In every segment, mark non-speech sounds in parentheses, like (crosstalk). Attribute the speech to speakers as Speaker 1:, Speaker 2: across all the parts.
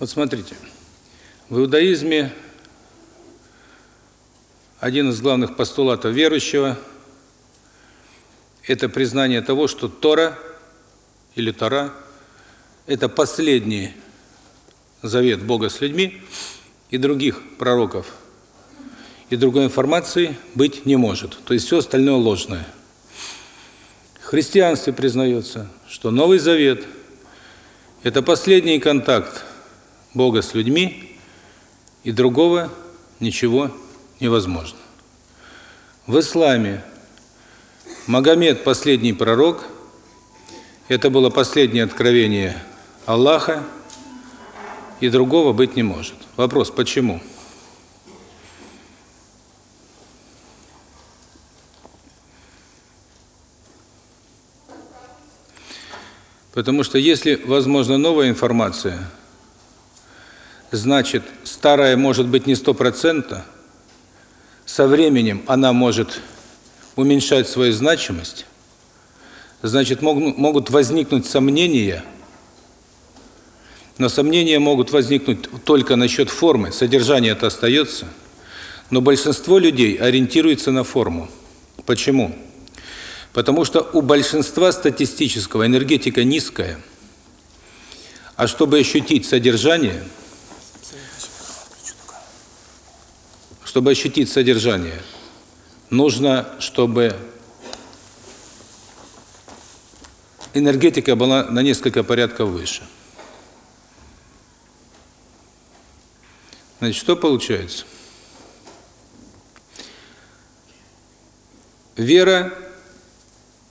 Speaker 1: Вот смотрите, в иудаизме один из главных постулатов верующего – это признание того, что Тора или Тора – это последний завет Бога с людьми, и других пророков и другой информации быть не может. То есть все остальное ложное. В христианстве признается, что Новый Завет – это последний контакт Бога с людьми, и другого ничего невозможно. В исламе Магомед – последний пророк, это было последнее откровение Аллаха, и другого быть не может. Вопрос, почему? Потому что если возможно новая информация, значит, старая может быть не стопроцентна, со временем она может уменьшать свою значимость, значит, могут возникнуть сомнения, но сомнения могут возникнуть только насчет формы, содержание это остается, но большинство людей ориентируется на форму. Почему? Потому что у большинства статистического энергетика низкая, а чтобы ощутить содержание – Чтобы ощутить содержание, нужно, чтобы энергетика была на несколько порядков выше. Значит, что получается? Вера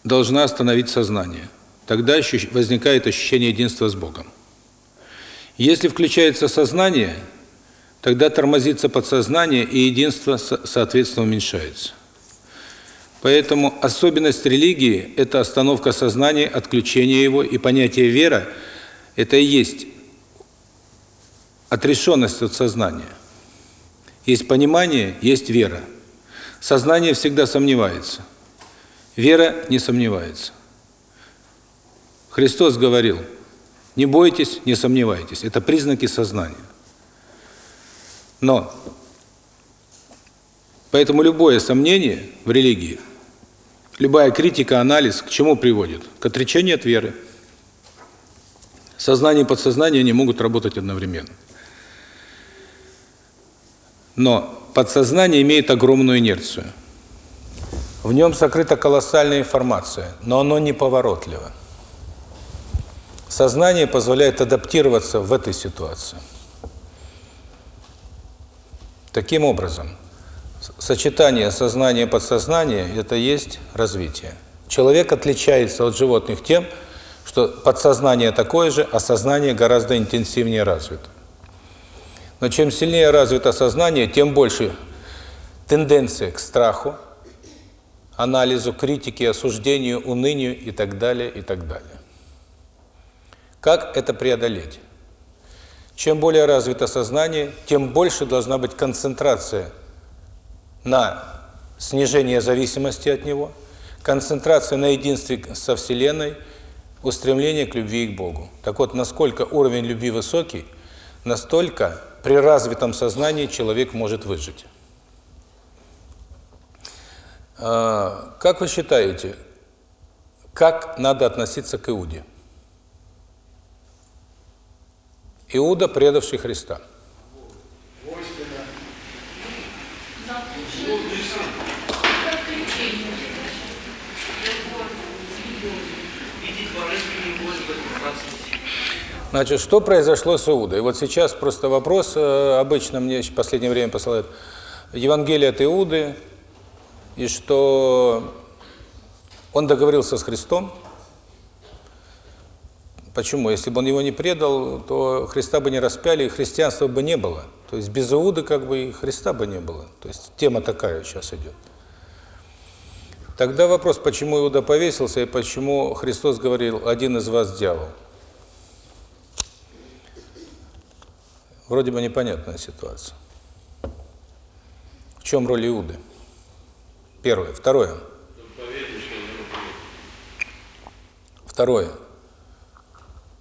Speaker 1: должна остановить сознание. Тогда возникает ощущение единства с Богом. Если включается сознание – тогда тормозится подсознание, и единство, соответственно, уменьшается. Поэтому особенность религии – это остановка сознания, отключение его, и понятие «вера» – это и есть отрешенность от сознания. Есть понимание, есть вера. Сознание всегда сомневается. Вера не сомневается. Христос говорил, не бойтесь, не сомневайтесь. Это признаки сознания. Но поэтому любое сомнение в религии, любая критика, анализ к чему приводит? К отречению от веры. Сознание и подсознание не могут работать одновременно. Но подсознание имеет огромную инерцию. В нем сокрыта колоссальная информация, но оно неповоротливо. Сознание позволяет адаптироваться в этой ситуации. Таким образом, сочетание сознания и подсознания – это есть развитие. Человек отличается от животных тем, что подсознание такое же, а сознание гораздо интенсивнее развито. Но чем сильнее развито сознание, тем больше тенденция к страху, анализу, критике, осуждению, унынию и так далее, и так далее. Как это преодолеть? Чем более развито сознание, тем больше должна быть концентрация на снижение зависимости от него, концентрация на единстве со Вселенной, устремление к любви и к Богу. Так вот, насколько уровень любви высокий, настолько при развитом сознании человек может выжить. А, как вы считаете, как надо относиться к Иуде? Иуда, предавший Христа. Значит, что произошло с Иудой? Вот сейчас просто вопрос, э, обычно мне в последнее время посылают Евангелие от Иуды, и что он договорился с Христом, Почему? Если бы он его не предал, то Христа бы не распяли, и христианства бы не было. То есть без Иуды как бы и Христа бы не было. То есть тема такая сейчас идет. Тогда вопрос, почему Иуда повесился и почему Христос говорил, один из вас дьявол. Вроде бы непонятная ситуация. В чем роль Иуды? Первое. Второе. Второе.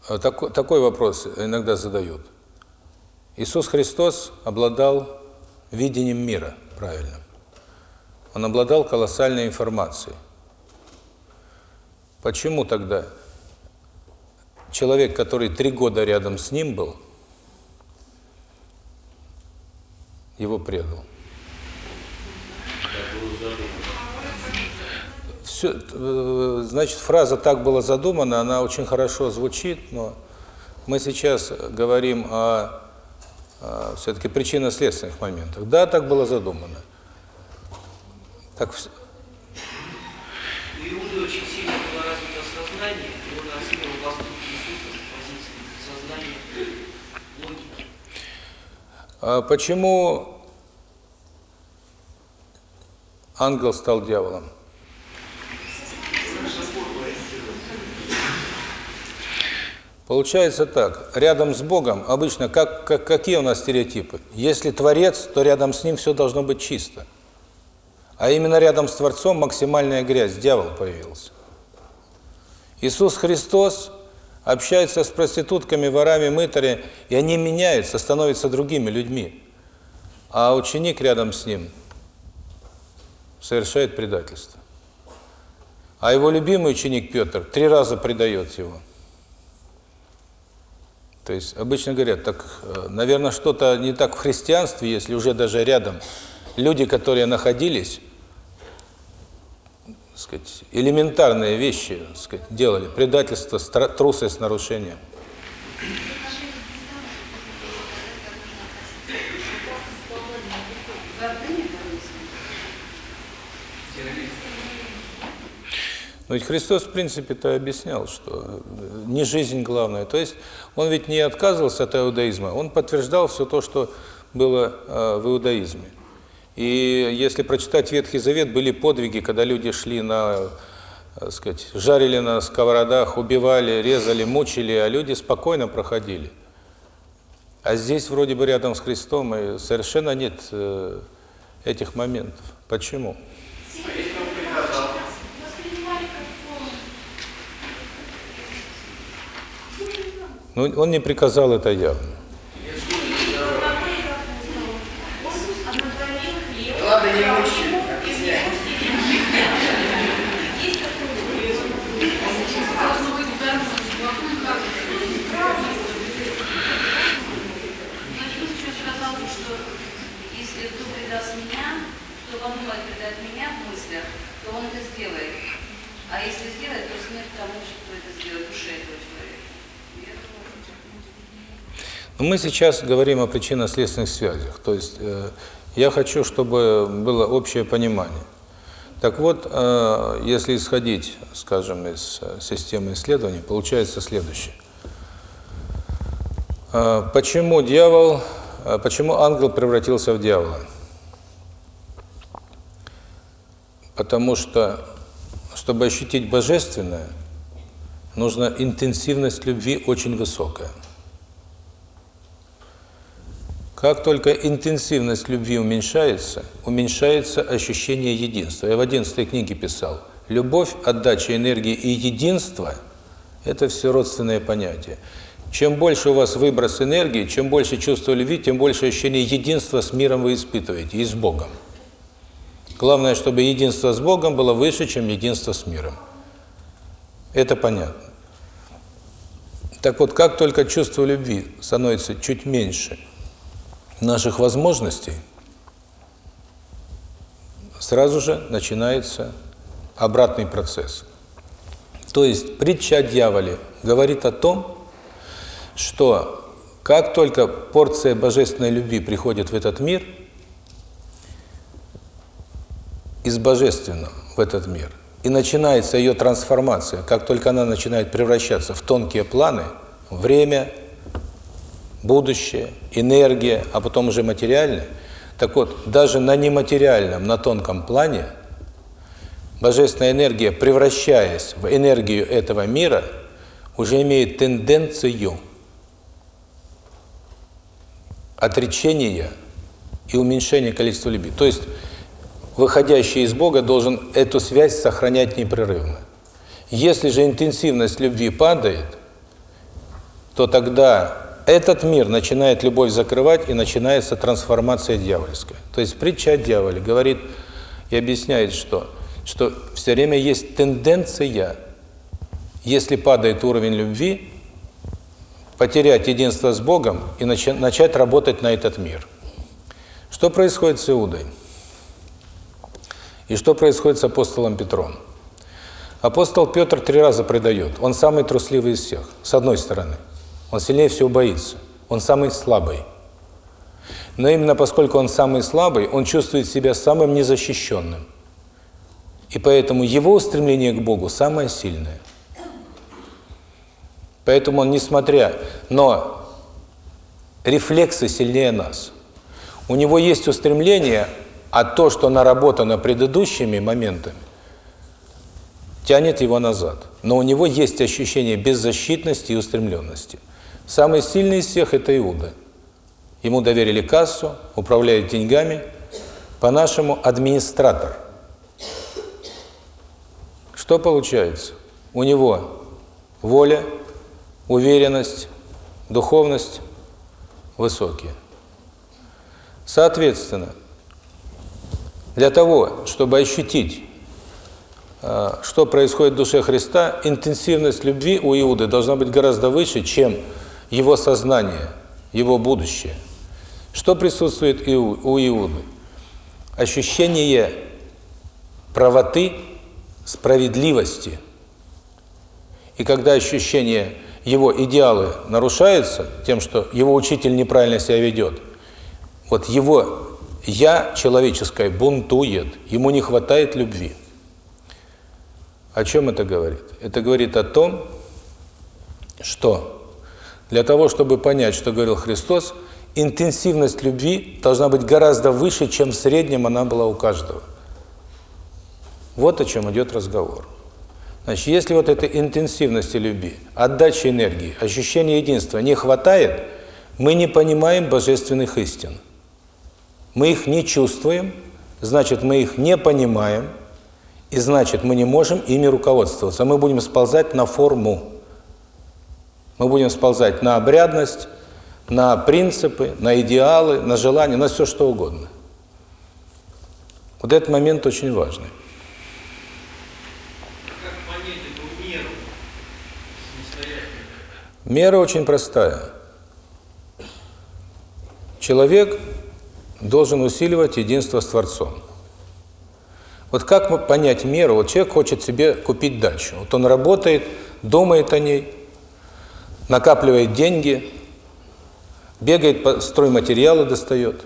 Speaker 1: Такой, такой вопрос иногда задают. Иисус Христос обладал видением мира правильным. Он обладал колоссальной информацией. Почему тогда человек, который три года рядом с ним был, его предал? Все, э, значит, фраза «так было задумано», она очень хорошо звучит, но мы сейчас говорим о, о все-таки причинно-следственных моментах. Да, так было задумано. Так,
Speaker 2: У Иуды очень сильно было развито сознание, и он оценивал поступки Иисуса с позиции сознания логики.
Speaker 1: а почему ангел стал дьяволом? Получается так, рядом с Богом обычно, как, как, какие у нас стереотипы? Если Творец, то рядом с Ним все должно быть чисто. А именно рядом с Творцом максимальная грязь, дьявол появился. Иисус Христос общается с проститутками, ворами, мытарями, и они меняются, становятся другими людьми. А ученик рядом с ним совершает предательство. А его любимый ученик Петр три раза предает его. То есть обычно говорят, так, э, наверное, что-то не так в христианстве, если уже даже рядом люди, которые находились, сказать, элементарные вещи, сказать, делали, предательство, трусость, нарушение. Но ведь Христос, в принципе-то, объяснял, что э, не жизнь главное. То есть он ведь не отказывался от иудаизма, он подтверждал все то, что было э, в иудаизме. И если прочитать Ветхий Завет, были подвиги, когда люди шли на, так сказать, жарили на сковородах, убивали, резали, мучили, а люди спокойно проходили. А здесь вроде бы рядом с Христом и совершенно нет э, этих моментов. Почему? Ну, он не приказал это явно.
Speaker 2: Ладно, не мужчина, объясняй.
Speaker 3: Иисус еще сказал, что если кто предаст меня, то подумает предать меня в мыслях, то он это сделает. А если сделает, то смерть тому, кто это сделает, душе этого человека. И это
Speaker 1: Но мы сейчас говорим о причинно-следственных связях. То есть э, я хочу, чтобы было общее понимание. Так вот, э, если исходить, скажем, из э, системы исследований, получается следующее. Э, почему дьявол, э, почему ангел превратился в дьявола? Потому что, чтобы ощутить божественное, нужна интенсивность любви очень высокая. Как только интенсивность любви уменьшается, уменьшается ощущение единства. Я в 11 книге писал, любовь, отдача энергии и единство – это все родственные понятия. Чем больше у вас выброс энергии, чем больше чувства любви, тем больше ощущение единства с миром вы испытываете и с Богом. Главное, чтобы единство с Богом было выше, чем единство с миром. Это понятно. Так вот, как только чувство любви становится чуть меньше – наших возможностей, сразу же начинается обратный процесс. То есть притча о дьяволе говорит о том, что как только порция божественной любви приходит в этот мир, из божественного в этот мир, и начинается ее трансформация, как только она начинает превращаться в тонкие планы, время, будущее, энергия, а потом уже материальное. Так вот, даже на нематериальном, на тонком плане, божественная энергия, превращаясь в энергию этого мира, уже имеет тенденцию отречения и уменьшения количества любви. То есть, выходящий из Бога должен эту связь сохранять непрерывно. Если же интенсивность любви падает, то тогда этот мир начинает любовь закрывать, и начинается трансформация дьявольская. То есть притча о дьяволе говорит и объясняет, что, что все время есть тенденция, если падает уровень любви, потерять единство с Богом и начать работать на этот мир. Что происходит с Иудой? И что происходит с апостолом Петром? Апостол Петр три раза предает. Он самый трусливый из всех, с одной стороны. Он сильнее всего боится. Он самый слабый. Но именно поскольку он самый слабый, он чувствует себя самым незащищенным. И поэтому его устремление к Богу самое сильное. Поэтому он, несмотря, но рефлексы сильнее нас. У него есть устремление, а то, что наработано предыдущими моментами, тянет его назад. Но у него есть ощущение беззащитности и устремленности. Самый сильный из всех – это Иуда. Ему доверили кассу, управляет деньгами, по-нашему администратор. Что получается? У него воля, уверенность, духовность высокие. Соответственно, для того, чтобы ощутить, а, что происходит в душе Христа, интенсивность любви у Иуды должна быть гораздо выше, чем его сознание, его будущее. Что присутствует у Иуды? Ощущение правоты, справедливости. И когда ощущение его идеалы нарушаются тем, что его учитель неправильно себя ведет, вот его «я» человеческое бунтует, ему не хватает любви. О чем это говорит? Это говорит о том, что для того, чтобы понять, что говорил Христос, интенсивность любви должна быть гораздо выше, чем в среднем она была у каждого. Вот о чем идет разговор. Значит, если вот этой интенсивности любви, отдачи энергии, ощущения единства не хватает, мы не понимаем божественных истин. Мы их не чувствуем, значит, мы их не понимаем, и значит, мы не можем ими руководствоваться. Мы будем сползать на форму. Мы будем сползать на обрядность, на принципы, на идеалы, на желания, на все что угодно. Вот этот момент очень важный. Мера очень простая. Человек должен усиливать единство с Творцом. Вот как понять меру? Вот человек хочет себе купить дачу. Вот он работает, думает о ней, накапливает деньги, бегает, стройматериалы достает.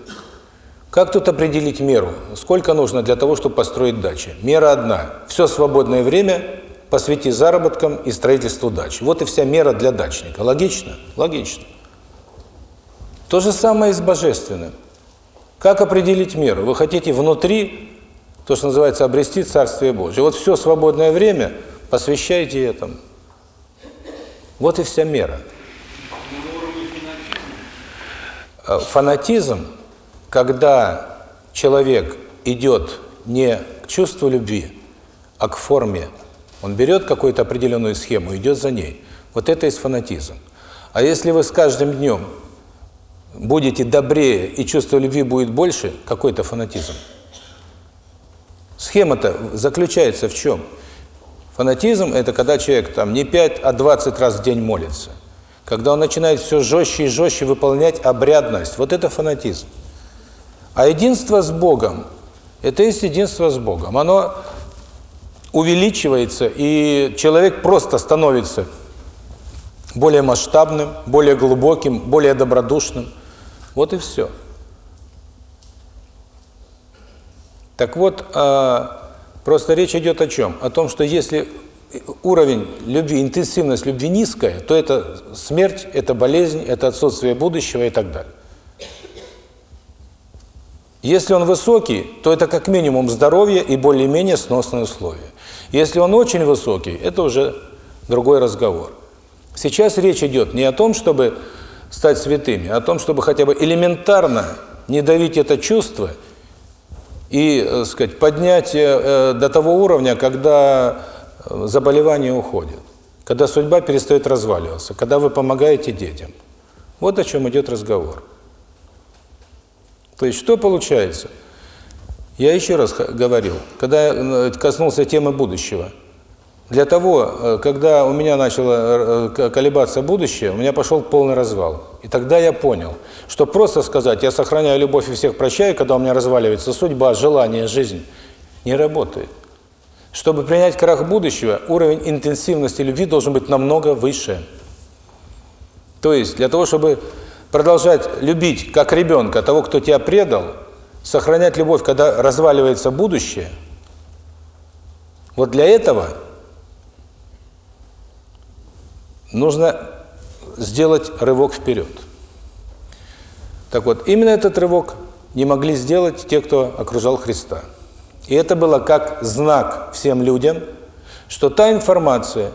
Speaker 1: Как тут определить меру? Сколько нужно для того, чтобы построить дачу? Мера одна. Все свободное время посвяти заработкам и строительству дачи. Вот и вся мера для дачника. Логично? Логично. То же самое и с Божественным. Как определить меру? Вы хотите внутри, то, что называется, обрести Царствие Божие. Вот все свободное время посвящайте этому. Вот и вся мера. Э, фанатизм, когда человек идет не к чувству любви, а к форме. Он берет какую-то определенную схему, идет за ней. Вот это и фанатизм. А если вы с каждым днем будете добрее и чувство любви будет больше, какой-то фанатизм. Схема-то заключается в чем? Фанатизм – это когда человек там не 5, а 20 раз в день молится. Когда он начинает все жестче и жестче выполнять обрядность. Вот это фанатизм. А единство с Богом – это есть единство с Богом. Оно увеличивается, и человек просто становится более масштабным, более глубоким, более добродушным. Вот и все. Так вот, а Просто речь идет о чем? О том, что если уровень любви, интенсивность любви низкая, то это смерть, это болезнь, это отсутствие будущего и так далее. Если он высокий, то это как минимум здоровье и более-менее сносные условия. Если он очень высокий, это уже другой разговор. Сейчас речь идет не о том, чтобы стать святыми, а о том, чтобы хотя бы элементарно не давить это чувство – и, так э, сказать, поднятие э, до того уровня, когда э, заболевание уходит, когда судьба перестает разваливаться, когда вы помогаете детям. Вот о чем идет разговор. То есть что получается? Я еще раз говорил, когда э, коснулся темы будущего. Для того, э, когда у меня начало э, колебаться будущее, у меня пошел полный развал. И тогда я понял, что просто сказать «я сохраняю любовь и всех прощаю», когда у меня разваливается судьба, желание, жизнь, не работает. Чтобы принять крах будущего, уровень интенсивности любви должен быть намного выше. То есть, для того, чтобы продолжать любить, как ребенка, того, кто тебя предал, сохранять любовь, когда разваливается будущее, вот для этого нужно сделать рывок вперед. Так вот, именно этот рывок не могли сделать те, кто окружал Христа. И это было как знак всем людям, что та информация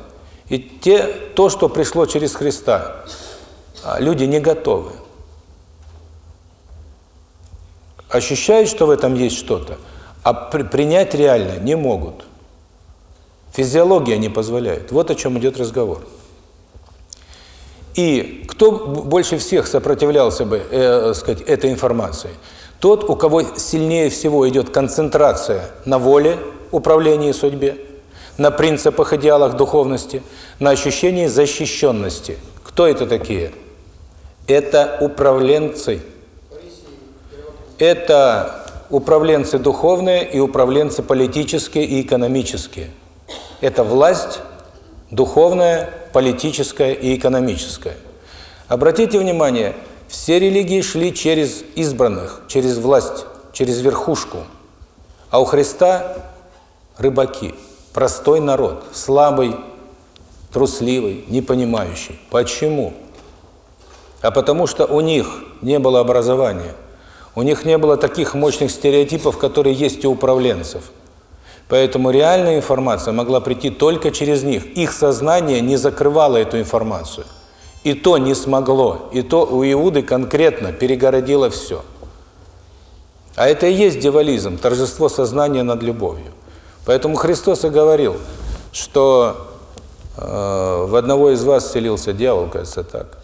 Speaker 1: и те, то, что пришло через Христа, а, люди не готовы. Ощущают, что в этом есть что-то, а при, принять реально не могут. Физиология не позволяет. Вот о чем идет разговор. И кто больше всех сопротивлялся бы, э, сказать, этой информации? Тот, у кого сильнее всего идет концентрация на воле, управлении судьбе, на принципах, идеалах духовности, на ощущении защищенности. Кто это такие? Это управленцы. Это управленцы духовные и управленцы политические и экономические. Это власть духовная, политическая и экономическая. Обратите внимание, все религии шли через избранных, через власть, через верхушку. А у Христа рыбаки, простой народ, слабый, трусливый, непонимающий. Почему? А потому что у них не было образования, у них не было таких мощных стереотипов, которые есть у управленцев – Поэтому реальная информация могла прийти только через них. Их сознание не закрывало эту информацию. И то не смогло. И то у Иуды конкретно перегородило все. А это и есть дьяволизм, торжество сознания над любовью. Поэтому Христос и говорил, что э, в одного из вас селился дьявол, кажется так.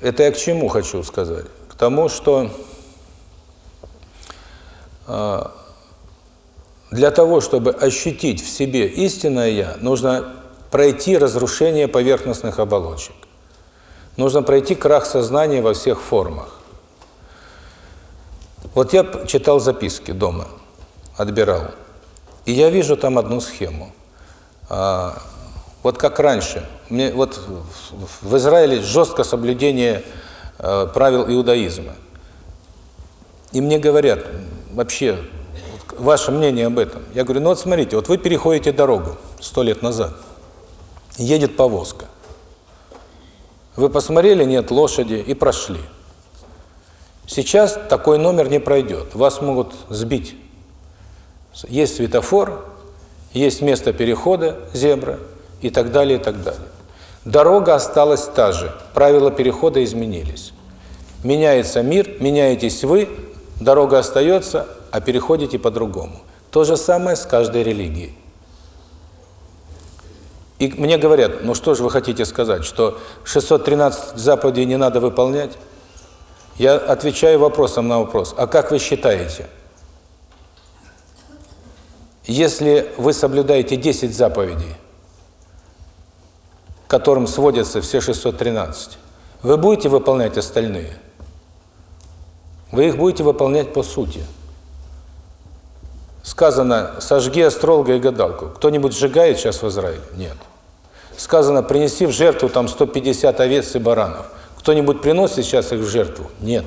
Speaker 1: Это я к чему хочу сказать? К тому, что э, для того, чтобы ощутить в себе истинное «я», нужно пройти разрушение поверхностных оболочек. Нужно пройти крах сознания во всех формах. Вот я читал записки дома, отбирал, и я вижу там одну схему. А, вот как раньше, мне, вот в Израиле жесткое соблюдение э, правил иудаизма. И мне говорят, вообще ваше мнение об этом. Я говорю, ну вот смотрите, вот вы переходите дорогу сто лет назад, едет повозка. Вы посмотрели, нет лошади, и прошли. Сейчас такой номер не пройдет, вас могут сбить. Есть светофор, есть место перехода, зебра, и так далее, и так далее. Дорога осталась та же, правила перехода изменились. Меняется мир, меняетесь вы, дорога остается, а переходите по-другому. То же самое с каждой религией. И мне говорят, ну что же вы хотите сказать, что 613 заповедей не надо выполнять? Я отвечаю вопросом на вопрос. А как вы считаете? Если вы соблюдаете 10 заповедей, к которым сводятся все 613, вы будете выполнять остальные? Вы их будете выполнять по сути. Сказано, сожги астролога и гадалку. Кто-нибудь сжигает сейчас в Израиле? Нет. Сказано, принеси в жертву там 150 овец и баранов. Кто-нибудь приносит сейчас их в жертву? Нет.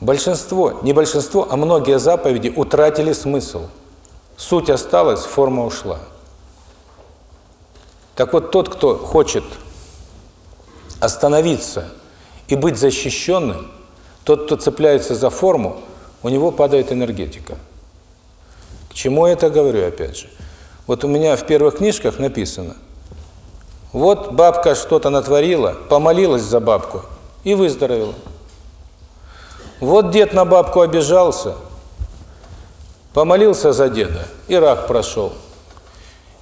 Speaker 1: Большинство, не большинство, а многие заповеди утратили смысл. Суть осталась, форма ушла. Так вот, тот, кто хочет остановиться и быть защищенным, тот, кто цепляется за форму, у него падает энергетика. К чему я это говорю, опять же? Вот у меня в первых книжках написано, вот бабка что-то натворила, помолилась за бабку и выздоровела. Вот дед на бабку обижался, помолился за деда, и рак прошел.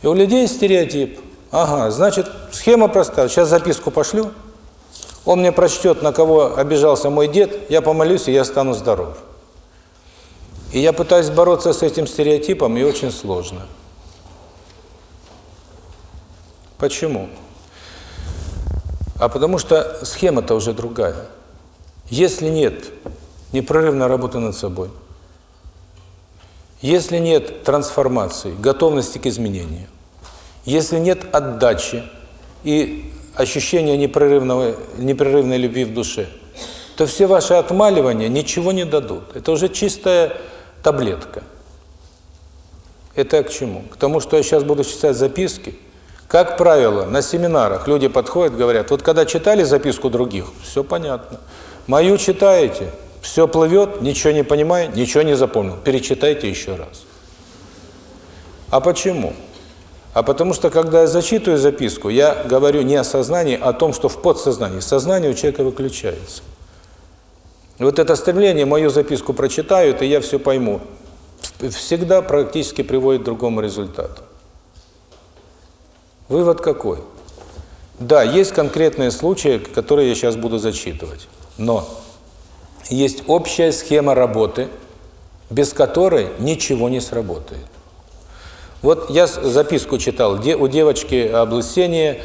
Speaker 1: И у людей стереотип. Ага, значит, схема простая. Сейчас записку пошлю, Он мне прочтет, на кого обижался мой дед, я помолюсь, и я стану здоров. И я пытаюсь бороться с этим стереотипом, и очень сложно. Почему? А потому что схема-то уже другая. Если нет непрерывной работы над собой, если нет трансформации, готовности к изменению, если нет отдачи и ощущения непрерывного, непрерывной любви в душе, то все ваши отмаливания ничего не дадут. Это уже чистая таблетка. Это к чему? К тому, что я сейчас буду читать записки. Как правило, на семинарах люди подходят, говорят, вот когда читали записку других, все понятно. Мою читаете, все плывет, ничего не понимаю, ничего не запомнил. Перечитайте еще раз. А почему? А потому что, когда я зачитываю записку, я говорю не о сознании, а о том, что в подсознании. Сознание у человека выключается. Вот это стремление, мою записку прочитают, и я все пойму, всегда практически приводит к другому результату. Вывод какой? Да, есть конкретные случаи, которые я сейчас буду зачитывать, но есть общая схема работы, без которой ничего не сработает. Вот я записку читал, где у девочки облысение,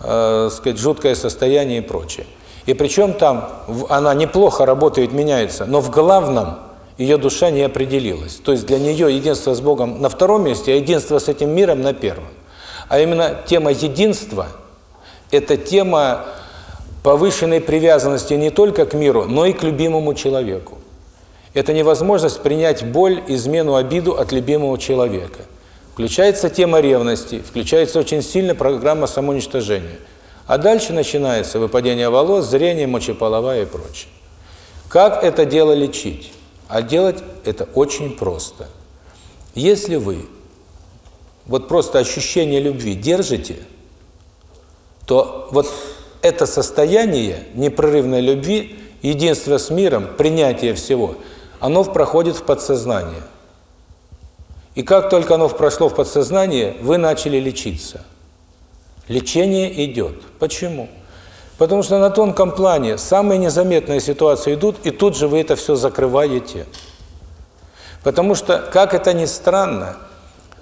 Speaker 1: э, сказать, жуткое состояние и прочее. И причем там она неплохо работает, меняется, но в главном ее душа не определилась. То есть для нее единство с Богом на втором месте, а единство с этим миром на первом. А именно тема единства – это тема повышенной привязанности не только к миру, но и к любимому человеку. Это невозможность принять боль, измену, обиду от любимого человека. Включается тема ревности, включается очень сильно программа самоуничтожения – а дальше начинается выпадение волос, зрение, мочеполовая и прочее. Как это дело лечить? А делать это очень просто. Если вы вот просто ощущение любви держите, то вот это состояние непрерывной любви, единства с миром, принятие всего, оно проходит в подсознание. И как только оно прошло в подсознание, вы начали лечиться – Лечение идет. Почему? Потому что на тонком плане самые незаметные ситуации идут, и тут же вы это все закрываете. Потому что, как это ни странно,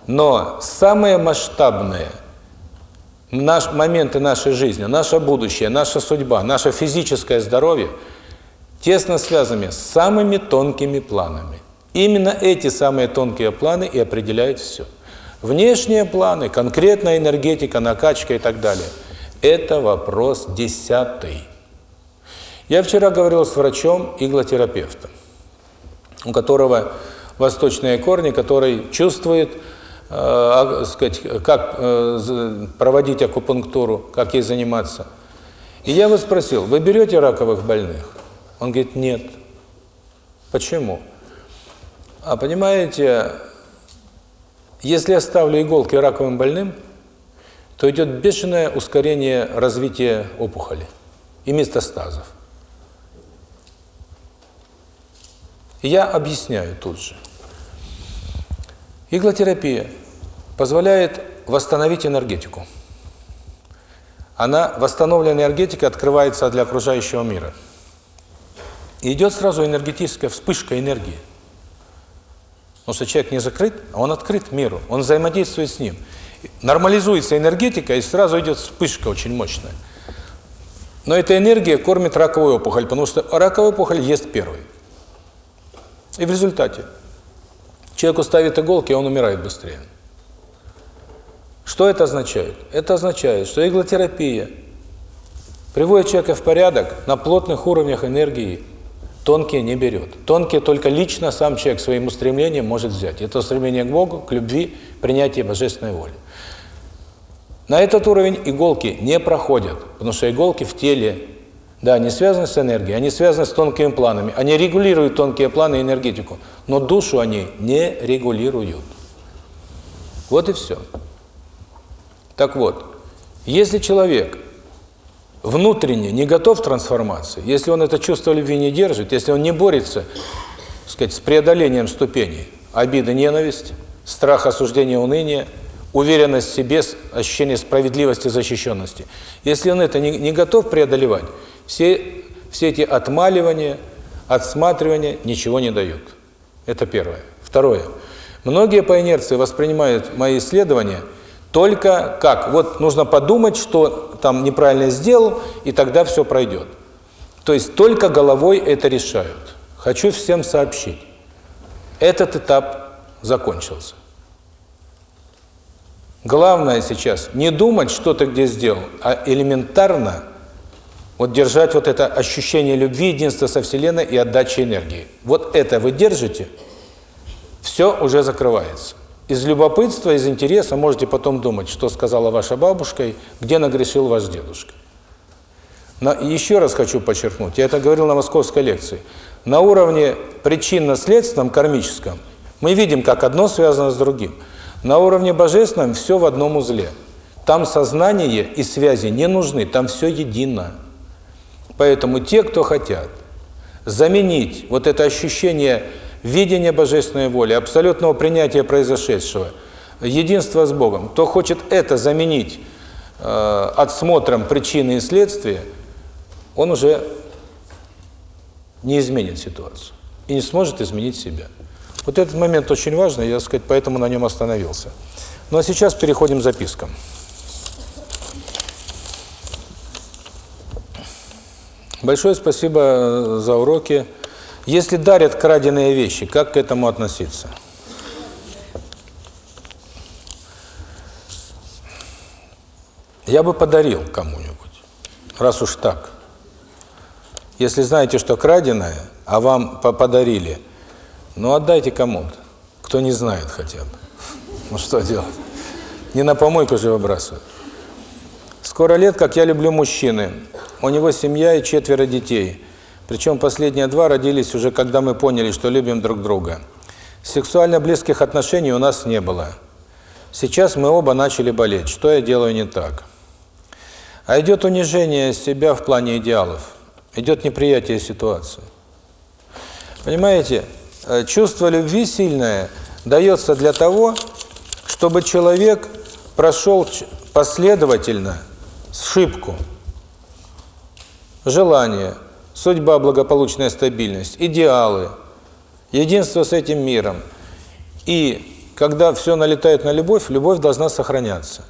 Speaker 1: но самые масштабные наш, моменты нашей жизни, наше будущее, наша судьба, наше физическое здоровье тесно связаны с самыми тонкими планами. Именно эти самые тонкие планы и определяют все. Внешние планы, конкретная энергетика, накачка и так далее – это вопрос десятый. Я вчера говорил с врачом-иглотерапевтом, у которого восточные корни, который чувствует, э, сказать, как э, проводить акупунктуру, как ей заниматься. И я его спросил, вы берете раковых больных? Он говорит, нет. Почему? А понимаете, если я ставлю иголки раковым больным, то идет бешеное ускорение развития опухоли и метастазов. Я объясняю тут же. Иглотерапия позволяет восстановить энергетику. Она, восстановленная энергетика, открывается для окружающего мира. И идет сразу энергетическая вспышка энергии. Потому что человек не закрыт, а он открыт миру, он взаимодействует с ним. Нормализуется энергетика, и сразу идет вспышка очень мощная. Но эта энергия кормит раковую опухоль, потому что раковая опухоль ест первый. И в результате человеку ставят иголки, и он умирает быстрее. Что это означает? Это означает, что иглотерапия приводит человека в порядок на плотных уровнях энергии, Тонкие не берет. Тонкие только лично сам человек своим устремлением может взять. Это устремление к Богу, к любви, принятие божественной воли. На этот уровень иголки не проходят, потому что иголки в теле, да, они связаны с энергией, они связаны с тонкими планами, они регулируют тонкие планы и энергетику, но душу они не регулируют. Вот и все. Так вот, если человек внутренне не готов к трансформации, если он это чувство любви не держит, если он не борется, сказать, с преодолением ступеней, обида, ненависть, страх, осуждение, уныние, уверенность в себе, ощущение справедливости, защищенности. Если он это не, не готов преодолевать, Все, все эти отмаливания, отсматривания ничего не дают. Это первое. Второе. Многие по инерции воспринимают мои исследования только как, вот нужно подумать, что там неправильно сделал, и тогда все пройдет. То есть только головой это решают. Хочу всем сообщить. Этот этап закончился. Главное сейчас не думать, что ты где сделал, а элементарно вот держать вот это ощущение любви, единства со Вселенной и отдачи энергии. Вот это вы держите, все уже закрывается. Из любопытства, из интереса можете потом думать, что сказала ваша бабушка и где нагрешил ваш дедушка. Но еще раз хочу подчеркнуть, я это говорил на московской лекции, на уровне причинно-следственном, кармическом, мы видим, как одно связано с другим. На уровне божественном все в одном узле. Там сознание и связи не нужны, там все едино. Поэтому те, кто хотят заменить вот это ощущение видения божественной воли, абсолютного принятия произошедшего, единства с Богом, кто хочет это заменить э, отсмотром причины и следствия, он уже не изменит ситуацию и не сможет изменить себя. Вот этот момент очень важный, я, сказать, поэтому на нем остановился. Ну а сейчас переходим к запискам. Большое спасибо за уроки. Если дарят краденые вещи, как к этому относиться? Я бы подарил кому-нибудь, раз уж так. Если знаете, что краденое, а вам подарили, ну отдайте кому-то, кто не знает хотя бы. Ну что делать? Не на помойку же выбрасывать. Скоро лет, как я люблю мужчины. У него семья и четверо детей. Причем последние два родились уже, когда мы поняли, что любим друг друга. Сексуально близких отношений у нас не было. Сейчас мы оба начали болеть. Что я делаю не так? А идет унижение себя в плане идеалов. Идет неприятие ситуации. Понимаете, э, чувство любви сильное дается для того, чтобы человек прошел последовательно сшибку, желание, судьба, благополучная стабильность, идеалы, единство с этим миром. И когда все налетает на любовь, любовь должна сохраняться.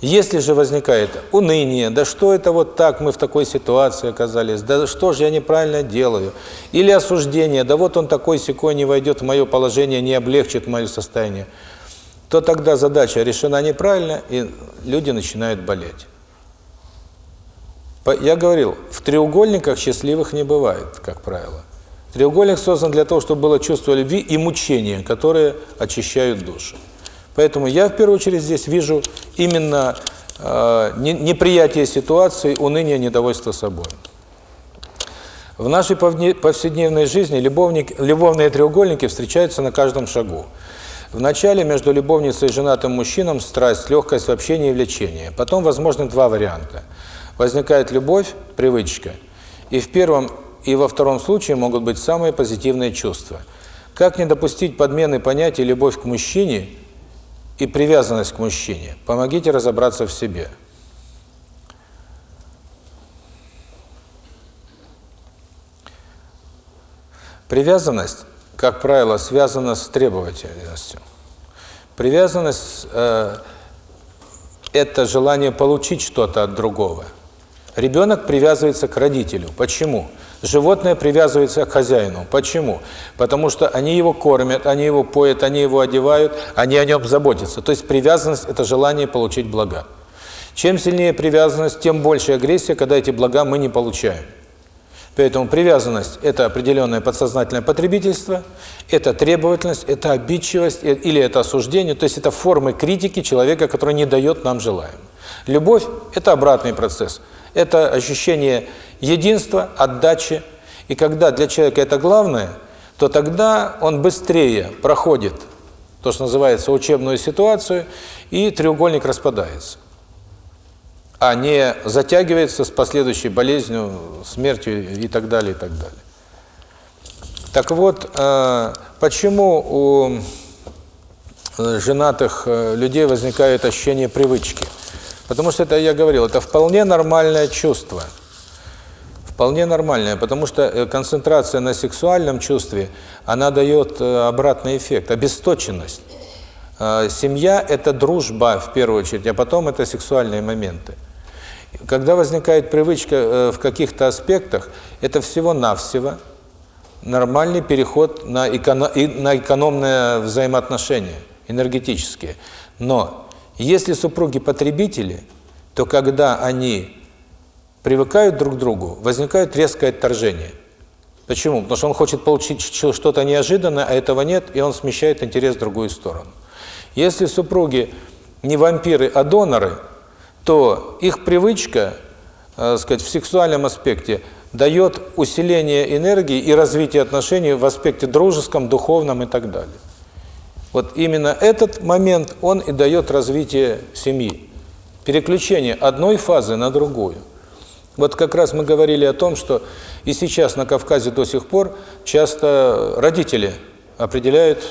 Speaker 1: Если же возникает уныние, да что это вот так, мы в такой ситуации оказались, да что же я неправильно делаю, или осуждение, да вот он такой секой не войдет в мое положение, не облегчит мое состояние, то тогда задача решена неправильно, и люди начинают болеть. Я говорил, в треугольниках счастливых не бывает, как правило. Треугольник создан для того, чтобы было чувство любви и мучения, которые очищают душу. Поэтому я в первую очередь здесь вижу именно э, неприятие ситуации, уныние, недовольство собой. В нашей повседневной жизни любовник, любовные треугольники встречаются на каждом шагу. Вначале между любовницей и женатым мужчином страсть, легкость в общении и влечение. Потом возможны два варианта. Возникает любовь, привычка. И в первом, и во втором случае могут быть самые позитивные чувства. Как не допустить подмены понятий «любовь к мужчине» и привязанность к мужчине. Помогите разобраться в себе. Привязанность, как правило, связана с требовательностью. Привязанность э, – это желание получить что-то от другого. Ребенок привязывается к родителю. Почему? Животное привязывается к хозяину. Почему? Потому что они его кормят, они его поят, они его одевают, они о нем заботятся. То есть привязанность – это желание получить блага. Чем сильнее привязанность, тем больше агрессия, когда эти блага мы не получаем. Поэтому привязанность – это определенное подсознательное потребительство, это требовательность, это обидчивость или это осуждение, то есть это формы критики человека, который не дает нам желаемого. Любовь – это обратный процесс. Это ощущение единства, отдачи. И когда для человека это главное, то тогда он быстрее проходит то, что называется учебную ситуацию, и треугольник распадается. А не затягивается с последующей болезнью, смертью и так далее, и так далее. Так вот, э, почему у женатых э, людей возникает ощущение привычки? Потому что это, я говорил, это вполне нормальное чувство – Вполне нормальная, потому что э, концентрация на сексуальном чувстве, она дает э, обратный эффект, обесточенность. Э, Семья – это дружба в первую очередь, а потом это сексуальные моменты. Когда возникает привычка в каких-то аспектах, это всего-навсего нормальный переход на, эконо и на экономное взаимоотношения, энергетические. Но если супруги потребители, то когда они привыкают друг к другу, возникает резкое отторжение. Почему? Потому что он хочет получить что-то неожиданное, а этого нет, и он смещает интерес в другую сторону. Если супруги не вампиры, а доноры, то их привычка, э, сказать, в сексуальном аспекте дает усиление энергии и развитие отношений в аспекте дружеском, духовном и так далее. Вот именно этот момент, он и дает развитие семьи. Переключение одной фазы на другую. Вот как раз мы говорили о том, что и сейчас на Кавказе до сих пор часто родители определяют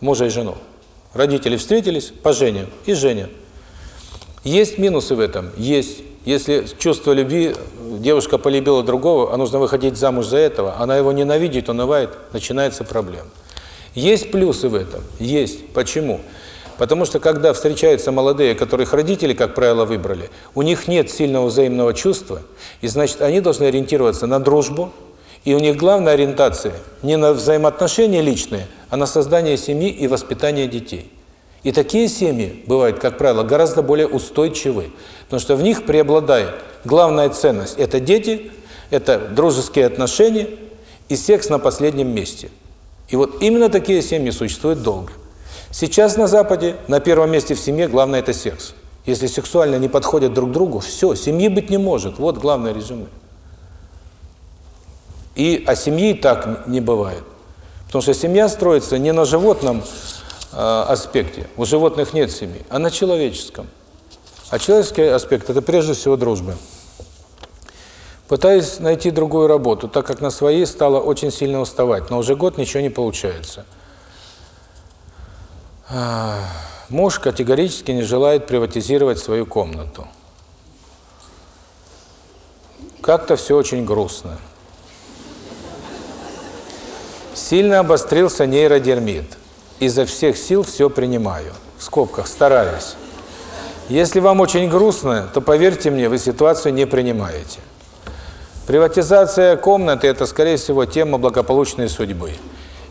Speaker 1: мужа и жену. Родители встретились, поженим и женят. Есть минусы в этом? Есть. Если чувство любви, девушка полюбила другого, а нужно выходить замуж за этого, она его ненавидит, унывает, начинается проблема. Есть плюсы в этом? Есть. Почему? Потому что когда встречаются молодые, которых родители, как правило, выбрали, у них нет сильного взаимного чувства, и значит, они должны ориентироваться на дружбу, и у них главная ориентация не на взаимоотношения личные, а на создание семьи и воспитание детей. И такие семьи бывают, как правило, гораздо более устойчивы, потому что в них преобладает главная ценность – это дети, это дружеские отношения и секс на последнем месте. И вот именно такие семьи существуют долго. Сейчас на Западе на первом месте в семье главное – это секс. Если сексуально не подходят друг другу, все, семьи быть не может. Вот главное резюме. И о семье так не бывает. Потому что семья строится не на животном э, аспекте, у животных нет семьи, а на человеческом. А человеческий аспект – это прежде всего дружба. Пытаюсь найти другую работу, так как на своей стало очень сильно уставать, но уже год ничего не получается. Муж категорически не желает приватизировать свою комнату. Как-то все очень грустно. Сильно обострился нейродермит. Изо всех сил все принимаю. В скобках стараюсь. Если вам очень грустно, то поверьте мне, вы ситуацию не принимаете. Приватизация комнаты – это, скорее всего, тема благополучной судьбы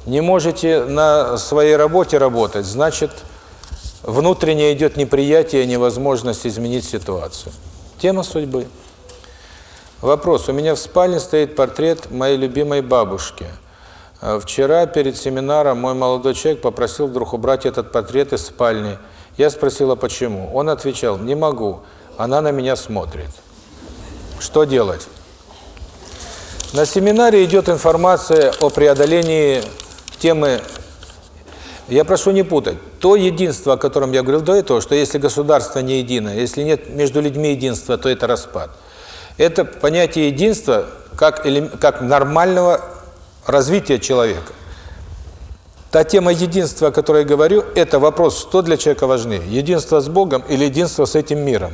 Speaker 1: не можете на своей работе работать, значит, внутренне идет неприятие, невозможность изменить ситуацию. Тема судьбы. Вопрос. У меня в спальне стоит портрет моей любимой бабушки. А вчера перед семинаром мой молодой человек попросил вдруг убрать этот портрет из спальни. Я спросила, почему. Он отвечал, не могу, она на меня смотрит. Что делать? На семинаре идет информация о преодолении темы, я прошу не путать, то единство, о котором я говорил до этого, что если государство не единое, если нет между людьми единства, то это распад. Это понятие единства как, как нормального развития человека. Та тема единства, о которой я говорю, это вопрос, что для человека важнее, единство с Богом или единство с этим миром.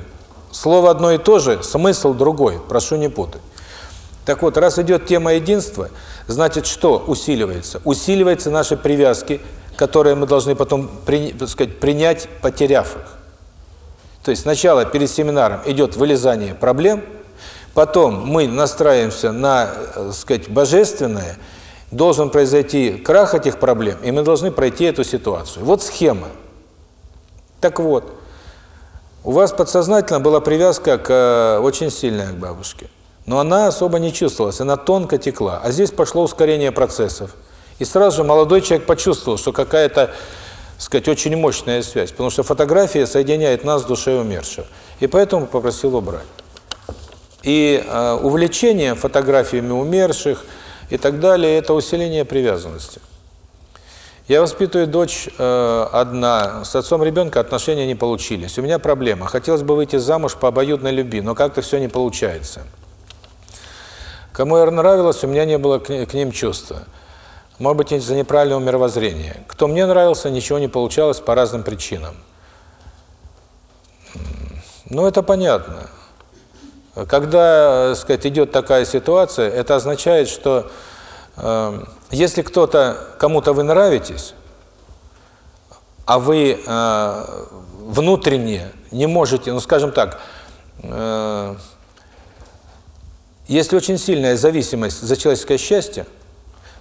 Speaker 1: Слово одно и то же, смысл другой, прошу не путать. Так вот, раз идет тема единства, значит, что усиливается? Усиливаются наши привязки, которые мы должны потом так сказать, принять, потеряв их. То есть сначала перед семинаром идет вылезание проблем, потом мы настраиваемся на, э, сказать, божественное, должен произойти крах этих проблем, и мы должны пройти эту ситуацию. Вот схема. Так вот, у вас подсознательно была привязка к, э, очень сильная к бабушке. Но она особо не чувствовалась, она тонко текла. А здесь пошло ускорение процессов. И сразу же молодой человек почувствовал, что какая-то, сказать, очень мощная связь. Потому что фотография соединяет нас с душой умершего. И поэтому попросил убрать. И э, увлечение фотографиями умерших и так далее – это усиление привязанности. Я воспитываю дочь э, одна, с отцом ребенка отношения не получились. У меня проблема. Хотелось бы выйти замуж по обоюдной любви, но как-то все не получается. Кому я нравилась, у меня не было к ним чувства. Может быть, из-за неправильного мировоззрения. Кто мне нравился, ничего не получалось по разным причинам. Ну, это понятно. Когда, э, сказать, идет такая ситуация, это означает, что э, если кто-то, кому-то вы нравитесь, а вы э, внутренне не можете, ну, скажем так, э, если очень сильная зависимость за человеческое счастье,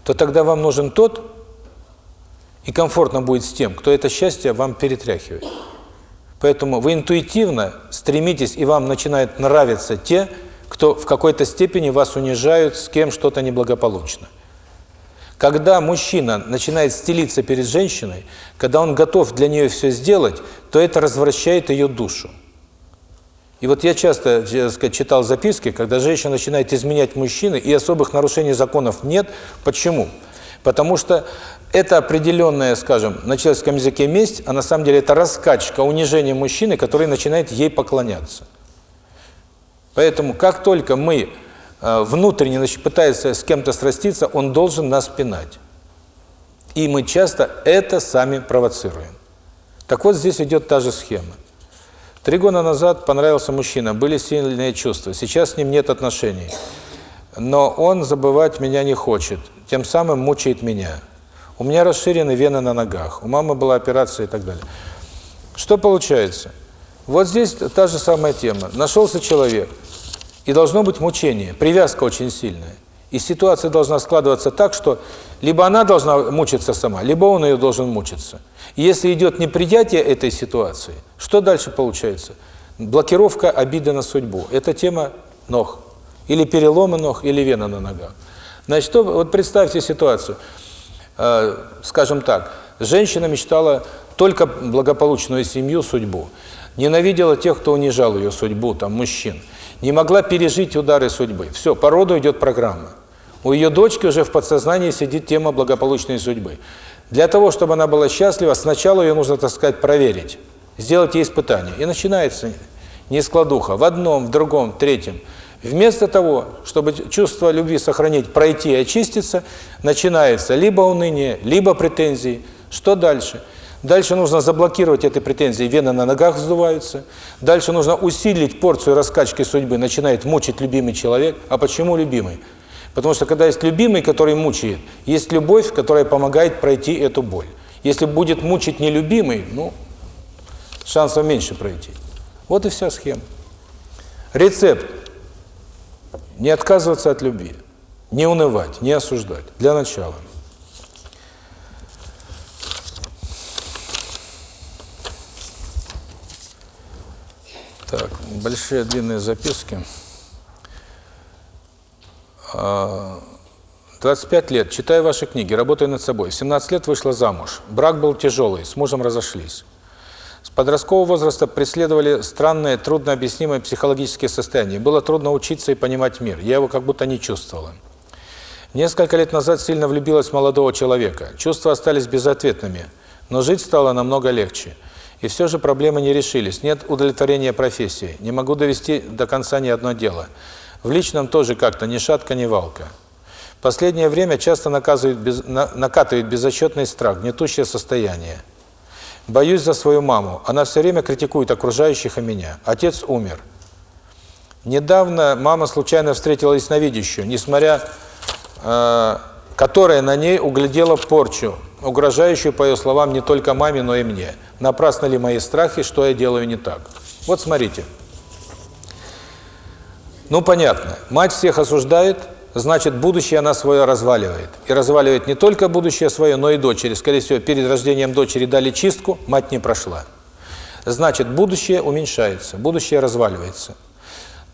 Speaker 1: то тогда вам нужен тот, и комфортно будет с тем, кто это счастье вам перетряхивает. Поэтому вы интуитивно стремитесь, и вам начинают нравиться те, кто в какой-то степени вас унижают, с кем что-то неблагополучно. Когда мужчина начинает стелиться перед женщиной, когда он готов для нее все сделать, то это развращает ее душу. И вот я часто сказать, читал записки, когда женщина начинает изменять мужчины, и особых нарушений законов нет. Почему? Потому что это определенная, скажем, на человеческом языке месть, а на самом деле это раскачка, унижение мужчины, который начинает ей поклоняться. Поэтому как только мы э, внутренне значит, пытаемся с кем-то сраститься, он должен нас пинать. И мы часто это сами провоцируем. Так вот здесь идет та же схема. Три года назад понравился мужчина, были сильные чувства, сейчас с ним нет отношений. Но он забывать меня не хочет, тем самым мучает меня. У меня расширены вены на ногах, у мамы была операция и так далее. Что получается? Вот здесь та же самая тема. Нашелся человек, и должно быть мучение, привязка очень сильная. И ситуация должна складываться так, что либо она должна мучиться сама, либо он ее должен мучиться. И если идет неприятие этой ситуации, что дальше получается? Блокировка обиды на судьбу. Это тема ног. Или переломы ног, или вена на ногах. Значит, вот представьте ситуацию. Э, скажем так, женщина мечтала только благополучную семью, судьбу. Ненавидела тех, кто унижал ее судьбу, там, мужчин. Не могла пережить удары судьбы. Все, по роду идет программа. У ее дочки уже в подсознании сидит тема благополучной судьбы. Для того, чтобы она была счастлива, сначала ее нужно, так сказать, проверить, сделать ей испытание. И начинается нескладуха в одном, в другом, в третьем. Вместо того, чтобы чувство любви сохранить, пройти и очиститься, начинается либо уныние, либо претензии. Что дальше? Дальше нужно заблокировать эти претензии, вены на ногах вздуваются. Дальше нужно усилить порцию раскачки судьбы, начинает мучить любимый человек. А почему любимый? Потому что когда есть любимый, который мучает, есть любовь, которая помогает пройти эту боль. Если будет мучить нелюбимый, ну, шансов меньше пройти. Вот и вся схема. Рецепт. Не отказываться от любви. Не унывать, не осуждать. Для начала. Так, большие длинные записки. 25 лет, читаю ваши книги, работаю над собой. 17 лет вышла замуж. Брак был тяжелый, с мужем разошлись. С подросткового возраста преследовали странные, труднообъяснимые психологические состояния. Было трудно учиться и понимать мир. Я его как будто не чувствовала. Несколько лет назад сильно влюбилась в молодого человека. Чувства остались безответными, но жить стало намного легче. И все же проблемы не решились. Нет удовлетворения профессии. Не могу довести до конца ни одно дело. В личном тоже как-то ни шатка, ни валка. Последнее время часто наказывает без, на, накатывает безотчетный страх, гнетущее состояние. Боюсь за свою маму. Она все время критикует окружающих и меня. Отец умер. Недавно мама случайно встретила ясновидящую, несмотря, э, которая на ней углядела порчу, угрожающую, по ее словам, не только маме, но и мне. Напрасно ли мои страхи, что я делаю не так? Вот смотрите. Ну, понятно. Мать всех осуждает, значит, будущее она свое разваливает. И разваливает не только будущее свое, но и дочери. Скорее всего, перед рождением дочери дали чистку, мать не прошла. Значит, будущее уменьшается, будущее разваливается.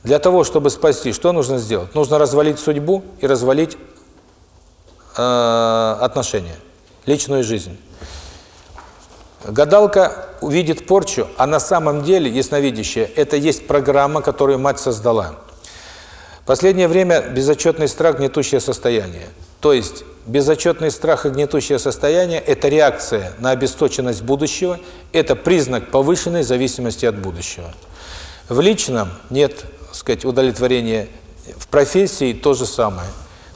Speaker 1: Для того, чтобы спасти, что нужно сделать? Нужно развалить судьбу и развалить э, отношения, личную жизнь. Гадалка увидит порчу, а на самом деле ясновидящая – это есть программа, которую мать создала. Последнее время безотчетный страх – гнетущее состояние. То есть безотчетный страх и гнетущее состояние – это реакция на обесточенность будущего, это признак повышенной зависимости от будущего. В личном нет, так сказать, удовлетворения, в профессии то же самое.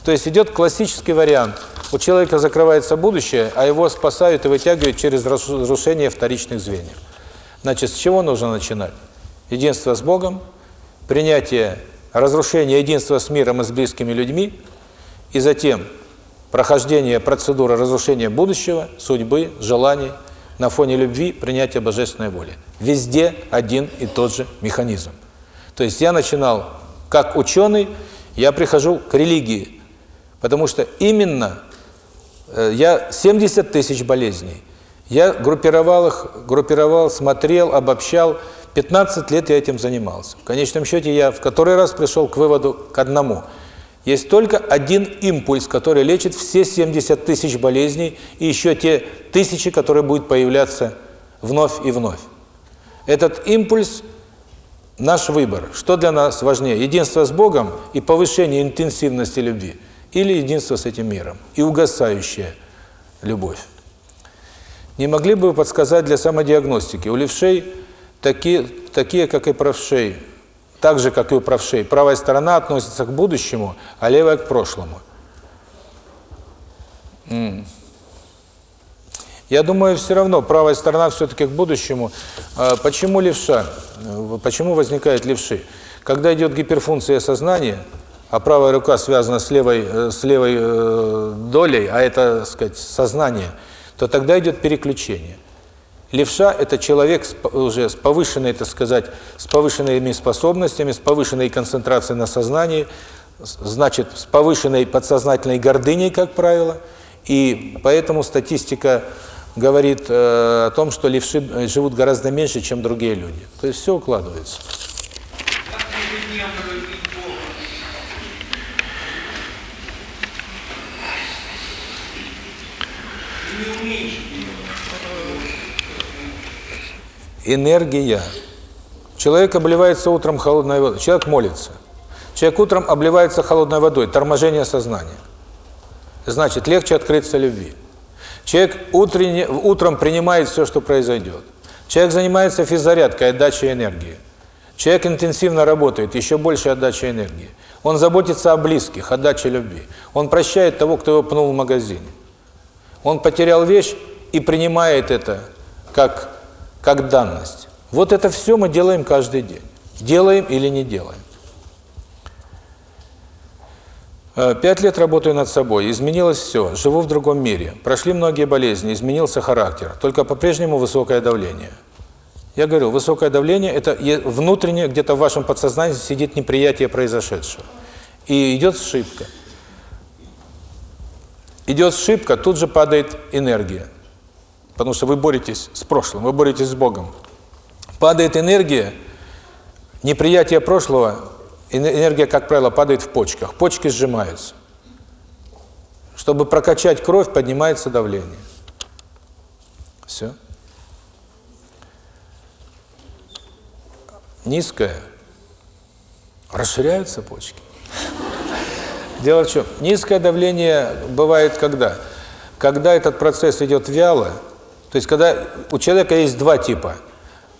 Speaker 1: То есть идет классический вариант. У человека закрывается будущее, а его спасают и вытягивают через разрушение вторичных звеньев. Значит, с чего нужно начинать? Единство с Богом, принятие разрушение единства с миром и с близкими людьми, и затем прохождение процедуры разрушения будущего, судьбы, желаний на фоне любви, принятия божественной воли. Везде один и тот же механизм. То есть я начинал как ученый, я прихожу к религии, потому что именно э, я 70 тысяч болезней, я группировал их, группировал, смотрел, обобщал, 15 лет я этим занимался. В конечном счете я в который раз пришел к выводу к одному. Есть только один импульс, который лечит все 70 тысяч болезней и еще те тысячи, которые будут появляться вновь и вновь. Этот импульс – наш выбор. Что для нас важнее? Единство с Богом и повышение интенсивности любви? Или единство с этим миром и угасающая любовь? Не могли бы вы подсказать для самодиагностики? У левшей такие, такие как и правшей, так же, как и у правшей, правая сторона относится к будущему, а левая к прошлому. Я думаю, все равно правая сторона все-таки к будущему. А почему левша? Почему возникает левши? Когда идет гиперфункция сознания, а правая рука связана с левой, э, с левой э, долей, а это, так сказать, сознание, то тогда идет переключение. Левша – это человек с, уже с повышенной, так сказать, с повышенными способностями, с повышенной концентрацией на сознании, значит, с повышенной подсознательной гордыней, как правило, и поэтому статистика говорит э, о том, что левши живут гораздо меньше, чем другие люди. То есть все укладывается.
Speaker 2: Как ежедневно любить Бога? И не уменьшить его.
Speaker 1: Энергия. Человек обливается утром холодной водой. Человек молится. Человек утром обливается холодной водой. Торможение сознания. Значит, легче открыться любви. Человек утренне, утром принимает все, что произойдет. Человек занимается физзарядкой, отдачей энергии. Человек интенсивно работает, еще больше отдачи энергии. Он заботится о близких, отдаче любви. Он прощает того, кто его пнул в магазине. Он потерял вещь и принимает это как, как данность. Вот это все мы делаем каждый день. Делаем или не делаем. Э, пять лет работаю над собой, изменилось все, живу в другом мире, прошли многие болезни, изменился характер, только по-прежнему высокое давление. Я говорю, высокое давление – это внутреннее, где-то в вашем подсознании сидит неприятие произошедшего. И идет сшибка. Идет сшибка, тут же падает энергия. Потому что вы боретесь с прошлым, вы боретесь с Богом. Падает энергия, неприятие прошлого энергия, как правило, падает в почках. Почки сжимаются. Чтобы прокачать кровь, поднимается давление. Все. Низкое. Расширяются почки. Дело в чем? Низкое давление бывает когда? Когда этот процесс идет вяло, то есть когда у человека есть два типа –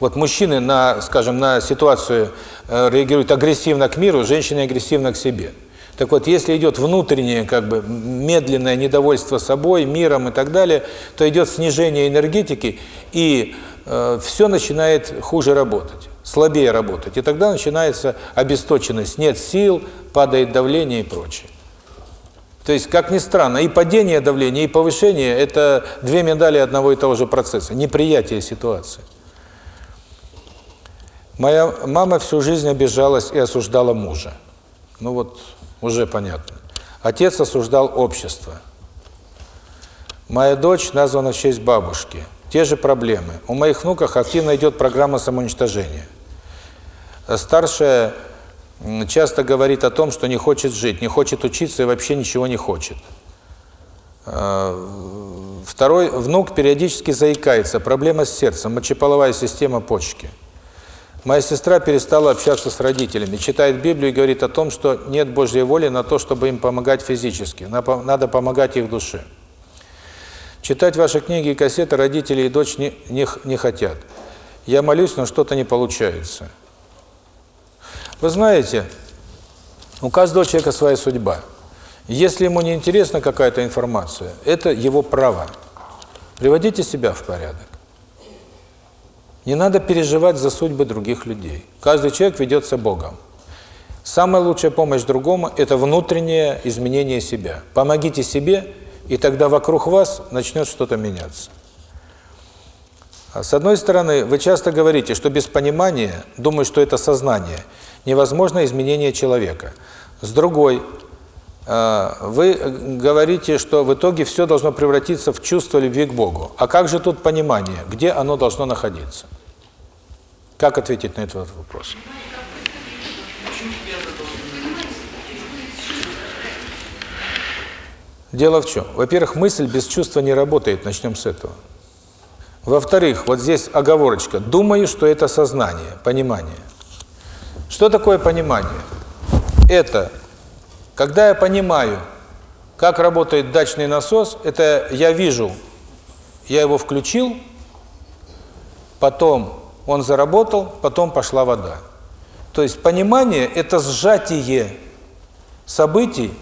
Speaker 1: вот мужчины на, скажем, на ситуацию э, реагируют агрессивно к миру, женщины агрессивно к себе. Так вот, если идет внутреннее, как бы, медленное недовольство собой, миром и так далее, то идет снижение энергетики, и э, все начинает хуже работать, слабее работать. И тогда начинается обесточенность, нет сил, падает давление и прочее. То есть, как ни странно, и падение давления, и повышение – это две медали одного и того же процесса, неприятие ситуации. Моя мама всю жизнь обижалась и осуждала мужа. Ну вот, уже понятно. Отец осуждал общество. Моя дочь названа в честь бабушки. Те же проблемы. У моих внуков активно идет программа самоуничтожения. Старшая часто говорит о том, что не хочет жить, не хочет учиться и вообще ничего не хочет. А, второй внук периодически заикается, проблема с сердцем, мочеполовая система почки. Моя сестра перестала общаться с родителями, читает Библию и говорит о том, что нет Божьей воли на то, чтобы им помогать физически, надо помогать их душе. Читать ваши книги и кассеты родители и дочь не, не, не хотят. Я молюсь, но что-то не получается. Вы знаете, у каждого человека своя судьба. Если ему не интересна какая-то информация, это его право. Приводите себя в порядок. Не надо переживать за судьбы других людей. Каждый человек ведется Богом. Самая лучшая помощь другому – это внутреннее изменение себя. Помогите себе, и тогда вокруг вас начнет что-то меняться. С одной стороны, вы часто говорите, что без понимания, думаю, что это сознание, невозможно изменение человека. С другой, э, вы говорите, что в итоге все должно превратиться в чувство любви к Богу. А как же тут понимание? Где оно должно находиться? Как ответить на этот вопрос? Дело в чем? Во-первых, мысль без чувства не работает, начнем с этого. Во-вторых, вот здесь оговорочка. Думаю, что это сознание, понимание. Что такое понимание? Это, когда я понимаю, как работает дачный насос, это я вижу, я его включил, потом он заработал, потом пошла вода. То есть понимание – это сжатие событий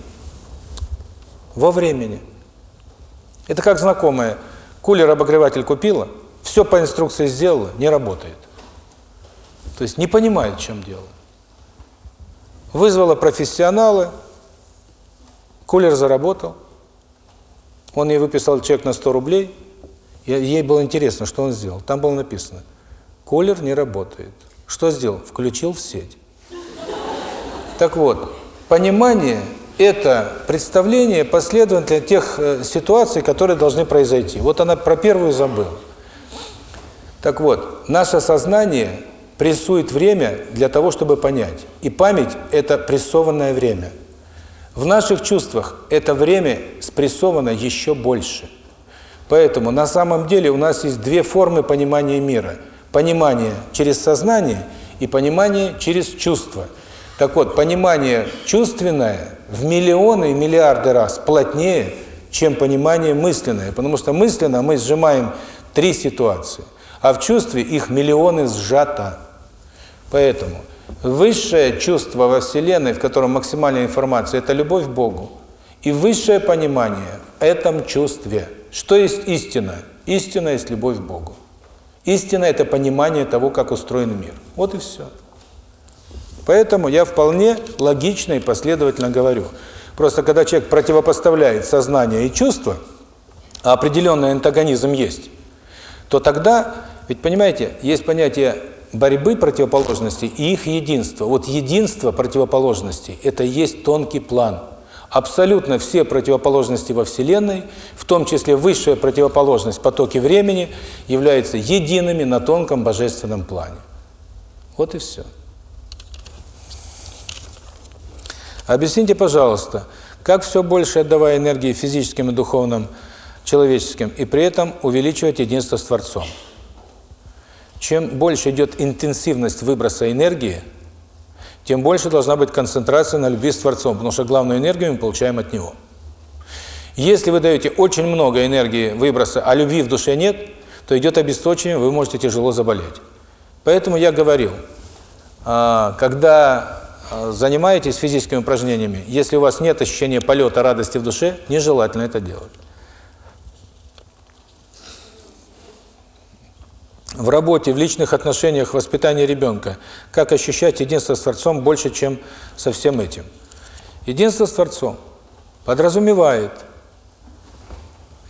Speaker 1: во времени. Это как знакомое. Кулер-обогреватель купила, все по инструкции сделала, не работает. То есть не понимает, чем дело. Вызвала профессионала, кулер заработал, он ей выписал чек на 100 рублей, ей было интересно, что он сделал. Там было написано, кулер не работает. Что сделал? Включил в сеть. Так вот, понимание – это представление последовательно тех э, ситуаций, которые должны произойти. Вот она про первую забыла. Так вот, наше сознание прессует время для того, чтобы понять. И память – это прессованное время. В наших чувствах это время спрессовано еще больше. Поэтому на самом деле у нас есть две формы понимания мира. Понимание через сознание и понимание через чувство. Так вот, понимание чувственное в миллионы и миллиарды раз плотнее, чем понимание мысленное. Потому что мысленно мы сжимаем три ситуации, а в чувстве их миллионы сжато. Поэтому высшее чувство во Вселенной, в котором максимальная информация, это любовь к Богу. И высшее понимание в этом чувстве. Что есть истина? Истина есть любовь к Богу. Истина – это понимание того, как устроен мир. Вот и все. Поэтому я вполне логично и последовательно говорю. Просто когда человек противопоставляет сознание и чувство, а определенный антагонизм есть, то тогда, ведь понимаете, есть понятие борьбы противоположностей и их единства. Вот единство противоположностей – это есть тонкий план. Абсолютно все противоположности во Вселенной, в том числе высшая противоположность потоки времени, являются едиными на тонком божественном плане. Вот и все. Объясните, пожалуйста, как все больше отдавая энергии физическим и духовным, человеческим, и при этом увеличивать единство с Творцом? Чем больше идет интенсивность выброса энергии, тем больше должна быть концентрация на любви с Творцом, потому что главную энергию мы получаем от Него. Если вы даете очень много энергии выброса, а любви в душе нет, то идет обесточение, вы можете тяжело заболеть. Поэтому я говорил, а, когда а, занимаетесь физическими упражнениями, если у вас нет ощущения полета, радости в душе, нежелательно это делать. В работе, в личных отношениях, в воспитании ребенка, как ощущать единство с Творцом больше, чем со всем этим. Единство с Творцом подразумевает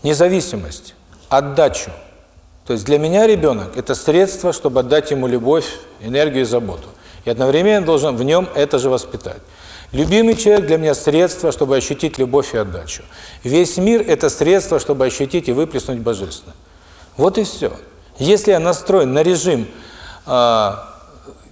Speaker 1: независимость, отдачу. То есть для меня ребенок – это средство, чтобы отдать ему любовь, энергию и заботу. И одновременно должен в нем это же воспитать. Любимый человек для меня средство, чтобы ощутить любовь и отдачу. Весь мир – это средство, чтобы ощутить и выплеснуть божественное. Вот и все. Если я настроен на режим, э,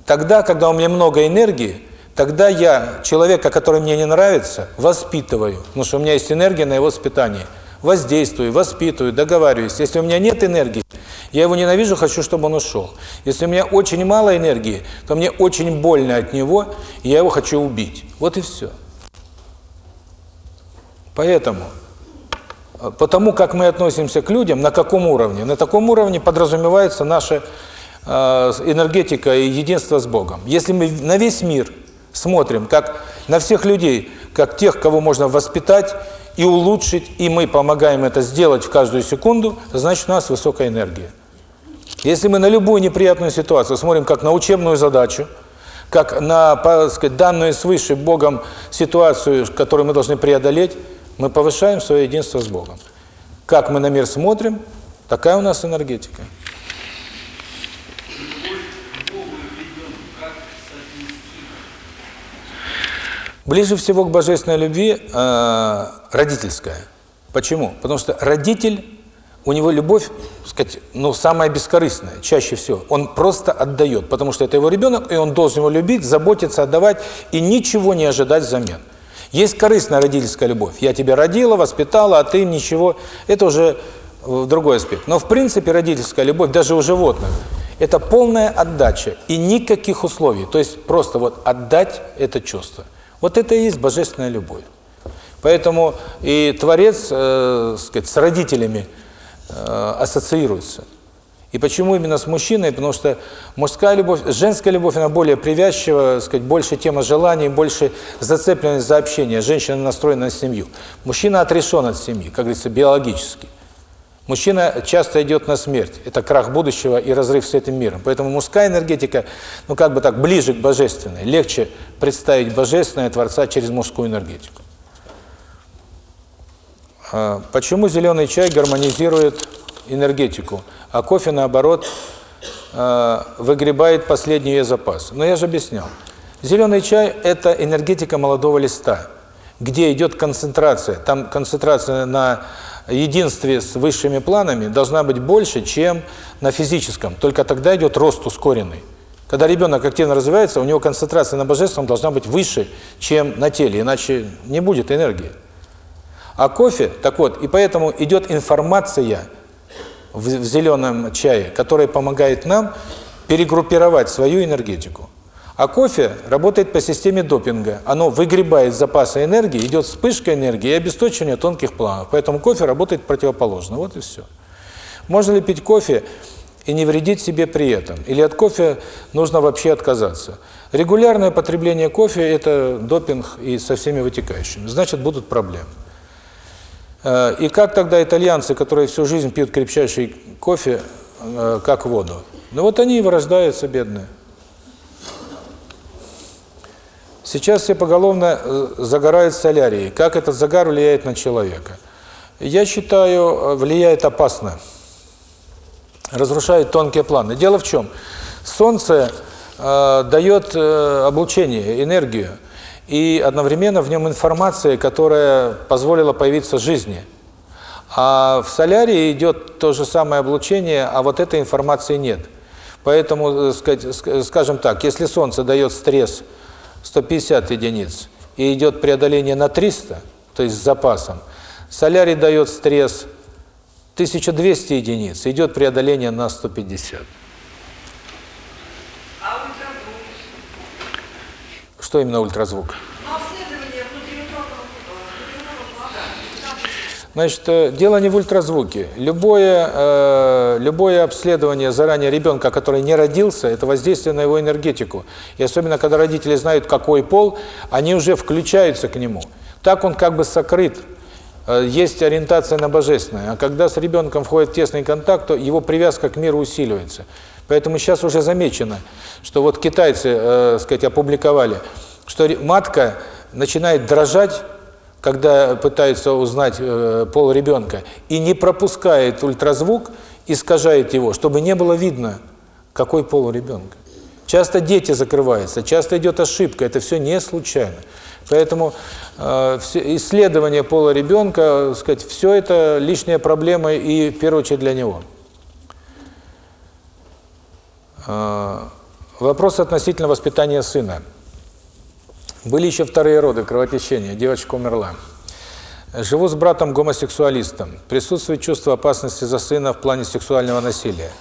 Speaker 1: тогда, когда у меня много энергии, тогда я человека, который мне не нравится, воспитываю, потому что у меня есть энергия на его воспитание. Воздействую, воспитываю, договариваюсь. Если у меня нет энергии, я его ненавижу, хочу, чтобы он ушел. Если у меня очень мало энергии, то мне очень больно от него, и я его хочу убить. Вот и все. Поэтому Потому как мы относимся к людям, на каком уровне? На таком уровне подразумевается наша э, энергетика и единство с Богом. Если мы на весь мир смотрим, как на всех людей, как тех, кого можно воспитать и улучшить, и мы помогаем это сделать в каждую секунду, значит у нас высокая энергия. Если мы на любую неприятную ситуацию смотрим как на учебную задачу, как на, так сказать, данную свыше Богом ситуацию, которую мы должны преодолеть, мы повышаем свое единство с Богом. Как мы на мир смотрим, такая у нас энергетика. Ближе всего к божественной любви э, родительская. Почему? Потому что родитель, у него любовь, сказать, ну, самая бескорыстная, чаще всего. Он просто отдает, потому что это его ребенок, и он должен его любить, заботиться, отдавать, и ничего не ожидать взамен. Есть корыстная родительская любовь. Я тебя родила, воспитала, а ты ничего. Это уже другой аспект. Но в принципе родительская любовь, даже у животных, это полная отдача и никаких условий. То есть просто вот отдать это чувство. Вот это и есть божественная любовь. Поэтому и Творец, э, сказать, с родителями э, ассоциируется. И почему именно с мужчиной? Потому что мужская любовь, женская любовь, она более привязчива, сказать, больше тема желаний, больше зацепленность за общение. Женщина настроена на семью. Мужчина отрешен от семьи, как говорится, биологически. Мужчина часто идет на смерть. Это крах будущего и разрыв с этим миром. Поэтому мужская энергетика, ну как бы так, ближе к божественной. Легче представить божественное Творца через мужскую энергетику. А почему зеленый чай гармонизирует энергетику, а кофе, наоборот, а, выгребает последний ее запас? Ну, я же объяснял. Зеленый чай – это энергетика молодого листа, где идет концентрация. Там концентрация на единстве с высшими планами должна быть больше, чем на физическом. Только тогда идет рост ускоренный. Когда ребенок активно развивается, у него концентрация на божественном должна быть выше, чем на теле, иначе не будет энергии. А кофе, так вот, и поэтому идет информация в, зеленом чае, которая помогает нам перегруппировать свою энергетику. А кофе работает по системе допинга. Оно выгребает запасы энергии, идет вспышка энергии и обесточивание тонких планов. Поэтому кофе работает противоположно. Вот и все. Можно ли пить кофе и не вредить себе при этом? Или от кофе нужно вообще отказаться? Регулярное потребление кофе – это допинг и со всеми вытекающими. Значит, будут проблемы. Э, и как тогда итальянцы, которые всю жизнь пьют крепчайший кофе, э, как воду? Ну вот они и вырождаются, бедные. Сейчас все поголовно э, загорают в солярии. Как этот загар влияет на человека? Я считаю, влияет опасно. Разрушает тонкие планы. Дело в чем? Солнце э, дает э, облучение, энергию, и одновременно в нем информация, которая позволила появиться жизни. А в солярии идет то же самое облучение, а вот этой информации нет. Поэтому, э, скажем так, если Солнце дает стресс, 150 единиц, и идет преодоление на 300, то есть с запасом, солярий дает стресс 1200 единиц, идет преодоление на 150.
Speaker 4: А ультразвук?
Speaker 1: Что именно ультразвук?
Speaker 4: Ну.
Speaker 1: Значит, э, дело не в ультразвуке. Любое, э, любое обследование заранее ребенка, который не родился, это воздействие на его энергетику. И особенно, когда родители знают, какой пол, они уже включаются к нему. Так он как бы сокрыт. Э, есть ориентация на божественное. А когда с ребенком входит тесный контакт, то его привязка к миру усиливается. Поэтому сейчас уже замечено, что вот китайцы, э, сказать, опубликовали, что матка начинает дрожать когда пытаются узнать э, пол ребенка, и не пропускает ультразвук, искажает его, чтобы не было видно, какой пол у ребенка. Часто дети закрываются, часто идет ошибка, это все не случайно. Поэтому э, исследование пола ребенка, сказать, все это лишняя проблема и в первую очередь для него. Э, вопрос относительно воспитания сына. Были еще вторые роды кровотечения, девочка умерла. Живу с братом-гомосексуалистом. Присутствует чувство опасности за сына в плане сексуального насилия.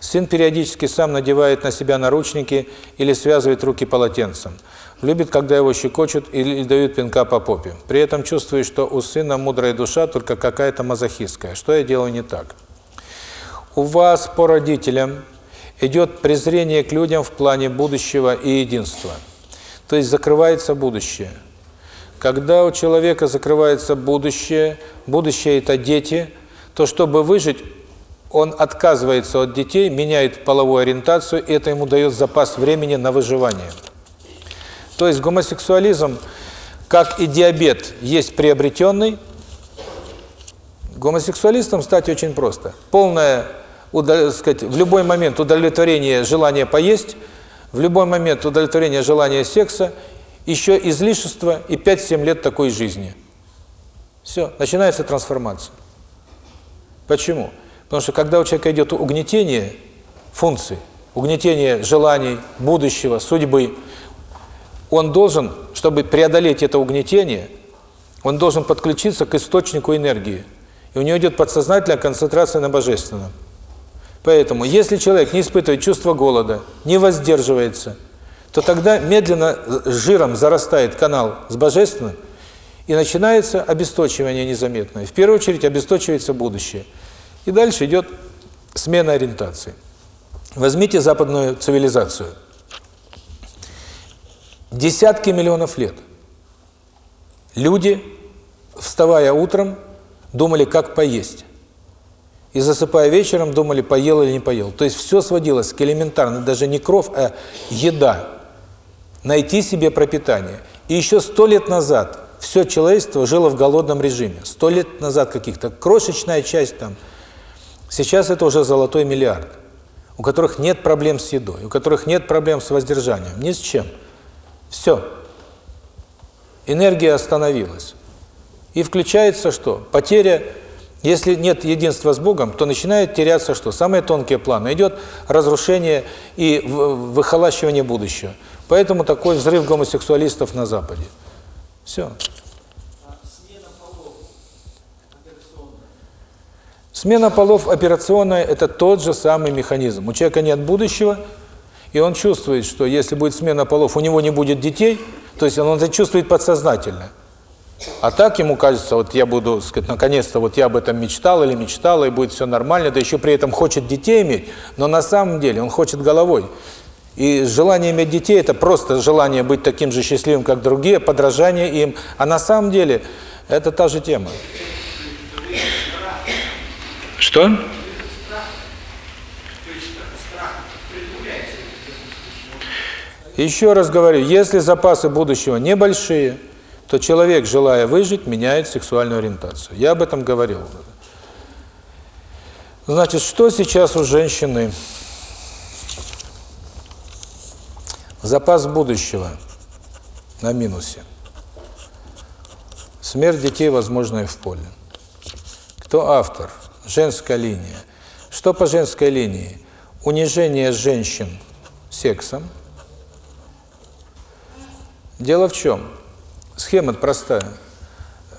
Speaker 1: Сын периодически сам надевает на себя наручники или связывает руки полотенцем. Любит, когда его щекочут или дают пинка по попе. При этом чувствую, что у сына мудрая душа, только какая-то мазохистская. Что я делаю не так? У вас по родителям идет презрение к людям в плане будущего и единства – то есть закрывается будущее. Когда у человека закрывается будущее, будущее – это дети, то чтобы выжить, он отказывается от детей, меняет половую ориентацию, и это ему дает запас времени на выживание. То есть гомосексуализм, как и диабет, есть приобретенный. Гомосексуалистом стать очень просто. Полное, сказать, в любой момент удовлетворение желания поесть, в любой момент удовлетворение желания секса, еще излишество и 5-7 лет такой жизни. Все, начинается трансформация. Почему? Потому что когда у человека идет угнетение функций, угнетение желаний, будущего, судьбы, он должен, чтобы преодолеть это угнетение, он должен подключиться к источнику энергии. И у него идет подсознательная концентрация на божественном. Поэтому, если человек не испытывает чувство голода, не воздерживается, то тогда медленно жиром зарастает канал с божественным, и начинается обесточивание незаметное. В первую очередь обесточивается будущее. И дальше идет смена ориентации. Возьмите западную цивилизацию. Десятки миллионов лет люди, вставая утром, думали, как поесть. И засыпая вечером, думали, поел или не поел. То есть все сводилось к элементарно, даже не кровь, а еда. Найти себе пропитание. И еще сто лет назад все человечество жило в голодном режиме. Сто лет назад каких-то. Крошечная часть там. Сейчас это уже золотой миллиард. У которых нет проблем с едой, у которых нет проблем с воздержанием. Ни с чем. Все. Энергия остановилась. И включается что? Потеря, если нет единства с Богом, то начинает теряться что? Самые тонкие планы. Идет разрушение и выхолащивание будущего. Поэтому такой взрыв гомосексуалистов на Западе. Все. Смена полов операционная – это тот же самый механизм. У человека нет будущего, и он чувствует, что если будет смена полов, у него не будет детей, то есть он это чувствует подсознательно. А так ему кажется, вот я буду, сказать, наконец-то вот я об этом мечтал или мечтала, и будет все нормально, да еще при этом хочет детей иметь, но на самом деле он хочет головой. И желание иметь детей – это просто желание быть таким же счастливым, как другие, подражание им. А на самом деле это та же тема. Что? Еще раз говорю, если запасы будущего небольшие, то человек, желая выжить, меняет сексуальную ориентацию. Я об этом говорил. Значит, что сейчас у женщины? Запас будущего на минусе. Смерть детей, возможно, и в поле. Кто автор? Женская линия. Что по женской линии? Унижение женщин сексом. Дело в чем? Схема простая.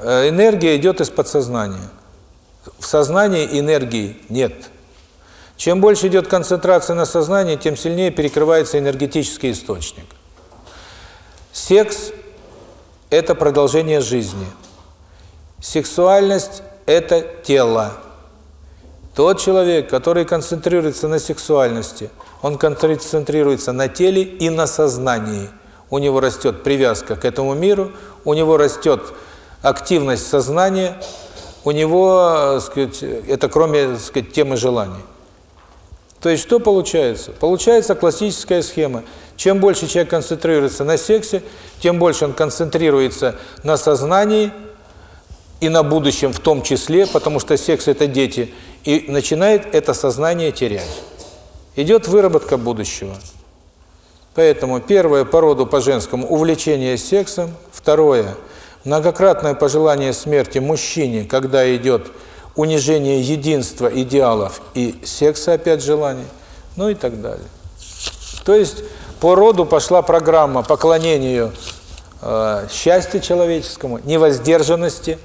Speaker 1: Энергия идет из подсознания. В сознании энергии нет. Чем больше идет концентрация на сознании, тем сильнее перекрывается энергетический источник. Секс – это продолжение жизни. Сексуальность – это тело. Тот человек, который концентрируется на сексуальности, он концентрируется на теле и на сознании. У него растет привязка к этому миру, у него растет активность сознания, у него, сказать, это кроме, сказать, темы желаний. То есть что получается? Получается классическая схема. Чем больше человек концентрируется на сексе, тем больше он концентрируется на сознании и на будущем в том числе, потому что секс – это дети, и начинает это сознание терять. Идет выработка будущего. Поэтому первое по роду по женскому – увлечение сексом, второе – многократное пожелание смерти мужчине, когда идет унижение единства идеалов и секса опять желаний, ну и так далее. То есть по роду пошла программа поклонению э, счастью человеческому, невоздержанности,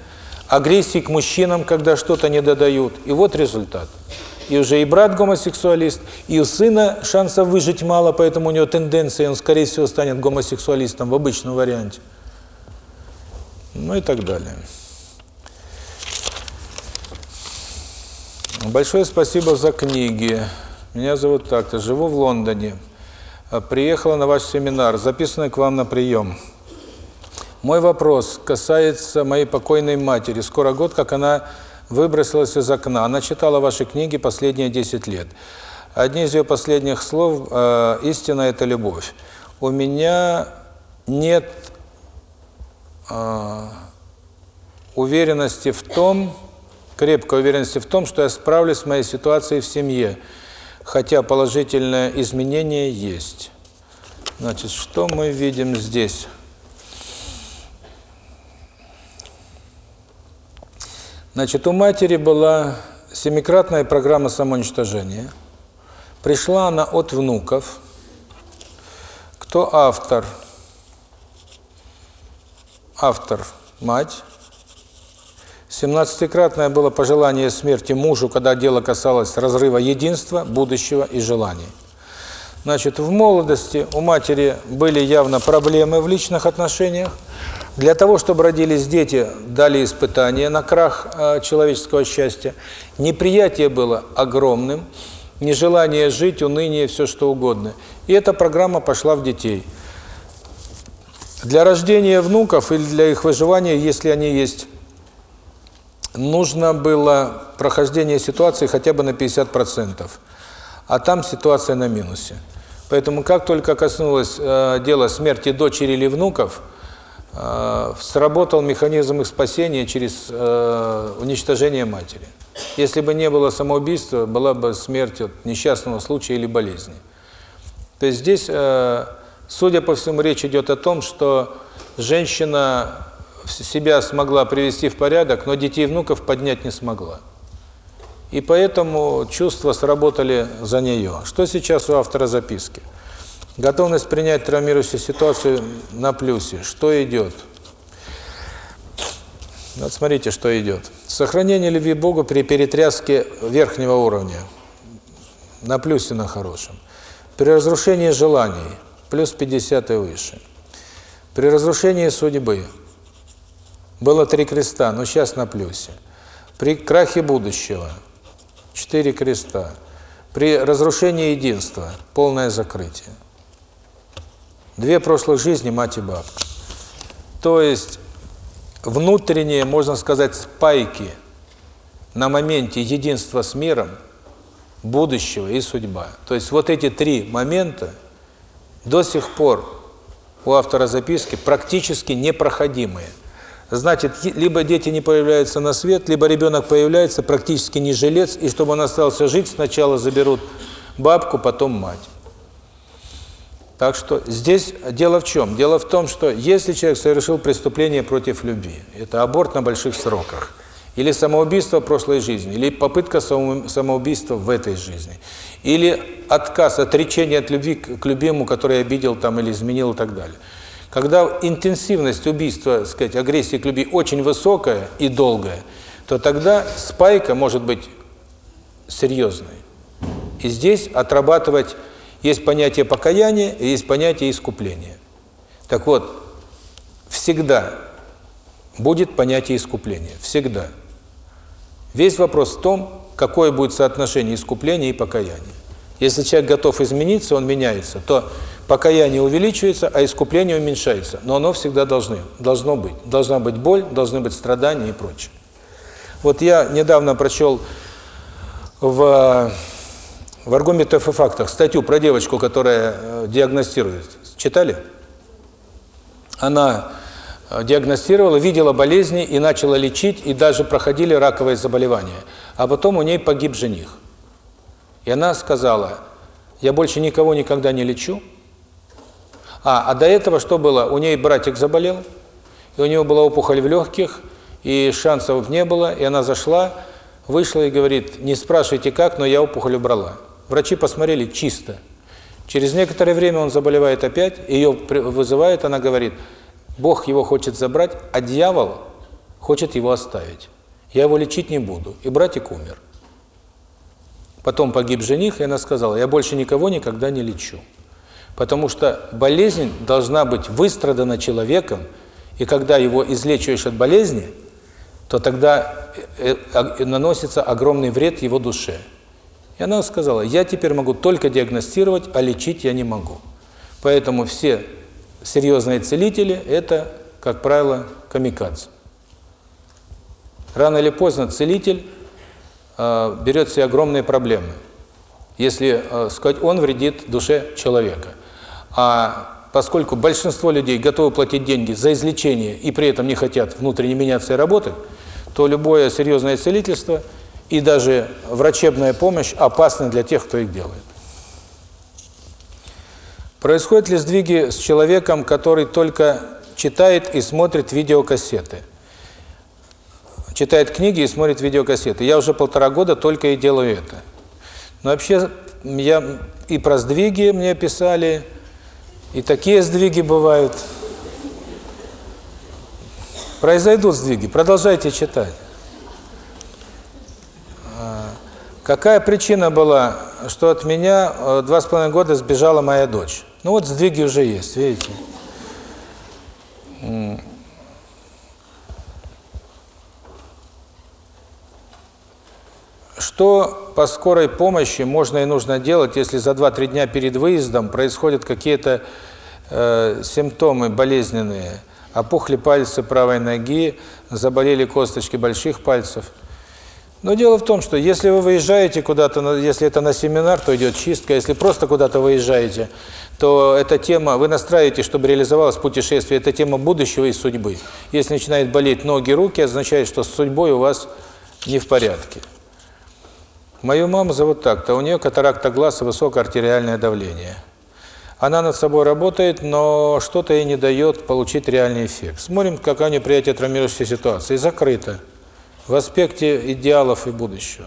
Speaker 1: агрессии к мужчинам, когда что-то не додают. И вот результат. И уже и брат гомосексуалист, и у сына шансов выжить мало, поэтому у него тенденция, он, скорее всего, станет гомосексуалистом в обычном варианте. Ну и так далее. Большое спасибо за книги. Меня зовут так-то, живу в Лондоне. Приехала на ваш семинар, записанный к вам на прием. Мой вопрос касается моей покойной матери. Скоро год, как она выбросилась из окна. Она читала ваши книги последние 10 лет. Одни из ее последних слов э, «Истина – это любовь». У меня нет а, уверенности в том, крепкой уверенности в том, что я справлюсь с моей ситуацией в семье, хотя положительное изменение есть. Значит, что мы видим здесь? Значит, у матери была семикратная программа самоуничтожения. Пришла она от внуков. Кто автор? Автор – мать. Семнадцатикратное было пожелание смерти мужу, когда дело касалось разрыва единства, будущего и желаний. Значит, в молодости у матери были явно проблемы в личных отношениях. Для того, чтобы родились дети, дали испытания на крах э, человеческого счастья. Неприятие было огромным, нежелание жить, уныние, все что угодно. И эта программа пошла в детей. Для рождения внуков или для их выживания, если они есть, нужно было прохождение ситуации хотя бы на 50%. А там ситуация на минусе. Поэтому как только коснулось э, дела смерти дочери или внуков, сработал механизм их спасения через э, уничтожение матери. Если бы не было самоубийства, была бы смерть от несчастного случая или болезни. То есть здесь, э, судя по всему, речь идет о том, что женщина себя смогла привести в порядок, но детей и внуков поднять не смогла. И поэтому чувства сработали за нее. Что сейчас у автора записки? Готовность принять травмирующую ситуацию на плюсе. Что идет? Вот смотрите, что идет. Сохранение любви Богу при перетряске верхнего уровня. На плюсе, на хорошем. При разрушении желаний. Плюс 50 и выше. При разрушении судьбы. Было три креста, но сейчас на плюсе. При крахе будущего. Четыре креста. При разрушении единства. Полное закрытие. Две прошлых жизни, мать и бабка. То есть внутренние, можно сказать, спайки на моменте единства с миром, будущего и судьба. То есть вот эти три момента до сих пор у автора записки практически непроходимые. Значит, либо дети не появляются на свет, либо ребенок появляется практически не жилец, и чтобы он остался жить, сначала заберут бабку, потом мать. Так что здесь дело в чем? Дело в том, что если человек совершил преступление против любви, это аборт на больших сроках, или самоубийство в прошлой жизни, или попытка самоубийства в этой жизни, или отказ, отречение от любви к любимому, который обидел там или изменил и так далее. Когда интенсивность убийства, сказать, агрессии к любви очень высокая и долгая, то тогда спайка может быть серьезной. И здесь отрабатывать есть понятие покаяния есть понятие искупления. Так вот, всегда будет понятие искупления. Всегда. Весь вопрос в том, какое будет соотношение искупления и покаяния. Если человек готов измениться, он меняется, то покаяние увеличивается, а искупление уменьшается. Но оно всегда должно, должно быть. Должна быть боль, должны быть страдания и прочее. Вот я недавно прочел в в аргументах и фактах статью про девочку, которая э, диагностирует. Читали? Она э, диагностировала, видела болезни и начала лечить, и даже проходили раковые заболевания. А потом у ней погиб жених. И она сказала, я больше никого никогда не лечу. А, а до этого что было? У ней братик заболел, и у него была опухоль в легких, и шансов не было, и она зашла, вышла и говорит, не спрашивайте как, но я опухоль убрала. Врачи посмотрели чисто. Через некоторое время он заболевает опять, ее вызывает, она говорит, Бог его хочет забрать, а дьявол хочет его оставить. Я его лечить не буду. И братик умер. Потом погиб жених, и она сказала, я больше никого никогда не лечу. Потому что болезнь должна быть выстрадана человеком, и когда его излечиваешь от болезни, то тогда э, э, наносится огромный вред его душе. И она сказала, я теперь могу только диагностировать, а лечить я не могу. Поэтому все серьезные целители – это, как правило, камикадзе. Рано или поздно целитель э, берет себе огромные проблемы, если, э, сказать, он вредит душе человека. А поскольку большинство людей готовы платить деньги за излечение и при этом не хотят внутренне меняться и работать, то любое серьезное целительство и даже врачебная помощь опасны для тех, кто их делает. Происходят ли сдвиги с человеком, который только читает и смотрит видеокассеты? Читает книги и смотрит видеокассеты. Я уже полтора года только и делаю это. Но вообще я и про сдвиги мне писали, и такие сдвиги бывают. Произойдут сдвиги, продолжайте читать. А, какая причина была, что от меня э, два с половиной года сбежала моя дочь? Ну вот сдвиги уже есть, видите. Что по скорой помощи можно и нужно делать, если за 2-3 дня перед выездом происходят какие-то э, симптомы болезненные? Опухли пальцы правой ноги, заболели косточки больших пальцев. Но дело в том, что если вы выезжаете куда-то, если это на семинар, то идет чистка, если просто куда-то выезжаете, то эта тема, вы настраиваете, чтобы реализовалось путешествие, это тема будущего и судьбы. Если начинает болеть ноги, руки, означает, что с судьбой у вас не в порядке. Мою маму зовут так-то, у нее катаракта глаз и высокое артериальное давление. Она над собой работает, но что-то ей не дает получить реальный эффект. Смотрим, какая у нее приятие травмирующей ситуации. Закрыто. В аспекте идеалов и будущего.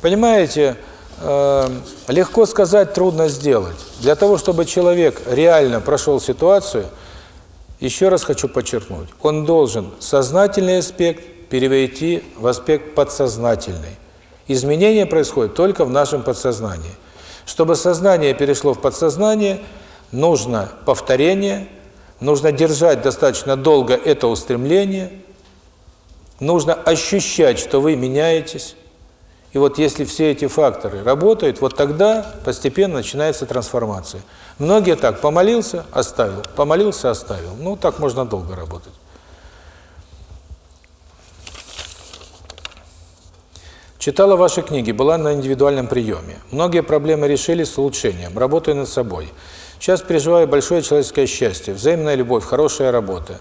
Speaker 1: Понимаете, э, легко сказать, трудно сделать. Для того, чтобы человек реально прошел ситуацию, еще раз хочу подчеркнуть, он должен сознательный аспект перевести в аспект подсознательный. Изменение происходит только в нашем подсознании. Чтобы сознание перешло в подсознание, нужно повторение, нужно держать достаточно долго это устремление, нужно ощущать, что вы меняетесь. И вот если все эти факторы работают, вот тогда постепенно начинается трансформация. Многие так, помолился, оставил, помолился, оставил. Ну, так можно долго работать. Читала ваши книги, была на индивидуальном приеме. Многие проблемы решились с улучшением, работаю над собой. Сейчас переживаю большое человеческое счастье, взаимная любовь, хорошая работа.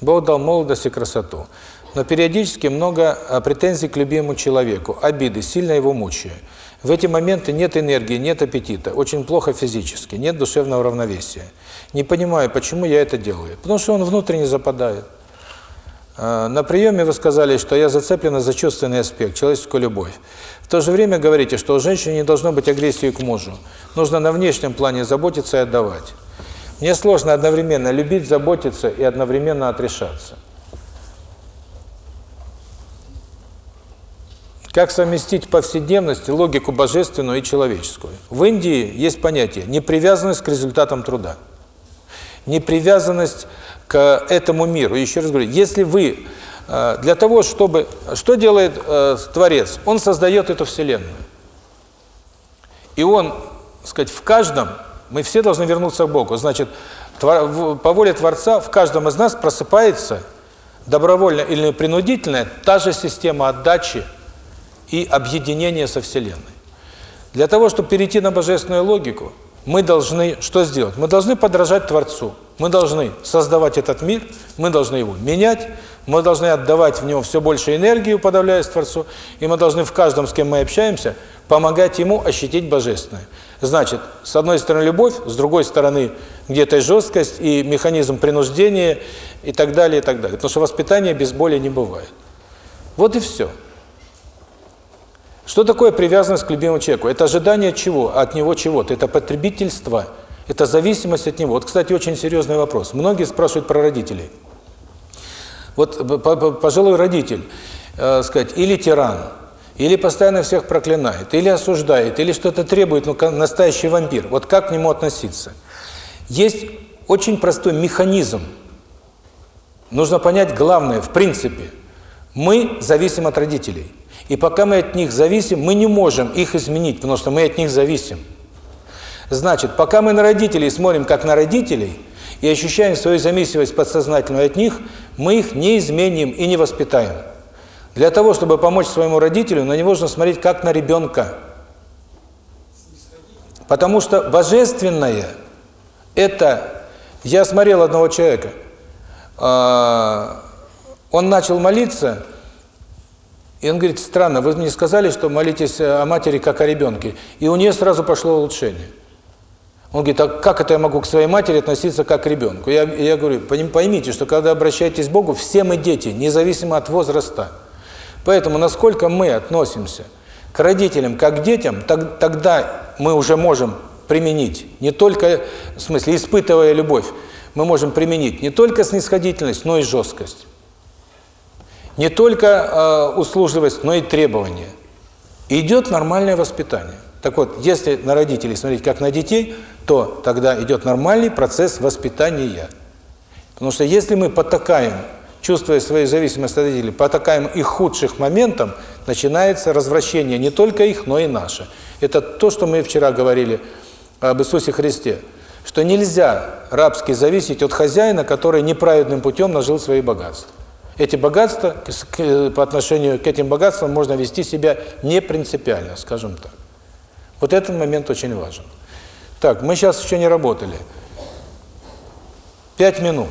Speaker 1: Бог дал молодость и красоту. Но периодически много а, претензий к любимому человеку, обиды, сильно его мучаю. В эти моменты нет энергии, нет аппетита, очень плохо физически, нет душевного равновесия. Не понимаю, почему я это делаю. Потому что он внутренне западает. А, на приеме вы сказали, что я зацеплена за чувственный аспект, человеческую любовь. В то же время говорите, что у женщины не должно быть агрессии к мужу. Нужно на внешнем плане заботиться и отдавать. Мне сложно одновременно любить, заботиться и одновременно отрешаться. Как совместить повседневность, логику божественную и человеческую? В Индии есть понятие непривязанность к результатам труда. Непривязанность к этому миру. Еще раз говорю, если вы э, для того, чтобы... Что делает э, Творец? Он создает эту Вселенную. И он, сказать, в каждом, мы все должны вернуться к Богу. Значит, по воле Творца в каждом из нас просыпается добровольно или принудительно та же система отдачи и объединения со Вселенной. Для того, чтобы перейти на божественную логику, мы должны что сделать? Мы должны подражать Творцу. Мы должны создавать этот мир, мы должны его менять, мы должны отдавать в него все больше энергии, подавляясь Творцу, и мы должны в каждом, с кем мы общаемся, помогать ему ощутить Божественное. Значит, с одной стороны любовь, с другой стороны где-то жесткость и механизм принуждения и так далее, и так далее. Потому что воспитание без боли не бывает. Вот и все. Что такое привязанность к любимому человеку? Это ожидание чего? От него чего-то. Это потребительство. Это зависимость от него. Вот, кстати, очень серьезный вопрос. Многие спрашивают про родителей. Вот пожилой родитель, э, сказать, или тиран, или постоянно всех проклинает, или осуждает, или что-то требует, ну, настоящий вампир. Вот как к нему относиться? Есть очень простой механизм. Нужно понять главное, в принципе. Мы зависим от родителей. И пока мы от них зависим, мы не можем их изменить, потому что мы от них зависим. Значит, пока мы на родителей смотрим как на родителей и ощущаем свою зависимость подсознательную от них, мы их не изменим и не воспитаем. Для того, чтобы помочь своему родителю, на него нужно смотреть как на ребенка. Потому что божественное Это, я смотрел одного человека, а, он начал молиться, и он говорит, странно, вы мне сказали, что молитесь о матери как о ребенке, и у нее сразу пошло улучшение. Он говорит, а как это я могу к своей матери относиться как к ребенку? Я, я говорю, «Поним- поймите, что когда обращаетесь к Богу, все мы дети, независимо от возраста. Поэтому насколько мы относимся к родителям как к детям, так- тогда мы уже можем применить, не только, в смысле, испытывая любовь, мы можем применить не только снисходительность, но и жесткость. Не только э, услужливость, но и требования. Идет нормальное воспитание. Так вот, если на родителей смотреть как на детей, то тогда идет нормальный процесс воспитания. Потому что если мы потакаем, чувствуя свою зависимость от родителей, потакаем их худших моментам, начинается развращение не только их, но и наше. Это то, что мы вчера говорили об Иисусе Христе, что нельзя рабски зависеть от хозяина, который неправедным путем нажил свои богатства. Эти богатства, по отношению к этим богатствам можно вести себя не принципиально, скажем так. Вот этот момент очень важен. Так, мы сейчас еще не работали. Пять минут.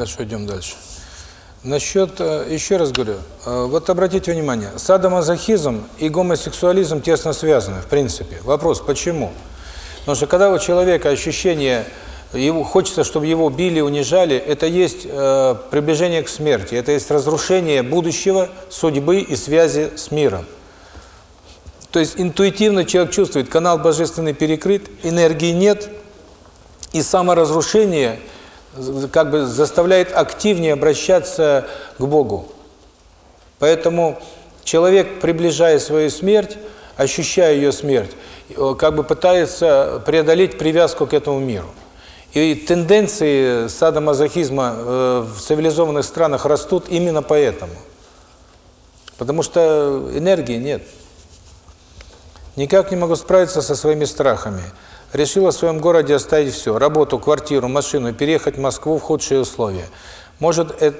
Speaker 1: Хорошо, идем дальше. Насчет, э, еще раз говорю, э, вот обратите внимание, садомазохизм и гомосексуализм тесно связаны, в принципе. Вопрос, почему? Потому что когда у человека ощущение, его хочется, чтобы его били, унижали, это есть э, приближение к смерти, это есть разрушение будущего, судьбы и связи с миром. То есть интуитивно человек чувствует, канал божественный перекрыт, энергии нет, и саморазрушение как бы заставляет активнее обращаться к Богу. Поэтому человек, приближая свою смерть, ощущая ее смерть, э, как бы пытается преодолеть привязку к этому миру. И тенденции садомазохизма э, в цивилизованных странах растут именно поэтому. Потому что энергии нет. Никак не могу справиться со своими страхами. Решила в своем городе оставить все. Работу, квартиру, машину, переехать в Москву в худшие условия. Может, это,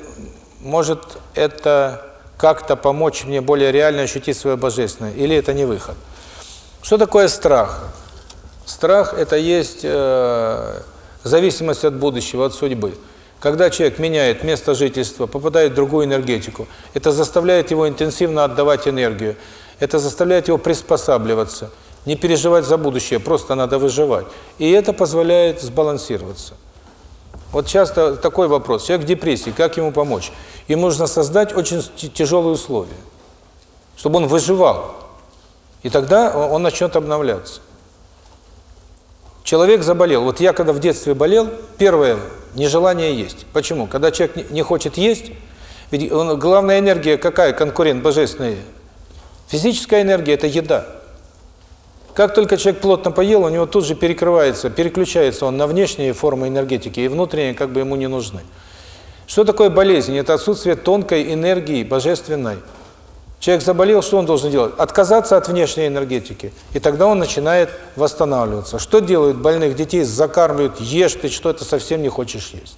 Speaker 1: может это как-то помочь мне более реально ощутить свое божественное? Или это не выход? Что такое страх? Страх – это есть э, зависимость от будущего, от судьбы. Когда человек меняет место жительства, попадает в другую энергетику, это заставляет его интенсивно отдавать энергию, это заставляет его приспосабливаться – не переживать за будущее, просто надо выживать. И это позволяет сбалансироваться. Вот часто такой вопрос. Человек в депрессии, как ему помочь? Ему нужно создать очень тяжелые условия, чтобы он выживал. И тогда он начнет обновляться. Человек заболел. Вот я когда в детстве болел, первое – нежелание есть. Почему? Когда человек не хочет есть, ведь он, главная энергия какая, конкурент божественный? Физическая энергия – это еда. Как только человек плотно поел, у него тут же перекрывается, переключается он на внешние формы энергетики, и внутренние как бы ему не нужны. Что такое болезнь? Это отсутствие тонкой энергии, божественной. Человек заболел, что он должен делать? Отказаться от внешней энергетики. И тогда он начинает восстанавливаться. Что делают больных детей? Закармливают, ешь ты что-то совсем не хочешь есть.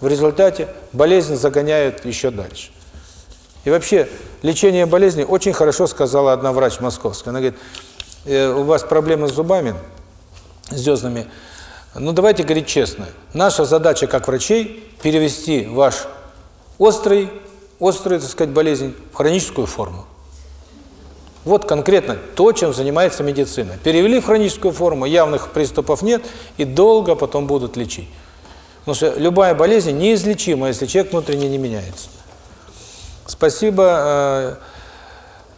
Speaker 1: В результате болезнь загоняет еще дальше. И вообще, лечение болезни очень хорошо сказала одна врач московская. Она говорит, у вас проблемы с зубами, с дезнами, ну давайте говорить честно. Наша задача как врачей перевести ваш острый, острую, так сказать, болезнь в хроническую форму. Вот конкретно то, чем занимается медицина. Перевели в хроническую форму, явных приступов нет, и долго потом будут лечить. Потому что любая болезнь неизлечима, если человек внутренне не меняется. Спасибо.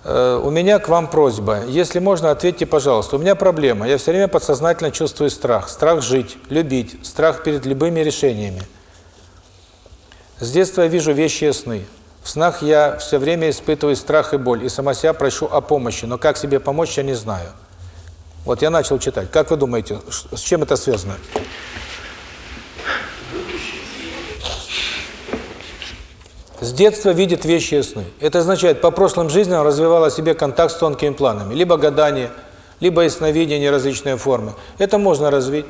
Speaker 1: Э, у меня к вам просьба. Если можно, ответьте, пожалуйста. У меня проблема. Я все время подсознательно чувствую страх. Страх жить, любить, страх перед любыми решениями. С детства я вижу вещи сны. В снах я все время испытываю страх и боль, и сама себя прошу о помощи, но как себе помочь, я не знаю. Вот я начал читать. Как вы думаете, с чем это связано? С детства видит вещи и сны. Это означает, по прошлым жизням развивала себе контакт с тонкими планами. Либо гадание, либо ясновидение, различные формы. Это можно развить.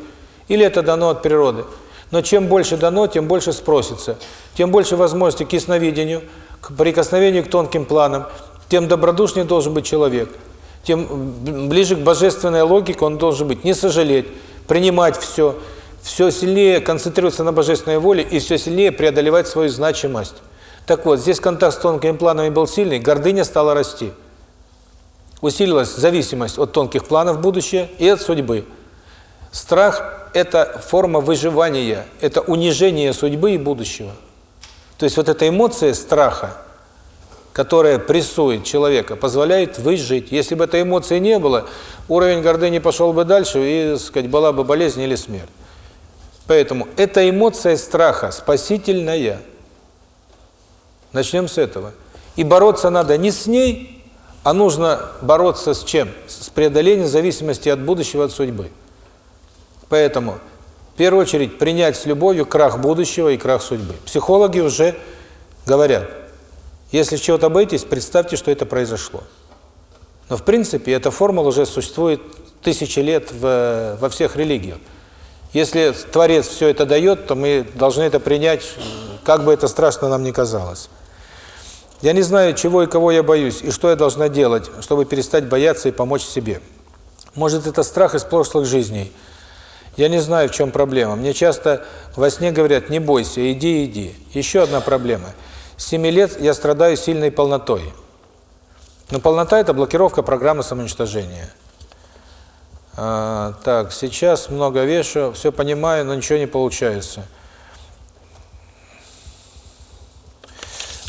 Speaker 1: Или это дано от природы. Но чем больше дано, тем больше спросится. Тем больше возможностей к ясновидению, к прикосновению к тонким планам, тем добродушнее должен быть человек. Тем ближе к божественной логике он должен быть. Не сожалеть, принимать все, все сильнее концентрироваться на божественной воле и все сильнее преодолевать свою значимость. Так вот, здесь контакт с тонкими планами был сильный, гордыня стала расти. Усилилась зависимость от тонких планов будущее и от судьбы. Страх – это форма выживания, это унижение судьбы и будущего. То есть вот эта эмоция страха, которая прессует человека, позволяет выжить. Если бы этой эмоции не было, уровень гордыни пошел бы дальше, и, сказать, была бы болезнь или смерть. Поэтому эта эмоция страха спасительная – Начнем с этого. И бороться надо не с ней, а нужно бороться с чем? С преодолением зависимости от будущего, от судьбы. Поэтому, в первую очередь, принять с любовью крах будущего и крах судьбы. Психологи уже говорят, если чего-то боитесь, представьте, что это произошло. Но, в принципе, эта формула уже существует тысячи лет в, во всех религиях. Если Творец все это дает, то мы должны это принять, как бы это страшно нам ни казалось. Я не знаю, чего и кого я боюсь, и что я должна делать, чтобы перестать бояться и помочь себе. Может, это страх из прошлых жизней. Я не знаю, в чем проблема. Мне часто во сне говорят, не бойся, иди, иди. Еще одна проблема. С 7 лет я страдаю сильной полнотой. Но полнота – это блокировка программы самоуничтожения. А, так, сейчас много вешу, все понимаю, но ничего не получается.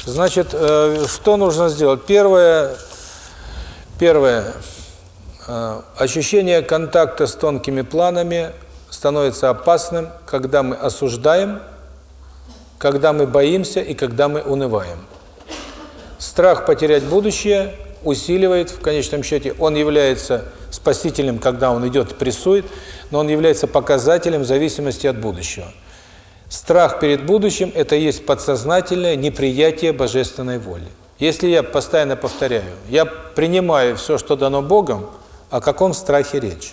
Speaker 1: Значит, э, что нужно сделать? Первое, первое э, ощущение контакта с тонкими планами становится опасным, когда мы осуждаем, когда мы боимся и когда мы унываем. Страх потерять будущее усиливает в конечном счете, он является спасителем, когда он идет и прессует, но он является показателем зависимости от будущего. Страх перед будущим – это есть подсознательное неприятие божественной воли. Если я постоянно повторяю, я принимаю все, что дано Богом, о каком страхе речь?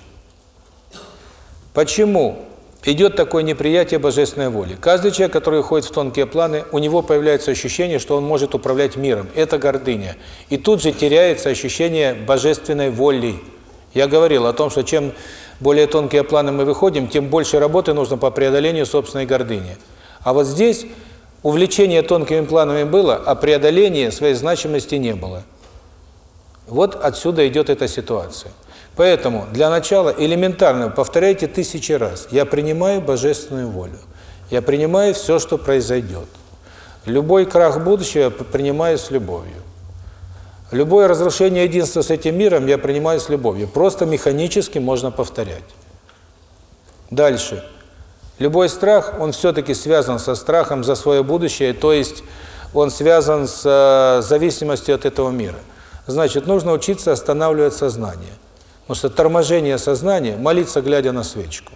Speaker 1: Почему идет такое неприятие божественной воли? Каждый человек, который ходит в тонкие планы, у него появляется ощущение, что он может управлять миром. Это гордыня. И тут же теряется ощущение божественной воли. Я говорил о том, что чем более тонкие планы мы выходим, тем больше работы нужно по преодолению собственной гордыни. А вот здесь увлечение тонкими планами было, а преодоления своей значимости не было. Вот отсюда идет эта ситуация. Поэтому для начала элементарно повторяйте тысячи раз. Я принимаю божественную волю. Я принимаю все, что произойдет. Любой крах будущего принимаю с любовью. Любое разрушение единства с этим миром я принимаю с любовью. Просто механически можно повторять. Дальше. Любой страх, он все-таки связан со страхом за свое будущее, то есть он связан с э, зависимостью от этого мира. Значит, нужно учиться останавливать сознание. Потому что торможение сознания, молиться, глядя на свечку.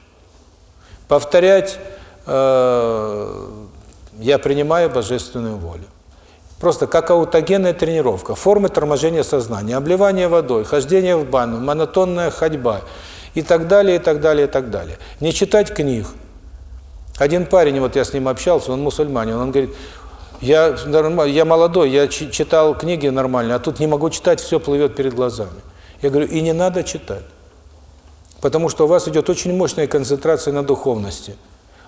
Speaker 1: Повторять э, «я принимаю божественную волю». Просто как аутогенная тренировка, формы торможения сознания, обливание водой, хождение в баню, монотонная ходьба и так далее, и так далее, и так далее. Не читать книг. Один парень, вот я с ним общался, он мусульманин, он говорит, я, я молодой, я читал книги нормально, а тут не могу читать, все плывет перед глазами. Я говорю, и не надо читать, потому что у вас идет очень мощная концентрация на духовности.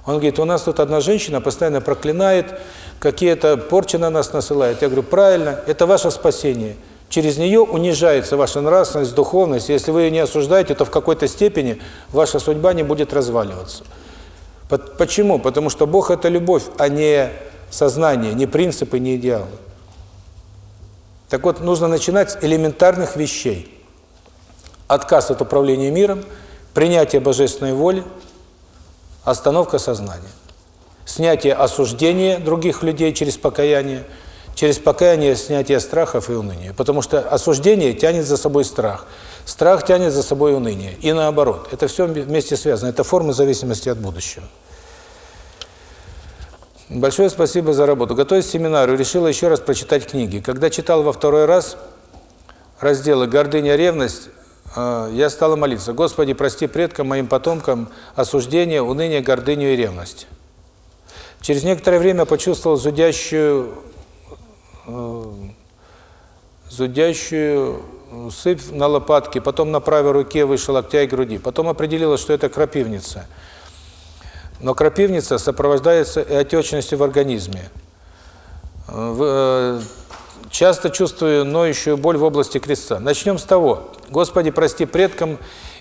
Speaker 1: Он говорит, у нас тут одна женщина постоянно проклинает, какие-то порчи на нас насылает. Я говорю, правильно, это ваше спасение. Через нее унижается ваша нравственность, духовность. Если вы ее не осуждаете, то в какой-то степени ваша судьба не будет разваливаться. Почему? Потому что Бог – это любовь, а не сознание, не принципы, не идеалы. Так вот, нужно начинать с элементарных вещей. Отказ от управления миром, принятие божественной воли – остановка сознания. Снятие осуждения других людей через покаяние, через покаяние снятие страхов и уныния. Потому что осуждение тянет за собой страх, страх тянет за собой уныние. И наоборот. Это все вместе связано. Это форма зависимости от будущего. Большое спасибо за работу. Готовясь к семинару, решила еще раз прочитать книги. Когда читал во второй раз разделы «Гордыня, ревность», я стала молиться, Господи, прости предкам, моим потомкам осуждение, уныние, гордыню и ревность. Через некоторое время почувствовал зудящую, э, зудящую сыпь на лопатке, потом на правой руке выше локтя и груди. Потом определилось, что это крапивница. Но крапивница сопровождается и отечностью в организме. Э, часто чувствую ноющую боль в области креста. Начнем с того. Господи, прости предкам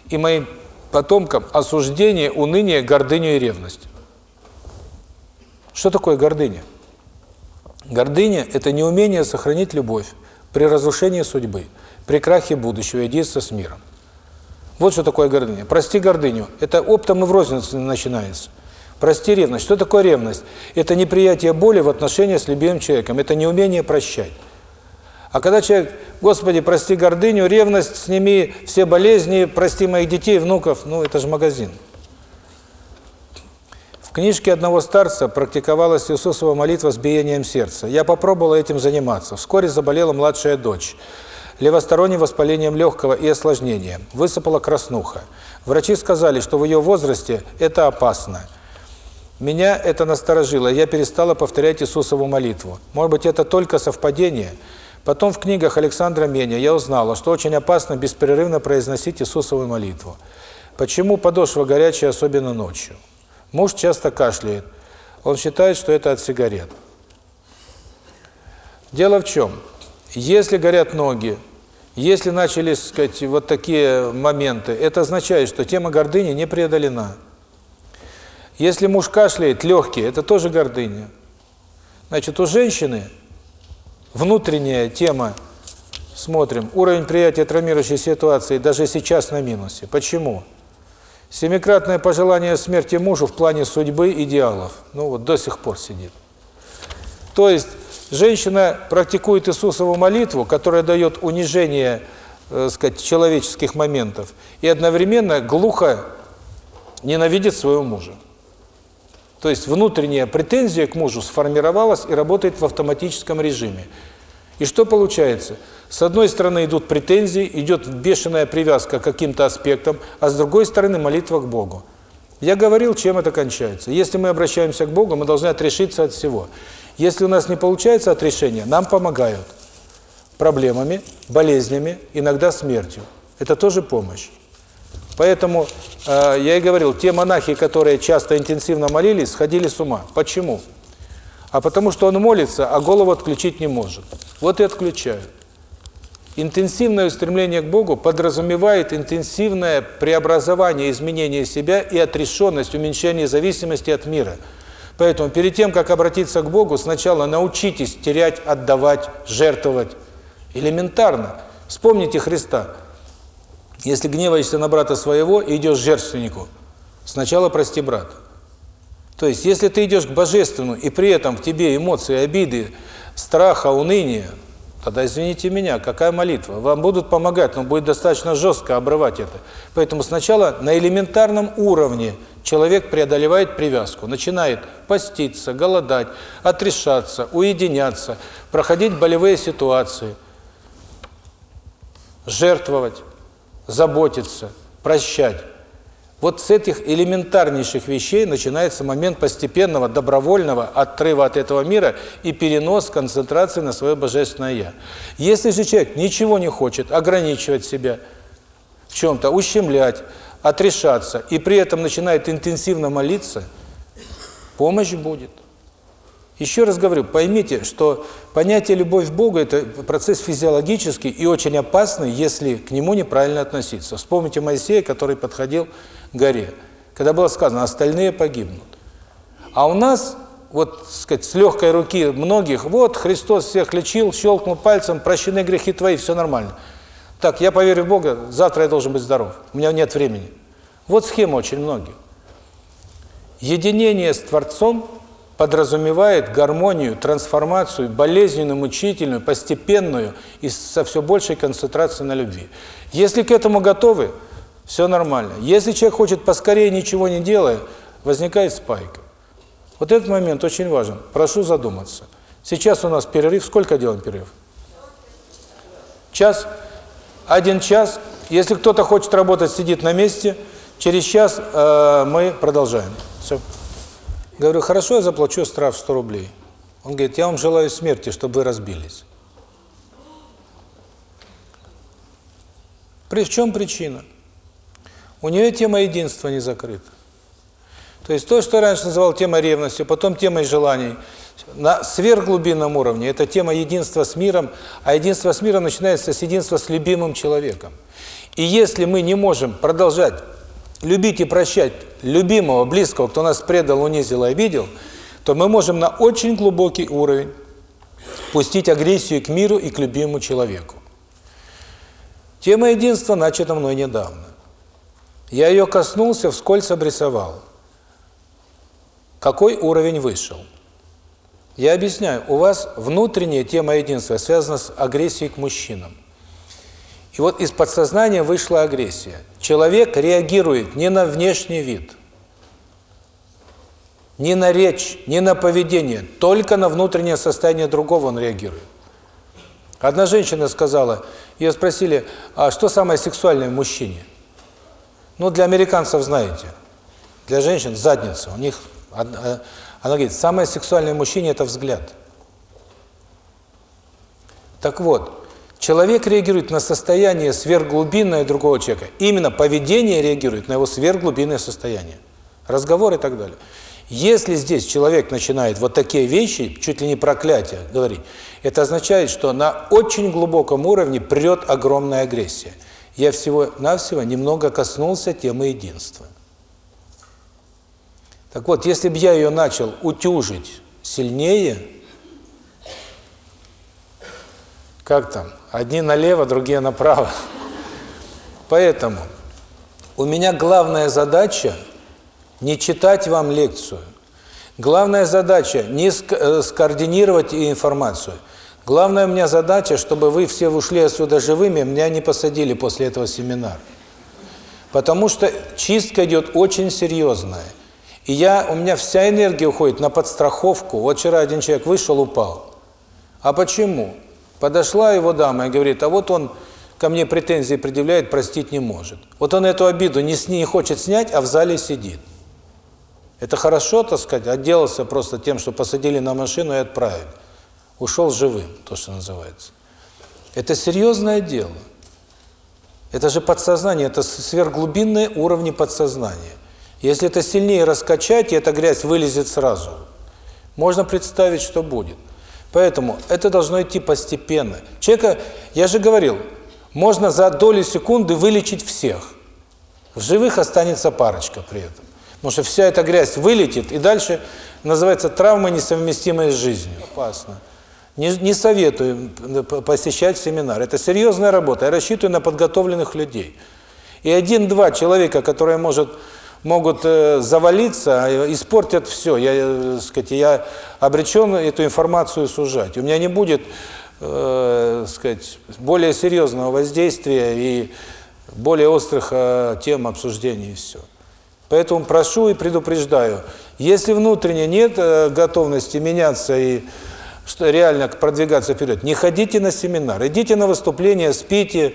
Speaker 1: и моим потомкам осуждение, уныние, гордыню и ревность. Что такое гордыня? Гордыня – это неумение сохранить любовь при разрушении судьбы, при крахе будущего, единства с миром. Вот что такое гордыня. Прости гордыню. Это оптом и в розницу начинается. Прости ревность. Что такое ревность? Это неприятие боли в отношении с любимым человеком. Это неумение прощать. А когда человек, Господи, прости гордыню, ревность, сними все болезни, прости моих детей, внуков, ну это же магазин. В книжке одного старца практиковалась Иисусова молитва с биением сердца. Я попробовала этим заниматься. Вскоре заболела младшая дочь. Левосторонним воспалением легкого и осложнением. Высыпала краснуха. Врачи сказали, что в ее возрасте это опасно. Меня это насторожило, я перестала повторять Иисусову молитву. Может быть, это только совпадение – Потом в книгах Александра Меня я узнала, что очень опасно беспрерывно произносить Иисусову молитву. Почему подошва горячая, особенно ночью? Муж часто кашляет. Он считает, что это от сигарет. Дело в чем? Если горят ноги, если начали, сказать, вот такие моменты, это означает, что тема гордыни не преодолена. Если муж кашляет, легкий, это тоже гордыня. Значит, у женщины внутренняя тема, смотрим, уровень приятия травмирующей ситуации даже сейчас на минусе. Почему? Семикратное пожелание смерти мужу в плане судьбы идеалов. Ну вот до сих пор сидит. То есть женщина практикует Иисусову молитву, которая дает унижение, э, сказать, человеческих моментов, и одновременно глухо ненавидит своего мужа. То есть внутренняя претензия к мужу сформировалась и работает в автоматическом режиме. И что получается? С одной стороны идут претензии, идет бешеная привязка к каким-то аспектам, а с другой стороны молитва к Богу. Я говорил, чем это кончается. Если мы обращаемся к Богу, мы должны отрешиться от всего. Если у нас не получается отрешение, нам помогают проблемами, болезнями, иногда смертью. Это тоже помощь. Поэтому э, я и говорил, те монахи, которые часто интенсивно молились, сходили с ума. Почему? А потому что он молится, а голову отключить не может. Вот и отключают. Интенсивное устремление к Богу подразумевает интенсивное преобразование, изменение себя и отрешенность, уменьшение зависимости от мира. Поэтому перед тем, как обратиться к Богу, сначала научитесь терять, отдавать, жертвовать. Элементарно. Вспомните Христа. Если гневаешься на брата своего и идешь к жертвеннику, сначала прости брата. То есть, если ты идешь к Божественному, и при этом в тебе эмоции, обиды, страха, уныния, тогда, извините меня, какая молитва? Вам будут помогать, но будет достаточно жестко обрывать это. Поэтому сначала на элементарном уровне человек преодолевает привязку, начинает поститься, голодать, отрешаться, уединяться, проходить болевые ситуации, жертвовать, заботиться, прощать. Вот с этих элементарнейших вещей начинается момент постепенного, добровольного отрыва от этого мира и перенос концентрации на свое Божественное Я. Если же человек ничего не хочет, ограничивать себя в чем-то, ущемлять, отрешаться, и при этом начинает интенсивно молиться, помощь будет. Еще раз говорю, поймите, что понятие «любовь к Богу» – это процесс физиологический и очень опасный, если к нему неправильно относиться. Вспомните Моисея, который подходил к горе, когда было сказано «остальные погибнут». А у нас, вот, сказать, с легкой руки многих, вот, Христос всех лечил, щелкнул пальцем, прощены грехи твои, все нормально. Так, я поверю в Бога, завтра я должен быть здоров, у меня нет времени. Вот схема очень многих. Единение с Творцом подразумевает гармонию, трансформацию, болезненную, мучительную, постепенную и со все большей концентрацией на любви. Если к этому готовы, все нормально. Если человек хочет поскорее, ничего не делая, возникает спайка. Вот этот момент очень важен. Прошу задуматься. Сейчас у нас перерыв. Сколько делаем перерыв? Час? Один час. Если кто-то хочет работать, сидит на месте. Через час э, мы продолжаем. Все. Говорю, хорошо, я заплачу штраф 100 рублей. Он говорит, я вам желаю смерти, чтобы вы разбились. При в чем причина? У нее тема единства не закрыта. То есть то, что раньше называл темой ревности, потом темой желаний, на сверхглубинном уровне это тема единства с миром, а единство с миром начинается с единства с любимым человеком. И если мы не можем продолжать любить и прощать любимого, близкого, кто нас предал, унизил и обидел, то мы можем на очень глубокий уровень пустить агрессию к миру и к любимому человеку. Тема единства начата мной недавно. Я ее коснулся, вскользь обрисовал. Какой уровень вышел? Я объясняю, у вас внутренняя тема единства связана с агрессией к мужчинам. И вот из подсознания вышла агрессия. Человек реагирует не на внешний вид, не на речь, не на поведение, только на внутреннее состояние другого он реагирует. Одна женщина сказала, ее спросили, а что самое сексуальное в мужчине? Ну, для американцев знаете, для женщин задница, у них, она говорит, самое сексуальное в мужчине – это взгляд. Так вот, Человек реагирует на состояние сверхглубинное другого человека. Именно поведение реагирует на его сверхглубинное состояние. Разговор и так далее. Если здесь человек начинает вот такие вещи, чуть ли не проклятия говорить, это означает, что на очень глубоком уровне прет огромная агрессия. Я всего-навсего немного коснулся темы единства. Так вот, если бы я ее начал утюжить сильнее, как там, одни налево, другие направо. Поэтому у меня главная задача не читать вам лекцию. Главная задача не э, скоординировать информацию. Главная у меня задача, чтобы вы все ушли отсюда живыми, меня не посадили после этого семинара. Потому что чистка идет очень серьезная. И я, у меня вся энергия уходит на подстраховку. Вот вчера один человек вышел, упал. А почему? Подошла его дама и говорит, а вот он ко мне претензии предъявляет, простить не может. Вот он эту обиду не, не хочет снять, а в зале сидит. Это хорошо, так сказать, отделался просто тем, что посадили на машину и отправили. Ушел живым, то, что называется. Это серьезное дело. Это же подсознание, это сверхглубинные уровни подсознания. Если это сильнее раскачать, и эта грязь вылезет сразу, можно представить, что будет. Поэтому это должно идти постепенно. Человека, я же говорил, можно за долю секунды вылечить всех. В живых останется парочка при этом. Потому что вся эта грязь вылетит, и дальше называется травма, несовместимая с жизнью. Опасно. Не, не советую посещать семинар. Это серьезная работа. Я рассчитываю на подготовленных людей. И один-два человека, которые может, могут э, завалиться, а, испортят все. Я, э, сказать, я обречен эту информацию сужать. У меня не будет э, сказать, более серьезного воздействия и более острых э, тем обсуждений и все. Поэтому прошу и предупреждаю, если внутренне нет э, готовности меняться и что реально продвигаться вперед, не ходите на семинар, идите на выступление, спите,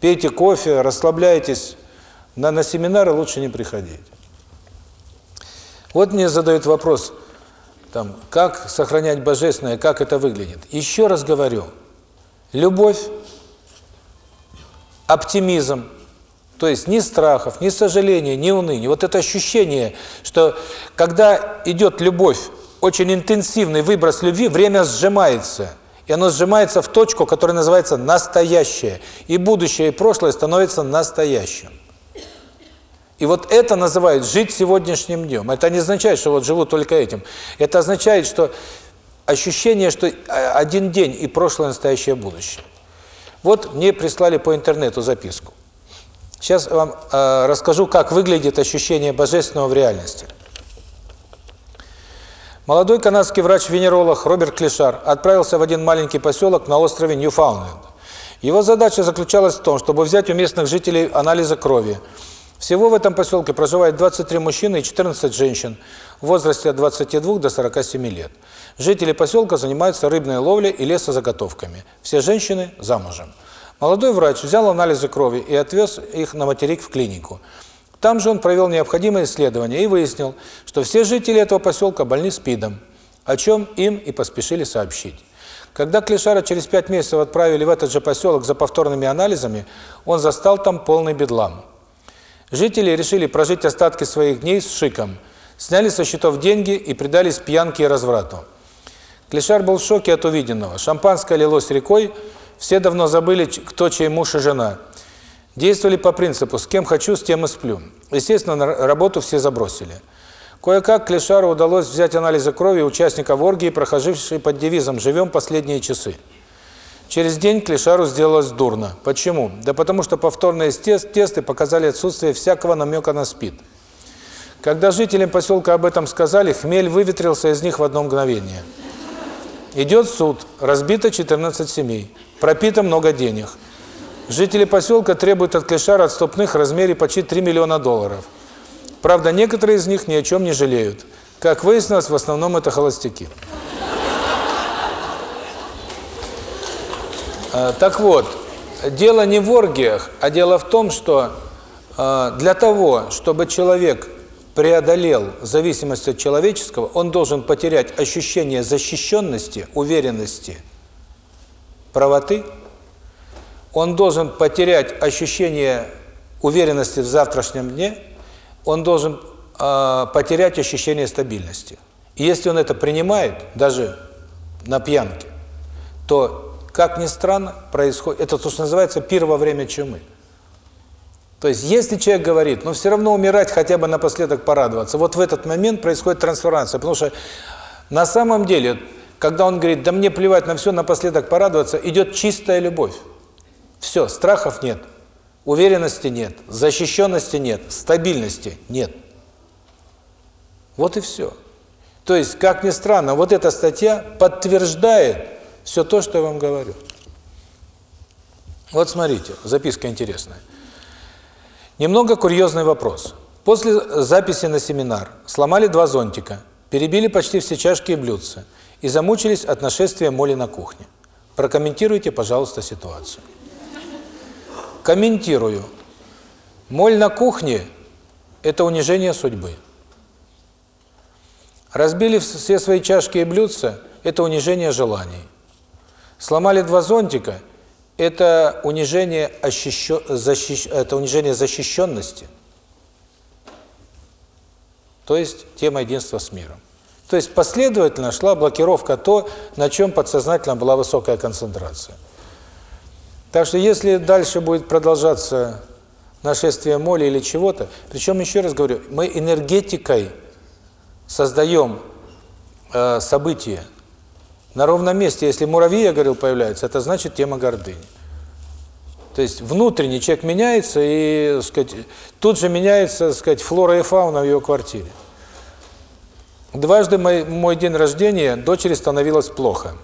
Speaker 1: пейте кофе, расслабляйтесь. На, на семинары лучше не приходить. Вот мне задают вопрос, там, как сохранять божественное, как это выглядит. Еще раз говорю, любовь, оптимизм, то есть ни страхов, ни сожаления, ни уныния. Вот это ощущение, что когда идет любовь, очень интенсивный выброс любви, время сжимается. И оно сжимается в точку, которая называется настоящее. И будущее, и прошлое становятся настоящим. И вот это называют жить сегодняшним днем. Это не означает, что вот живу только этим. Это означает, что ощущение, что один день и прошлое, настоящее, будущее. Вот мне прислали по интернету записку. Сейчас вам э, расскажу, как выглядит ощущение божественного в реальности. Молодой канадский врач-венеролог Роберт Клишар отправился в один маленький поселок на острове Ньюфаундленд. Его задача заключалась в том, чтобы взять у местных жителей анализы крови. Всего в этом поселке проживает 23 мужчины и 14 женщин в возрасте от 22 до 47 лет. Жители поселка занимаются рыбной ловлей и лесозаготовками. Все женщины замужем. Молодой врач взял анализы крови и отвез их на материк в клинику. Там же он провел необходимые исследования и выяснил, что все жители этого поселка больны СПИДом, о чем им и поспешили сообщить. Когда Клишара через пять месяцев отправили в этот же поселок за повторными анализами, он застал там полный бедлам. Жители решили прожить остатки своих дней с шиком, сняли со счетов деньги и предались пьянке и разврату. Клишар был в шоке от увиденного. Шампанское лилось рекой, все давно забыли, кто чей муж и жена. Действовали по принципу «с кем хочу, с тем и сплю». Естественно, работу все забросили. Кое-как Клешару удалось взять анализы крови участников оргии, прохожившей под девизом «Живем последние часы». Через день Клешару сделалось дурно. Почему? Да потому что повторные тесты показали отсутствие всякого намека на СПИД. Когда жителям поселка об этом сказали, хмель выветрился из них в одно мгновение. Идет суд, разбито 14 семей. Пропито много денег. Жители поселка требуют от Клешара отступных в размере почти 3 миллиона долларов. Правда, некоторые из них ни о чем не жалеют. Как выяснилось, в основном это холостяки. Так вот, дело не в оргиях, а дело в том, что а, для того, чтобы человек преодолел зависимость от человеческого, он должен потерять ощущение защищенности, уверенности – правоты, он должен потерять ощущение уверенности в завтрашнем дне, он должен э, потерять ощущение стабильности. И если он это принимает, даже на пьянке, то, как ни странно, происходит, это то, что называется пир во время чумы. То есть, если человек говорит, ну все равно умирать, хотя бы напоследок порадоваться, вот в этот момент происходит трансформация, потому что на самом деле, когда он говорит, да мне плевать на все, напоследок порадоваться, идет чистая любовь. Все, страхов нет, уверенности нет, защищенности нет, стабильности нет. Вот и все. То есть, как ни странно, вот эта статья подтверждает все то, что я вам говорю. Вот смотрите, записка интересная. Немного курьезный вопрос. После записи на семинар сломали два зонтика, перебили почти все чашки и блюдца и замучились от нашествия моли на кухне. Прокомментируйте, пожалуйста, ситуацию. Комментирую. Моль на кухне – это унижение судьбы. Разбили все свои чашки и блюдца – это унижение желаний. Сломали два зонтика – это унижение, ощущен, защищ, это унижение защищенности, то есть тема единства с миром. То есть последовательно шла блокировка то, на чем подсознательно была высокая концентрация. Так что если дальше будет продолжаться нашествие моли или чего-то, причем еще раз говорю, мы энергетикой создаем э, события, на ровном месте, если муравьи, я говорил, появляются, это значит тема гордыни. То есть внутренний человек меняется, и сказать, тут же меняется сказать, флора и фауна в его квартире. Дважды мой, мой день рождения дочери становилось плохо.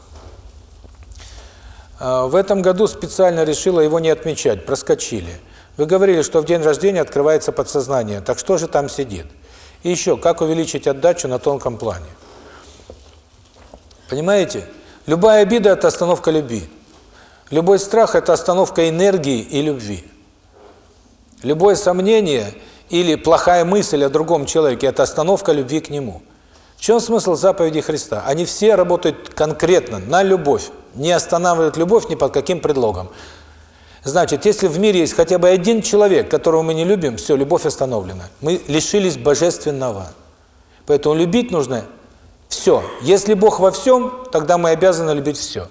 Speaker 1: А, в этом году специально решила его не отмечать, проскочили. Вы говорили, что в день рождения открывается подсознание, так что же там сидит? И еще, как увеличить отдачу на тонком плане? Понимаете? Любая обида – это остановка любви. Любой страх – это остановка энергии и любви. Любое сомнение или плохая мысль о другом человеке – это остановка любви к нему. В чем смысл заповеди Христа? Они все работают конкретно, на любовь. Не останавливают любовь ни под каким предлогом. Значит, если в мире есть хотя бы один человек, которого мы не любим, все, любовь остановлена. Мы лишились божественного. Поэтому любить нужно все. Если Бог во всем, тогда мы обязаны любить все.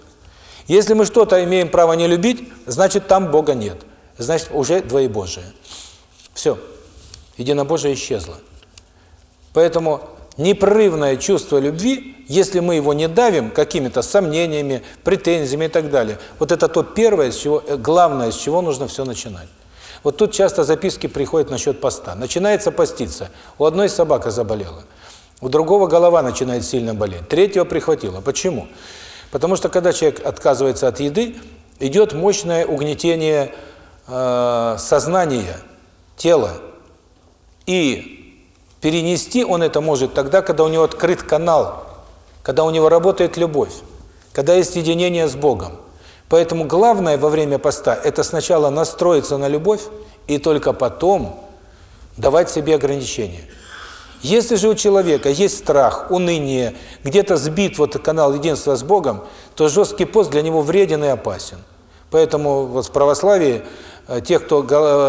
Speaker 1: Если мы что-то имеем право не любить, значит там Бога нет. Значит уже двоебожие. Все. Единобожие исчезло. Поэтому непрерывное чувство любви, если мы его не давим какими-то сомнениями, претензиями и так далее, вот это то первое, с чего, э, главное, с чего нужно все начинать. Вот тут часто записки приходят насчет поста. Начинается поститься. У одной собака заболела. У другого голова начинает сильно болеть, третьего прихватило. Почему? Потому что когда человек отказывается от еды, идет мощное угнетение э, сознания, тела. И перенести он это может тогда, когда у него открыт канал, когда у него работает любовь, когда есть единение с Богом. Поэтому главное во время поста – это сначала настроиться на любовь и только потом давать себе ограничения. Если же у человека есть страх, уныние, где-то сбит вот канал единства с Богом, то жесткий пост для него вреден и опасен. Поэтому вот в православии э, тех, кто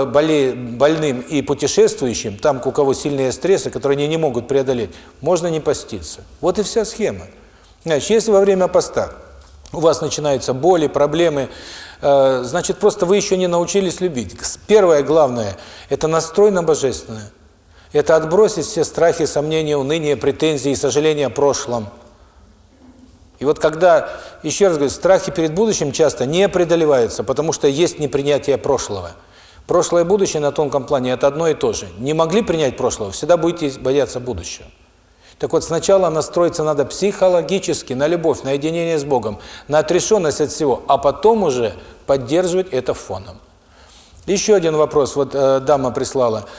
Speaker 1: болеет больным и путешествующим, там, у кого сильные стрессы, которые они не могут преодолеть, можно не поститься. Вот и вся схема. Значит, если во время поста у вас начинаются боли, проблемы, э, значит, просто вы еще не научились любить. Первое главное – это настрой на Божественное. Это отбросить все страхи, сомнения, уныние, претензии и сожаления о прошлом. И вот когда, еще раз говорю, страхи перед будущим часто не преодолеваются, потому что есть непринятие прошлого. Прошлое и будущее на тонком плане – это одно и то же. Не могли принять прошлого, всегда будете бояться будущего. Так вот, сначала настроиться надо психологически, на любовь, на единение с Богом, на отрешенность от всего, а потом уже поддерживать это фоном. Еще один вопрос, вот э, дама прислала –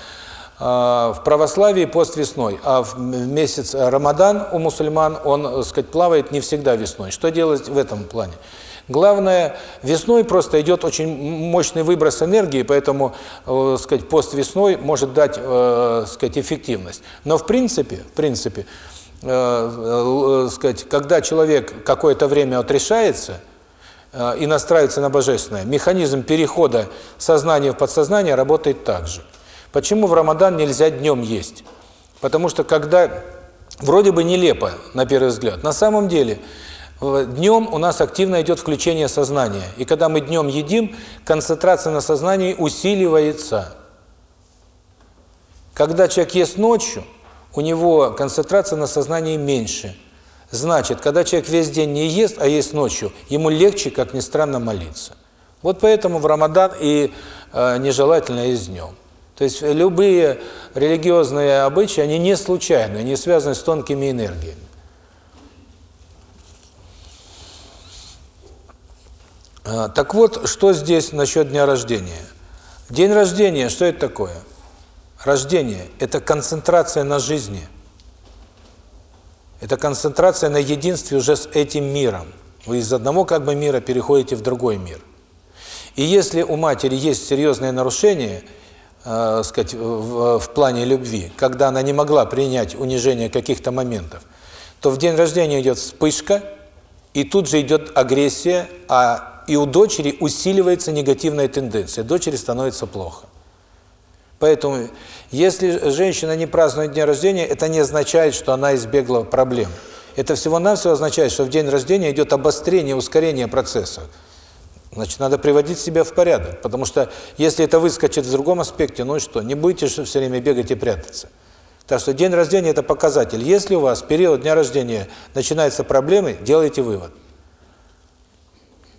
Speaker 1: в православии пост весной, а в месяц Рамадан у мусульман он, так сказать, плавает не всегда весной. Что делать в этом плане? Главное, весной просто идет очень мощный выброс энергии, поэтому, э, сказать, пост весной может дать, э, сказать, эффективность. Но в принципе, в принципе, э, э, сказать, когда человек какое-то время отрешается, э, и настраивается на божественное, механизм перехода сознания в подсознание работает так же. Почему в Рамадан нельзя днем есть? Потому что когда вроде бы нелепо на первый взгляд, на самом деле днем у нас активно идет включение сознания. И когда мы днем едим, концентрация на сознании усиливается. Когда человек ест ночью, у него концентрация на сознании меньше. Значит, когда человек весь день не ест, а ест ночью, ему легче, как ни странно, молиться. Вот поэтому в Рамадан и э, нежелательно есть днем. То есть любые религиозные обычаи, они не случайны, они связаны с тонкими энергиями. А, так вот, что здесь насчет дня рождения? День рождения, что это такое? Рождение – это концентрация на жизни. Это концентрация на единстве уже с этим миром. Вы из одного как бы мира переходите в другой мир. И если у матери есть серьезное нарушение, э, сказать, в, в плане любви, когда она не могла принять унижение каких-то моментов, то в день рождения идет вспышка, и тут же идет агрессия, а и у дочери усиливается негативная тенденция. Дочери становится плохо. Поэтому, если женщина не празднует день рождения, это не означает, что она избегла проблем. Это всего-навсего означает, что в день рождения идет обострение, ускорение процесса. Значит, надо приводить себя в порядок, потому что если это выскочит в другом аспекте, ну что, не будете же все время бегать и прятаться. Так что день рождения – это показатель. Если у вас период дня рождения начинаются проблемы, делайте вывод.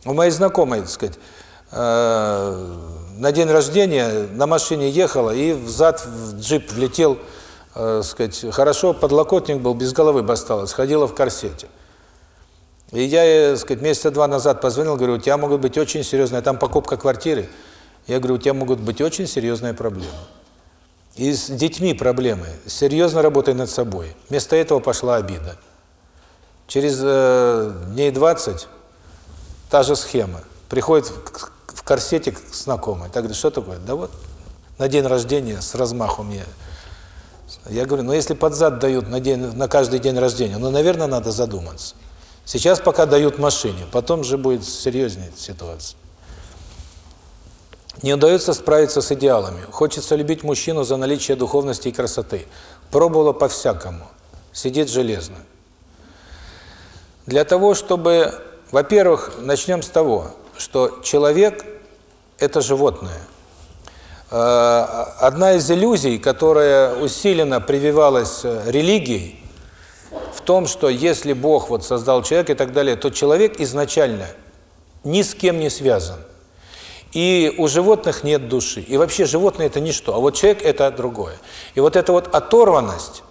Speaker 1: У моей знакомой, так сказать, э, на день рождения на машине ехала и взад в джип влетел, э, сказать, хорошо, подлокотник был, без головы бы осталось, ходила в корсете. И я, э, сказать, месяца два назад позвонил, говорю, у тебя могут быть очень серьезные, там покупка квартиры. Я говорю, у тебя могут быть очень серьезные проблемы. И с детьми проблемы. Серьезно работай над собой. Вместо этого пошла обида. Через э, дней 20 та же схема. Приходит в корсете знакомый. Так говорит, что такое? Да вот, на день рождения с размаху мне. Я говорю, ну если под зад дают на, день, на каждый день рождения, ну, наверное, надо задуматься. Сейчас пока дают машине, потом же будет серьезнее ситуация. Не удается справиться с идеалами. Хочется любить мужчину за наличие духовности и красоты. Пробовала по-всякому. Сидит железно. Для того, чтобы... Во-первых, начнем с того, что человек – это животное. Э, одна из иллюзий, которая усиленно прививалась э, религией, в том, что если Бог вот создал человека и так далее, то человек изначально ни с кем не связан. И у животных нет души. И вообще животное – это ничто, а вот человек – это другое. И вот эта вот оторванность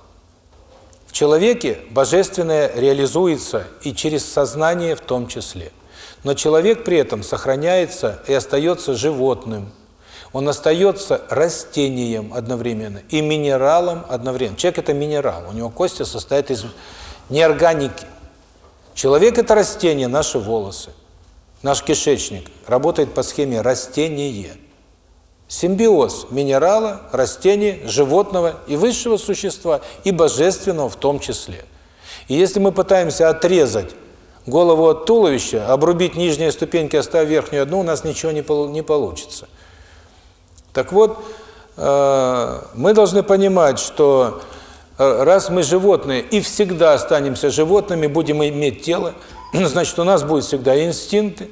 Speaker 1: в человеке божественное реализуется и через сознание в том числе. Но человек при этом сохраняется и остается животным. Он остается растением одновременно и минералом одновременно. Человек – это минерал, у него кости состоят из неорганики. Человек – это растение, наши волосы. Наш кишечник работает по схеме растение. Симбиоз минерала, растения, животного и высшего существа, и божественного в том числе. И если мы пытаемся отрезать голову от туловища, обрубить нижние ступеньки, оставив верхнюю одну, у нас ничего не, получится. Так вот, э, мы должны понимать, что э, раз мы животные и всегда останемся животными, будем иметь тело, (clears throat) значит, у нас будет всегда инстинкты.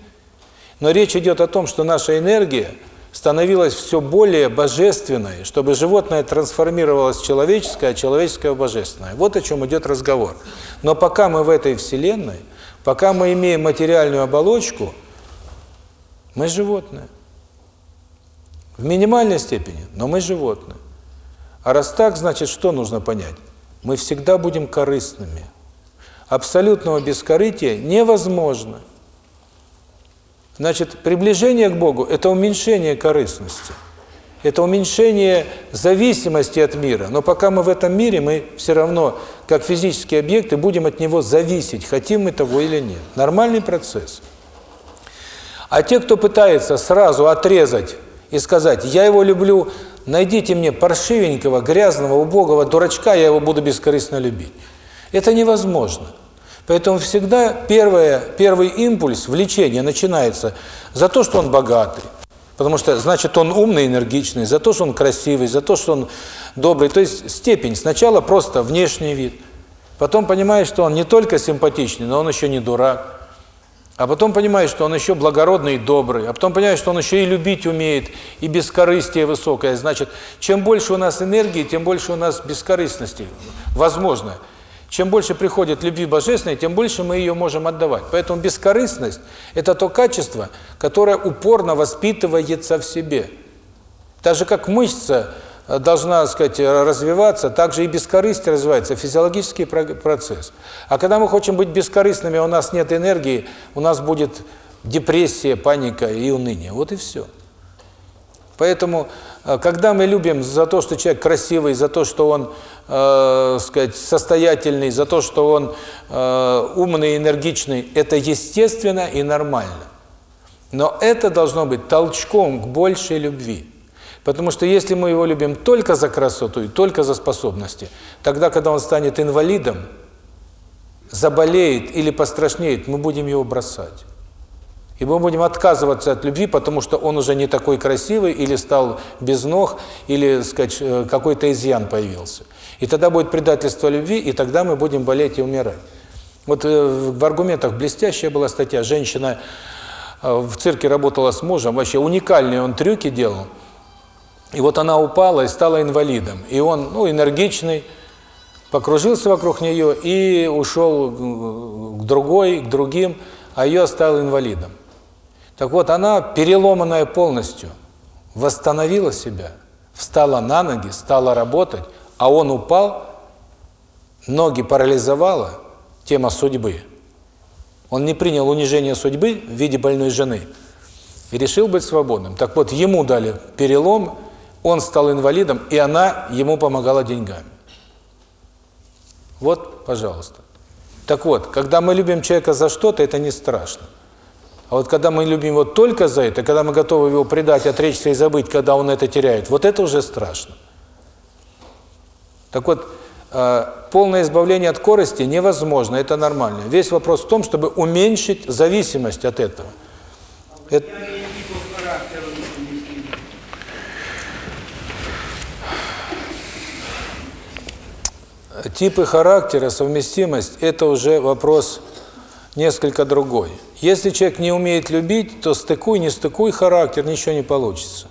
Speaker 1: Но речь идет о том, что наша энергия становилась все более божественной, чтобы животное трансформировалось в человеческое, а человеческое в божественное. Вот о чем идет разговор. Но пока мы в этой Вселенной, пока мы имеем материальную оболочку, мы животные. В минимальной степени, но мы животные. А раз так, значит, что нужно понять? Мы всегда будем корыстными. Абсолютного бескорытия невозможно. Значит, приближение к Богу – это уменьшение корыстности. Это уменьшение зависимости от мира. Но пока мы в этом мире, мы все равно, как физические объекты, будем от него зависеть, хотим мы того или нет. Нормальный процесс. А те, кто пытается сразу отрезать и сказать, я его люблю, найдите мне паршивенького, грязного, убогого дурачка, я его буду бескорыстно любить. Это невозможно. Поэтому всегда первое, первый импульс влечения начинается за то, что он богатый, потому что значит он умный, энергичный, за то, что он красивый, за то, что он добрый. То есть степень. Сначала просто внешний вид, потом понимаешь, что он не только симпатичный, но он еще не дурак. А потом понимаешь, что он еще благородный и добрый, а потом понимаешь, что он еще и любить умеет, и бескорыстие высокое. Значит, чем больше у нас энергии, тем больше у нас бескорыстности. Возможно. Чем больше приходит любви божественной, тем больше мы ее можем отдавать. Поэтому бескорыстность – это то качество, которое упорно воспитывается в себе. Так же, как мышца должна, так сказать, развиваться, так же и бескорыстие развивается, физиологический процесс. А когда мы хотим быть бескорыстными, у нас нет энергии, у нас будет депрессия, паника и уныние. Вот и все. Поэтому, когда мы любим за то, что человек красивый, за то, что он, э, сказать, состоятельный, за то, что он э, умный, энергичный, это естественно и нормально. Но это должно быть толчком к большей любви. Потому что если мы его любим только за красоту и только за способности, тогда, когда он станет инвалидом, заболеет или пострашнеет, мы будем его бросать. И мы будем отказываться от любви, потому что он уже не такой красивый, или стал без ног, или э, какой-то изъян появился. И тогда будет предательство любви, и тогда мы будем болеть и умирать. Вот э, в аргументах блестящая была статья. Женщина э, в цирке работала с мужем, вообще уникальные он трюки делал. И вот она упала и стала инвалидом. И он, ну, энергичный, покружился вокруг нее и ушел к другой, к другим, а ее оставил инвалидом. Так вот, она, переломанная полностью, восстановила себя, встала на ноги, стала работать, а он упал, ноги парализовало, тема судьбы. Он не принял унижение судьбы в виде больной жены и решил быть свободным. Так вот, ему дали перелом, он стал инвалидом, и она ему помогала деньгами. Вот, пожалуйста. Так вот, когда мы любим человека за что-то, это не страшно. А вот когда мы любим его только за это, когда мы готовы его предать, отречься и забыть, когда он это теряет, вот это уже страшно. Так вот, э, полное избавление от корости невозможно, это нормально. Весь вопрос в том, чтобы уменьшить зависимость от этого. Это... Типы характера, совместимость – это уже вопрос несколько другой. Если человек не умеет любить, то стыкуй, не стыкуй характер, ничего не получится.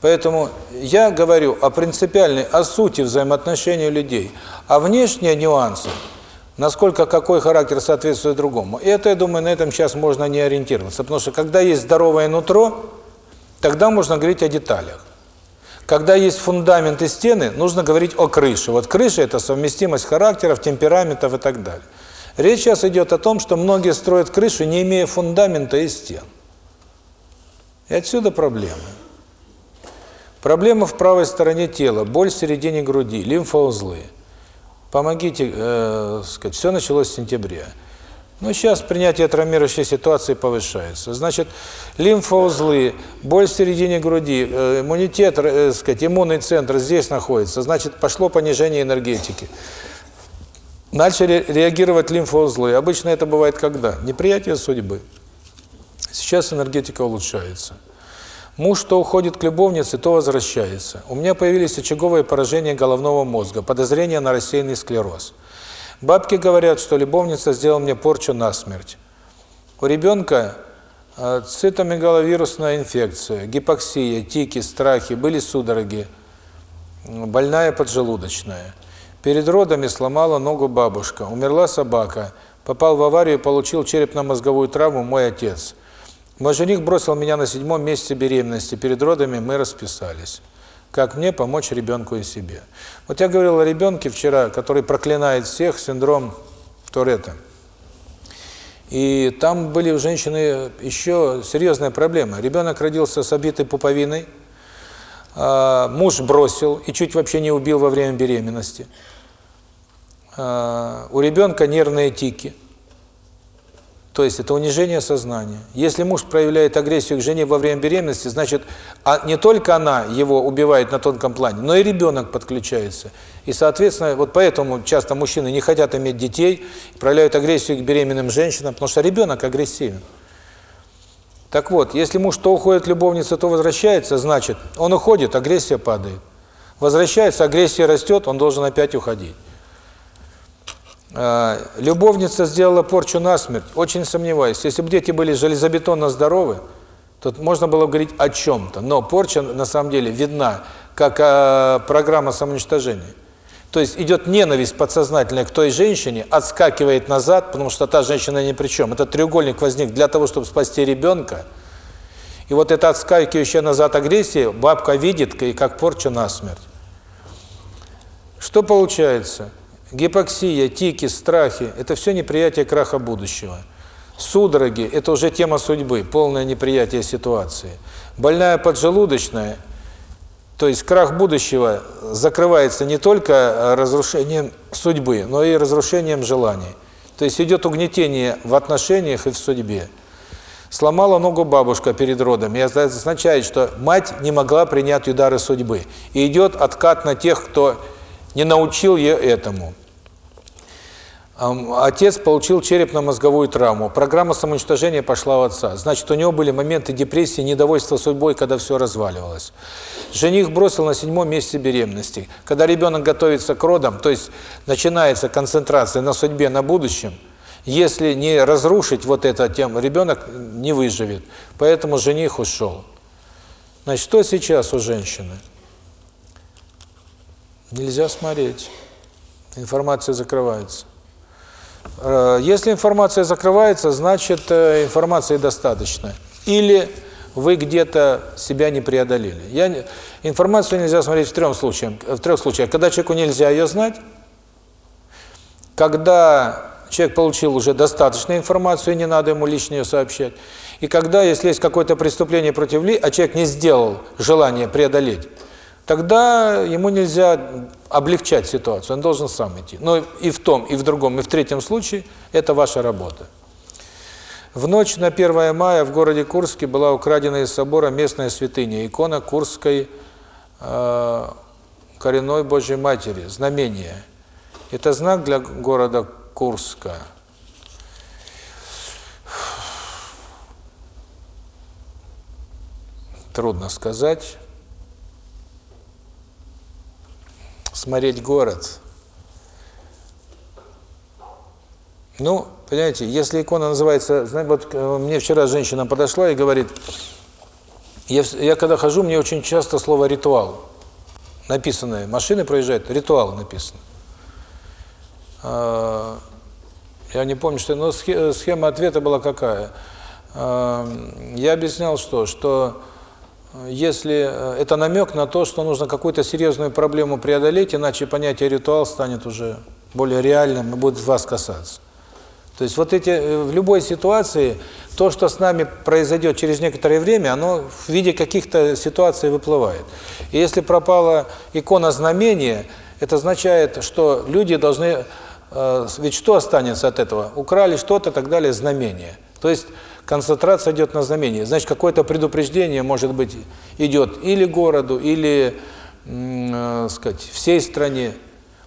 Speaker 1: Поэтому я говорю о принципиальной, о сути взаимоотношений людей, а внешние нюансы, насколько какой характер соответствует другому, это, я думаю, на этом сейчас можно не ориентироваться, потому что когда есть здоровое нутро, тогда можно говорить о деталях. Когда есть фундамент и стены, нужно говорить о крыше. Вот крыша – это совместимость характеров, темпераментов и так далее. Речь сейчас идет о том, что многие строят крышу, не имея фундамента и стен. И отсюда проблемы. Проблема в правой стороне тела, боль в середине груди, лимфоузлы. Помогите, э, сказать, все началось с сентября. Но сейчас принятие травмирующей ситуации повышается. Значит, лимфоузлы, боль в середине груди, э, иммунитет, э, сказать, иммунный центр здесь находится. Значит, пошло понижение энергетики. Начали реагировать лимфоузлы. Обычно это бывает когда? Неприятие судьбы. Сейчас энергетика улучшается. Муж то уходит к любовнице, то возвращается. У меня появились очаговые поражения головного мозга, подозрение на рассеянный склероз. Бабки говорят, что любовница сделала мне порчу на смерть. У ребенка э, цитомегаловирусная инфекция, гипоксия, тики, страхи, были судороги, больная поджелудочная. Перед родами сломала ногу бабушка, умерла собака, попал в аварию, получил черепно-мозговую травму мой отец. Мой жених бросил меня на седьмом месяце беременности, перед родами мы расписались. Как мне помочь ребенку и себе? Вот я говорил о ребенке вчера, который проклинает всех, синдром Торетта. И там были у женщины еще серьезная проблема. Ребенок родился с обитой пуповиной, а, муж бросил и чуть вообще не убил во время беременности. А, у ребенка нервные тики. То есть это унижение сознания. Если муж проявляет агрессию к жене во время беременности, значит, а не только она его убивает на тонком плане, но и ребенок подключается. И, соответственно, вот поэтому часто мужчины не хотят иметь детей, проявляют агрессию к беременным женщинам, потому что ребенок агрессивен. Так вот, если муж то уходит к любовнице, то возвращается, значит, он уходит, агрессия падает. Возвращается, агрессия растет, он должен опять уходить. А, любовница сделала порчу насмерть, очень сомневаюсь. Если бы дети были железобетонно здоровы, то можно было бы говорить о чем-то. Но порча на самом деле видна как а, программа самоуничтожения. То есть идет ненависть подсознательная к той женщине, отскакивает назад, потому что та женщина ни при чем. Этот треугольник возник для того, чтобы спасти ребенка. И вот эта отскакивающая назад агрессия бабка видит и как порча насмерть. Что получается? Гипоксия, тики, страхи – это все неприятие краха будущего. Судороги – это уже тема судьбы, полное неприятие ситуации. Больная поджелудочная, то есть крах будущего закрывается не только разрушением судьбы, но и разрушением желаний. То есть идет угнетение в отношениях и в судьбе. Сломала ногу бабушка перед родом, и это означает, что мать не могла принять удары судьбы. И идет откат на тех, кто не научил ее этому. Отец получил черепно-мозговую травму. Программа самоуничтожения пошла у отца. Значит, у него были моменты депрессии, недовольства судьбой, когда все разваливалось. Жених бросил на седьмом месяце беременности. Когда ребенок готовится к родам, то есть начинается концентрация на судьбе, на будущем, если не разрушить вот эту тему, ребенок не выживет. Поэтому жених ушел. Значит, что сейчас у женщины? Нельзя смотреть. Информация закрывается. Если информация закрывается, значит информации достаточно. Или вы где-то себя не преодолели. Я, информацию нельзя смотреть в трех случаях. В трех случаях. Когда человеку нельзя ее знать, когда человек получил уже достаточно информацию, и не надо ему лишнее сообщать, и когда, если есть какое-то преступление против Ли, а человек не сделал желание преодолеть, тогда ему нельзя облегчать ситуацию, он должен сам идти. Но и в том, и в другом, и в третьем случае это ваша работа. В ночь на 1 мая в городе Курске была украдена из собора местная святыня, икона Курской э, коренной Божьей Матери, знамение. Это знак для города Курска. Трудно сказать. Смотреть город. Ну, понимаете, если икона называется, знаете, вот э, мне вчера женщина подошла и говорит, я, я когда хожу, мне очень часто слово ритуал написанное, машины проезжают, ритуал написано. А, я не помню, что, но схема ответа была какая. А, я объяснял что, что если э, это намек на то, что нужно какую-то серьезную проблему преодолеть, иначе понятие ритуал станет уже более реальным и будет вас касаться. То есть вот эти э, в любой ситуации то, что с нами произойдет через некоторое время, оно в виде каких-то ситуаций выплывает. И если пропала икона знамения, это означает, что люди должны э, ведь что останется от этого? Украли что-то, так далее, знамение. То есть концентрация идет на знамение. Значит, какое-то предупреждение, может быть, идет или городу, или, э, сказать, всей стране.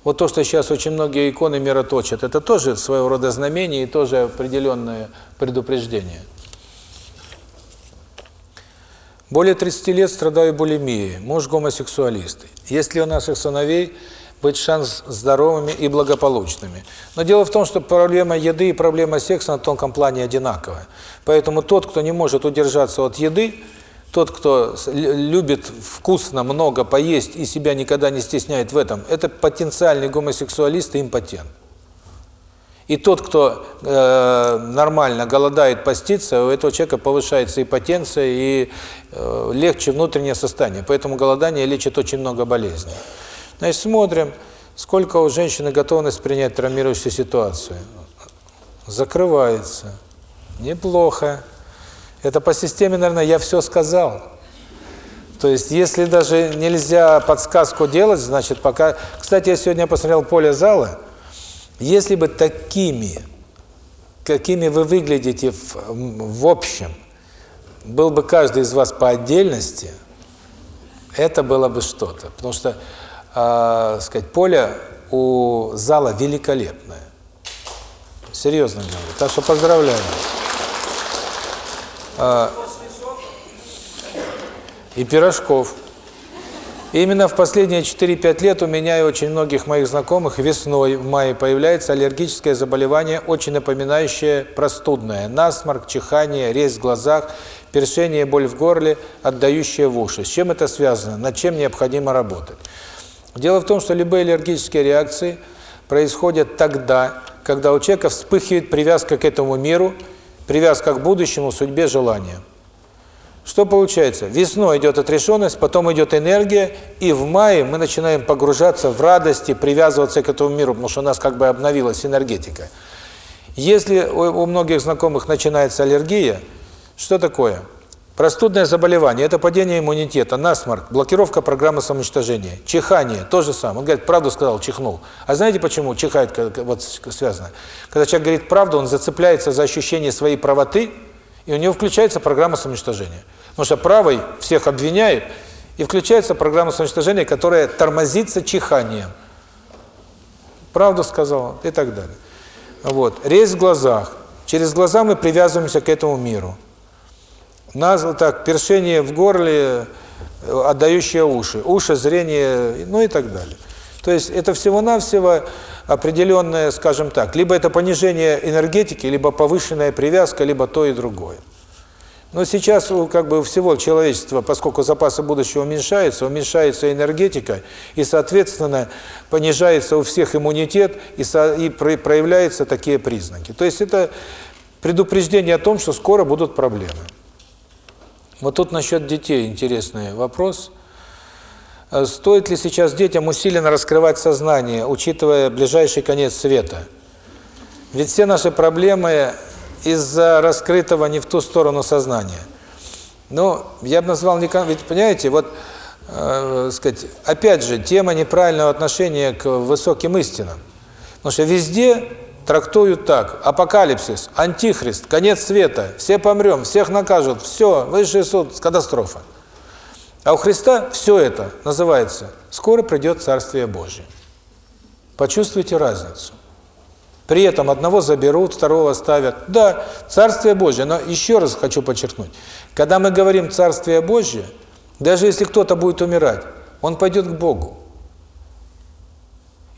Speaker 1: Вот то, что сейчас очень многие иконы мироточат, это тоже своего рода знамение и тоже определенное предупреждение. Более 30 лет страдаю булимией, муж гомосексуалист. Есть ли у наших сыновей быть шанс здоровыми и благополучными? Но дело в том, что проблема еды и проблема секса на тонком плане одинаковая. Поэтому тот, кто не может удержаться от еды, тот, кто любит вкусно, много поесть и себя никогда не стесняет в этом, это потенциальный гомосексуалист и импотент. И тот, кто э, нормально голодает, постится, у этого человека повышается и потенция, и э, легче внутреннее состояние. Поэтому голодание лечит очень много болезней. Значит, смотрим, сколько у женщины готовность принять травмирующую ситуацию. Закрывается. Неплохо. Это по системе, наверное, я все сказал. То есть, если даже нельзя подсказку делать, значит, пока... Кстати, я сегодня посмотрел поле зала. Если бы такими какими вы выглядите в, в общем, был бы каждый из вас по отдельности, это было бы что-то. Потому что, э, сказать, поле у зала великолепное. Серьезно говорю. Так что поздравляю. А, и пирожков. И именно в последние 4-5 лет у меня и очень многих моих знакомых весной, в мае, появляется аллергическое заболевание, очень напоминающее простудное. Насморк, чихание, резь в глазах, першение, боль в горле, отдающие в уши. С чем это связано? Над чем необходимо работать? Дело в том, что любые аллергические реакции происходят тогда, когда у человека вспыхивает привязка к этому миру, привязка к будущему, судьбе, желаниям. Что получается? Весной идет отрешенность, потом идет энергия, и в мае мы начинаем погружаться в радости, привязываться к этому миру, потому что у нас как бы обновилась энергетика. Если у многих знакомых начинается аллергия, что такое? Простудное заболевание – это падение иммунитета, насморк, блокировка программы самоуничтожения, чихание – то же самое. Он говорит, правду сказал, чихнул. А знаете почему чихает, вот связано? Когда человек говорит правду, он зацепляется за ощущение своей правоты, и у него включается программа самоуничтожения. Потому что правый всех обвиняет, и включается программа самоуничтожения, которая тормозится чиханием. Правду сказал и так далее. Вот. Резь в глазах. Через глаза мы привязываемся к этому миру. Нас вот так, першение в горле, отдающие уши, уши, зрение, ну и так далее. То есть это всего-навсего определенное, скажем так, либо это понижение энергетики, либо повышенная привязка, либо то и другое. Но сейчас как бы у всего человечества, поскольку запасы будущего уменьшаются, уменьшается энергетика, и, соответственно, понижается у всех иммунитет, и, и проявляются такие признаки. То есть это предупреждение о том, что скоро будут проблемы. Вот тут насчет детей интересный вопрос. Э, стоит ли сейчас детям усиленно раскрывать сознание, учитывая ближайший конец света? Ведь все наши проблемы из-за раскрытого не в ту сторону сознания. Ну, я бы назвал не... Ведь, понимаете, вот, э, сказать, опять же, тема неправильного отношения к высоким истинам. Потому что везде трактуют так. Апокалипсис, антихрист, конец света, все помрем, всех накажут, все, высший суд, катастрофа. А у Христа все это называется «Скоро придет Царствие Божие». Почувствуйте разницу. При этом одного заберут, второго ставят. Да, Царствие Божие, но еще раз хочу подчеркнуть. Когда мы говорим Царствие Божие, даже если кто-то будет умирать, он пойдет к Богу.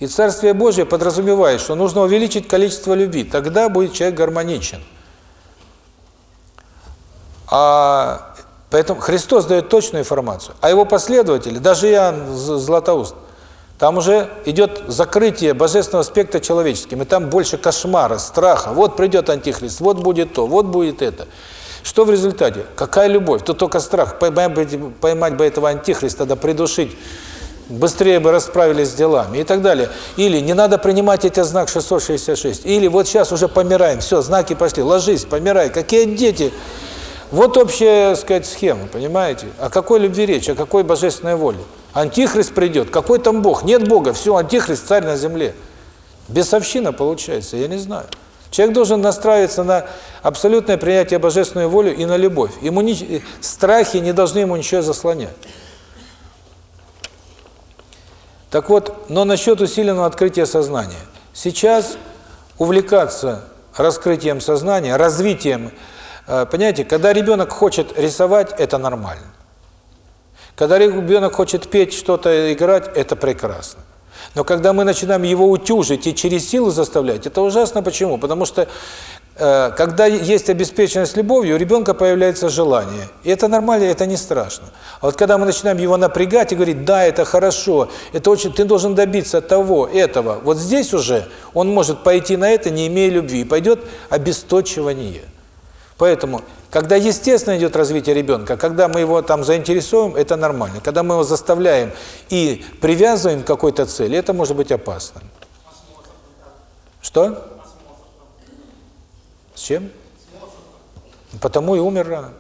Speaker 1: И Царствие Божие подразумевает, что нужно увеличить количество любви, тогда будет человек гармоничен. А поэтому Христос дает точную информацию, а его последователи, даже Иоанн Златоуст, там уже идет закрытие божественного аспекта человеческим, и там больше кошмара, страха. Вот придет Антихрист, вот будет то, вот будет это. Что в результате? Какая любовь? Тут только страх. Поймать бы, этого Антихриста, да придушить быстрее бы расправились с делами и так далее. Или не надо принимать эти знак 666. Или вот сейчас уже помираем, все, знаки пошли, ложись, помирай. Какие дети? Вот общая, сказать, схема, понимаете? О какой любви речь, о какой божественной воле? Антихрист придет, какой там Бог? Нет Бога, все, Антихрист царь на земле. Бесовщина получается, я не знаю. Человек должен настраиваться на абсолютное принятие божественной воли и на любовь. Ему ни... страхи не должны ему ничего заслонять. Так вот, но насчет усиленного открытия сознания. Сейчас увлекаться раскрытием сознания, развитием, э, понимаете, когда ребенок хочет рисовать, это нормально. Когда ребенок хочет петь, что-то играть, это прекрасно. Но когда мы начинаем его утюжить и через силу заставлять, это ужасно. Почему? Потому что когда есть обеспеченность любовью, у ребенка появляется желание. И это нормально, это не страшно. А вот когда мы начинаем его напрягать и говорить, да, это хорошо, это очень, ты должен добиться того, этого, вот здесь уже он может пойти на это, не имея любви, и пойдет обесточивание. Поэтому, когда естественно идет развитие ребенка, когда мы его там заинтересуем, это нормально. Когда мы его заставляем и привязываем к какой-то цели, это может быть опасно. Что? С чем? Потому и умер рано.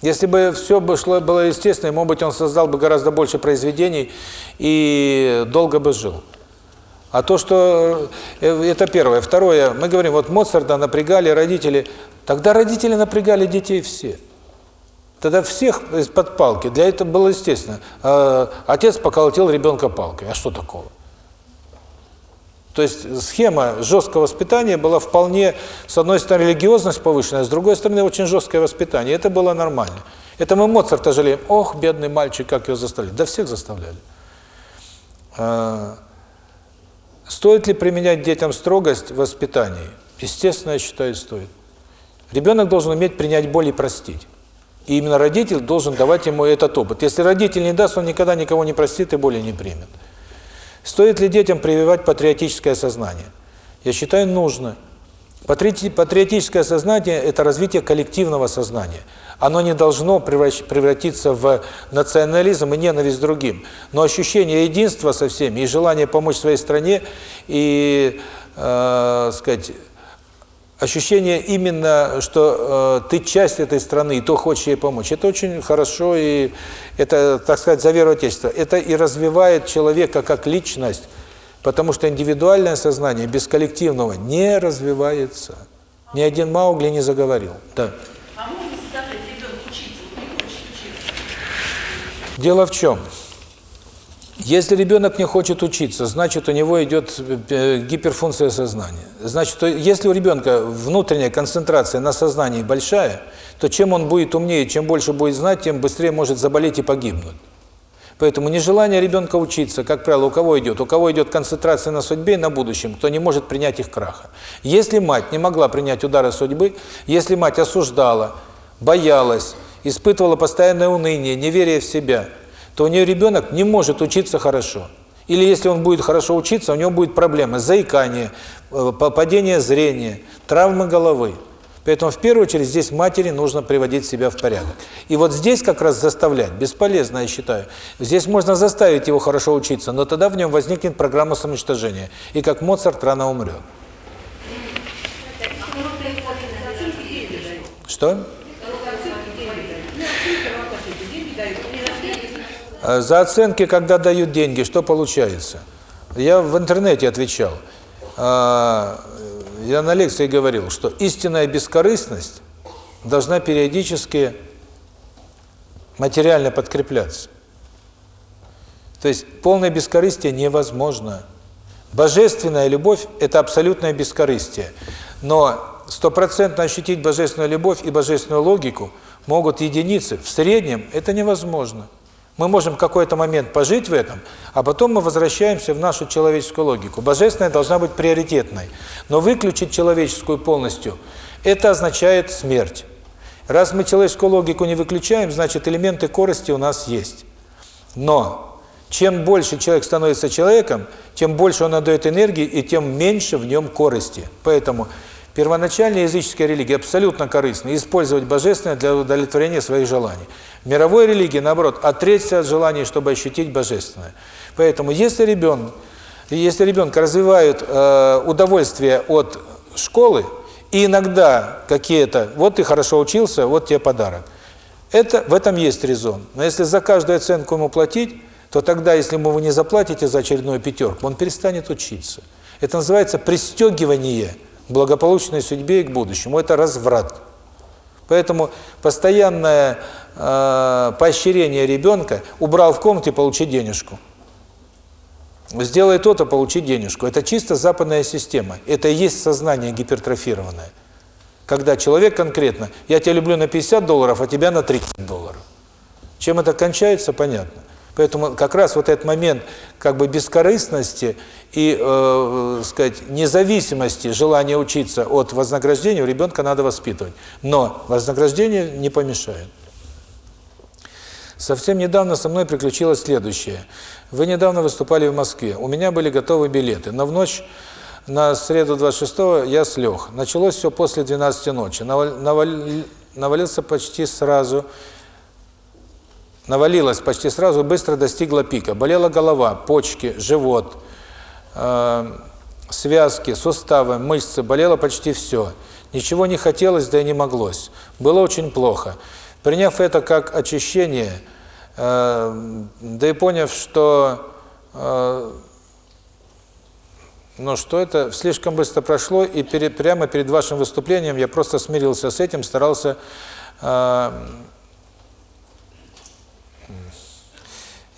Speaker 1: Если бы все бы шло, было естественно, может быть, он создал бы гораздо больше произведений и долго бы жил. А то, что э, это первое. Второе, мы говорим, вот Моцарта напрягали родители. Тогда родители напрягали детей все. Тогда всех из-под палки. Для этого было естественно. Э, Отец поколотил ребенка палкой. А что такого? То есть схема жесткого воспитания была вполне, с одной стороны, религиозность повышенная, с другой стороны, очень жесткое воспитание. Это было нормально. Это мы Моцарта жалеем. Ох, бедный мальчик, как его заставляли. Да всех заставляли. А, Стоит ли применять детям строгость в воспитании? Естественно, я считаю, стоит. Ребенок должен уметь принять боль и простить. И именно родитель должен давать ему этот опыт. Если родитель не даст, он никогда никого не простит и боли не примет. Стоит ли детям прививать патриотическое сознание? Я считаю, нужно. Патриоти- Патриотическое сознание – это развитие коллективного сознания. Оно не должно превратиться в национализм и ненависть другим. Но ощущение единства со всеми и желание помочь своей стране, и, э, сказать, ощущение именно, что э, ты часть этой страны, и то хочешь ей помочь. Это очень хорошо, и это, так сказать, за веру Отечества. Это и развивает человека как личность, потому что индивидуальное сознание без коллективного не развивается. Ни один Маугли не заговорил. Да.
Speaker 4: А можно заставлять ребенка учиться? Не хочет учиться.
Speaker 1: Дело в чем? Если ребенок не хочет учиться, значит, у него идет э, гиперфункция сознания. Значит, если у ребенка внутренняя концентрация на сознании большая, то чем он будет умнее, чем больше будет знать, тем быстрее может заболеть и погибнуть. Поэтому нежелание ребенка учиться, как правило, у кого идет? У кого идет концентрация на судьбе и на будущем, кто не может принять их краха. Если мать не могла принять удары судьбы, если мать осуждала, боялась, испытывала постоянное уныние, неверие в себя, то у нее ребенок не может учиться хорошо. Или если он будет хорошо учиться, у него будет проблемы заикание, э, падение зрения, травмы головы. Поэтому в первую очередь здесь матери нужно приводить себя в порядок. И вот здесь как раз заставлять, бесполезно, я считаю. Здесь можно заставить его хорошо учиться, но тогда в нем возникнет программа самоуничтожения. И как Моцарт рано умрет. Что? За оценки, когда дают деньги, что получается? Я в интернете отвечал. А, Я на лекции говорил, что истинная бескорыстность должна периодически материально подкрепляться. То есть полное бескорыстие невозможно. Божественная любовь – это абсолютное бескорыстие. Но стопроцентно ощутить божественную любовь и божественную логику могут единицы. В среднем это невозможно. Мы можем какой-то момент пожить в этом, а потом мы возвращаемся в нашу человеческую логику. Божественная должна быть приоритетной. Но выключить человеческую полностью – это означает смерть. Раз мы человеческую логику не выключаем, значит элементы корости у нас есть. Но чем больше человек становится человеком, тем больше он отдает энергии, и тем меньше в нем корости. Поэтому первоначальная языческая религия абсолютно корыстна. Использовать божественное для удовлетворения своих желаний. В мировой религии, наоборот, отречься от желаний, чтобы ощутить божественное. Поэтому если ребенок, если ребенка развивают э, удовольствие от школы, и иногда какие-то, вот ты хорошо учился, вот тебе подарок. Это, в этом есть резон. Но если за каждую оценку ему платить, то тогда, если ему вы не заплатите за очередную пятерку, он перестанет учиться. Это называется пристегивание благополучной судьбе и к будущему. Это разврат. Поэтому постоянное э, поощрение ребенка убрал в комнате, получи денежку. Сделай то-то, получи денежку. Это чисто западная система. Это и есть сознание гипертрофированное. Когда человек конкретно, я тебя люблю на 50 долларов, а тебя на 30 долларов. Чем это кончается, понятно. Поэтому как раз вот этот момент как бы бескорыстности и, э, сказать, независимости, желания учиться от вознаграждения у ребенка надо воспитывать. Но вознаграждение не помешает. Совсем недавно со мной приключилось следующее. Вы недавно выступали в Москве. У меня были готовы билеты. Но в ночь на среду 26-го я слег. Началось все после 12 ночи. Навал, навалился почти сразу. Навалилось почти сразу, быстро достигла пика. Болела голова, почки, живот, э, связки, суставы, мышцы. Болело почти все. Ничего не хотелось, да и не моглось. Было очень плохо. Приняв это как очищение, э, да и поняв, что э, но что это слишком быстро прошло, и пере- прямо перед вашим выступлением я просто смирился с этим, старался... э,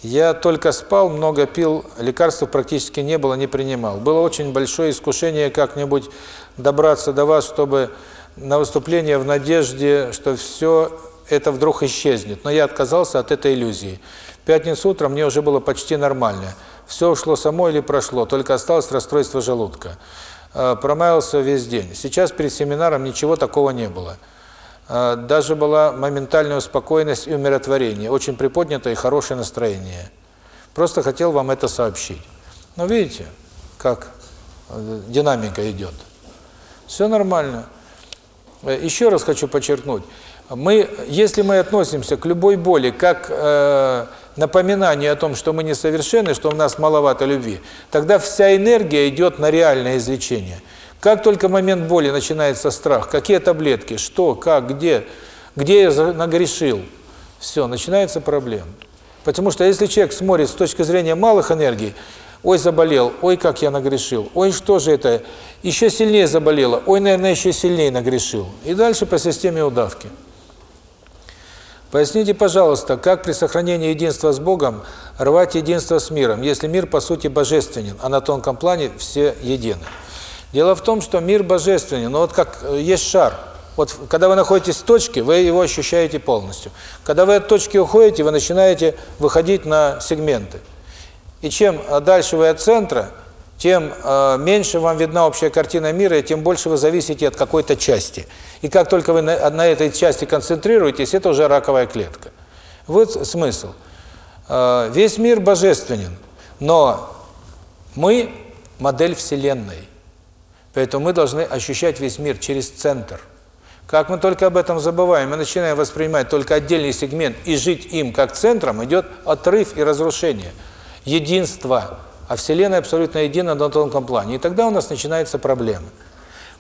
Speaker 1: я только спал, много пил, лекарств практически не было, не принимал. Было очень большое искушение как-нибудь добраться до вас, чтобы на выступление в надежде, что все это вдруг исчезнет. Но я отказался от этой иллюзии. В пятницу утром мне уже было почти нормально. Все ушло само или прошло, только осталось расстройство желудка. Э, Промаялся весь день. Сейчас перед семинаром ничего такого не было. Э, Даже была моментальная успокоенность и умиротворение, очень приподнятое и хорошее настроение. Просто хотел вам это сообщить. Но видите, как э, динамика идет. Все нормально. Э, Еще раз хочу подчеркнуть. Мы, если мы относимся к любой боли как э, напоминанию о том, что мы несовершенны, что у нас маловато любви, тогда вся энергия идет на реальное излечение. Как только момент боли начинается страх, какие таблетки, что, как, где, где я нагрешил, все, начинается проблема. Потому что если человек смотрит с точки зрения малых энергий, ой, заболел, ой, как я нагрешил, ой, что же это, еще сильнее заболело, ой, наверное, еще сильнее нагрешил. И дальше по системе удавки. Поясните, пожалуйста, как при сохранении единства с Богом рвать единство с миром, если мир по сути божественен, а на тонком плане все едины? Дело в том, что мир божественен, но вот как э, есть шар. Вот когда вы находитесь в точке, вы его ощущаете полностью. Когда вы от точки уходите, вы начинаете выходить на сегменты. И чем э, дальше вы от центра, тем э, меньше вам видна общая картина мира, и тем больше вы зависите от какой-то части. И как только вы на, на этой части концентрируетесь, это уже раковая клетка. Вот смысл. Э, весь мир божественен, но мы модель Вселенной. Поэтому мы должны ощущать весь мир через центр. Как мы только об этом забываем, мы начинаем воспринимать только отдельный сегмент и жить им как центром, идет отрыв и разрушение. Единство. А Вселенная абсолютно едина на тонком плане. И тогда у нас начинаются проблемы.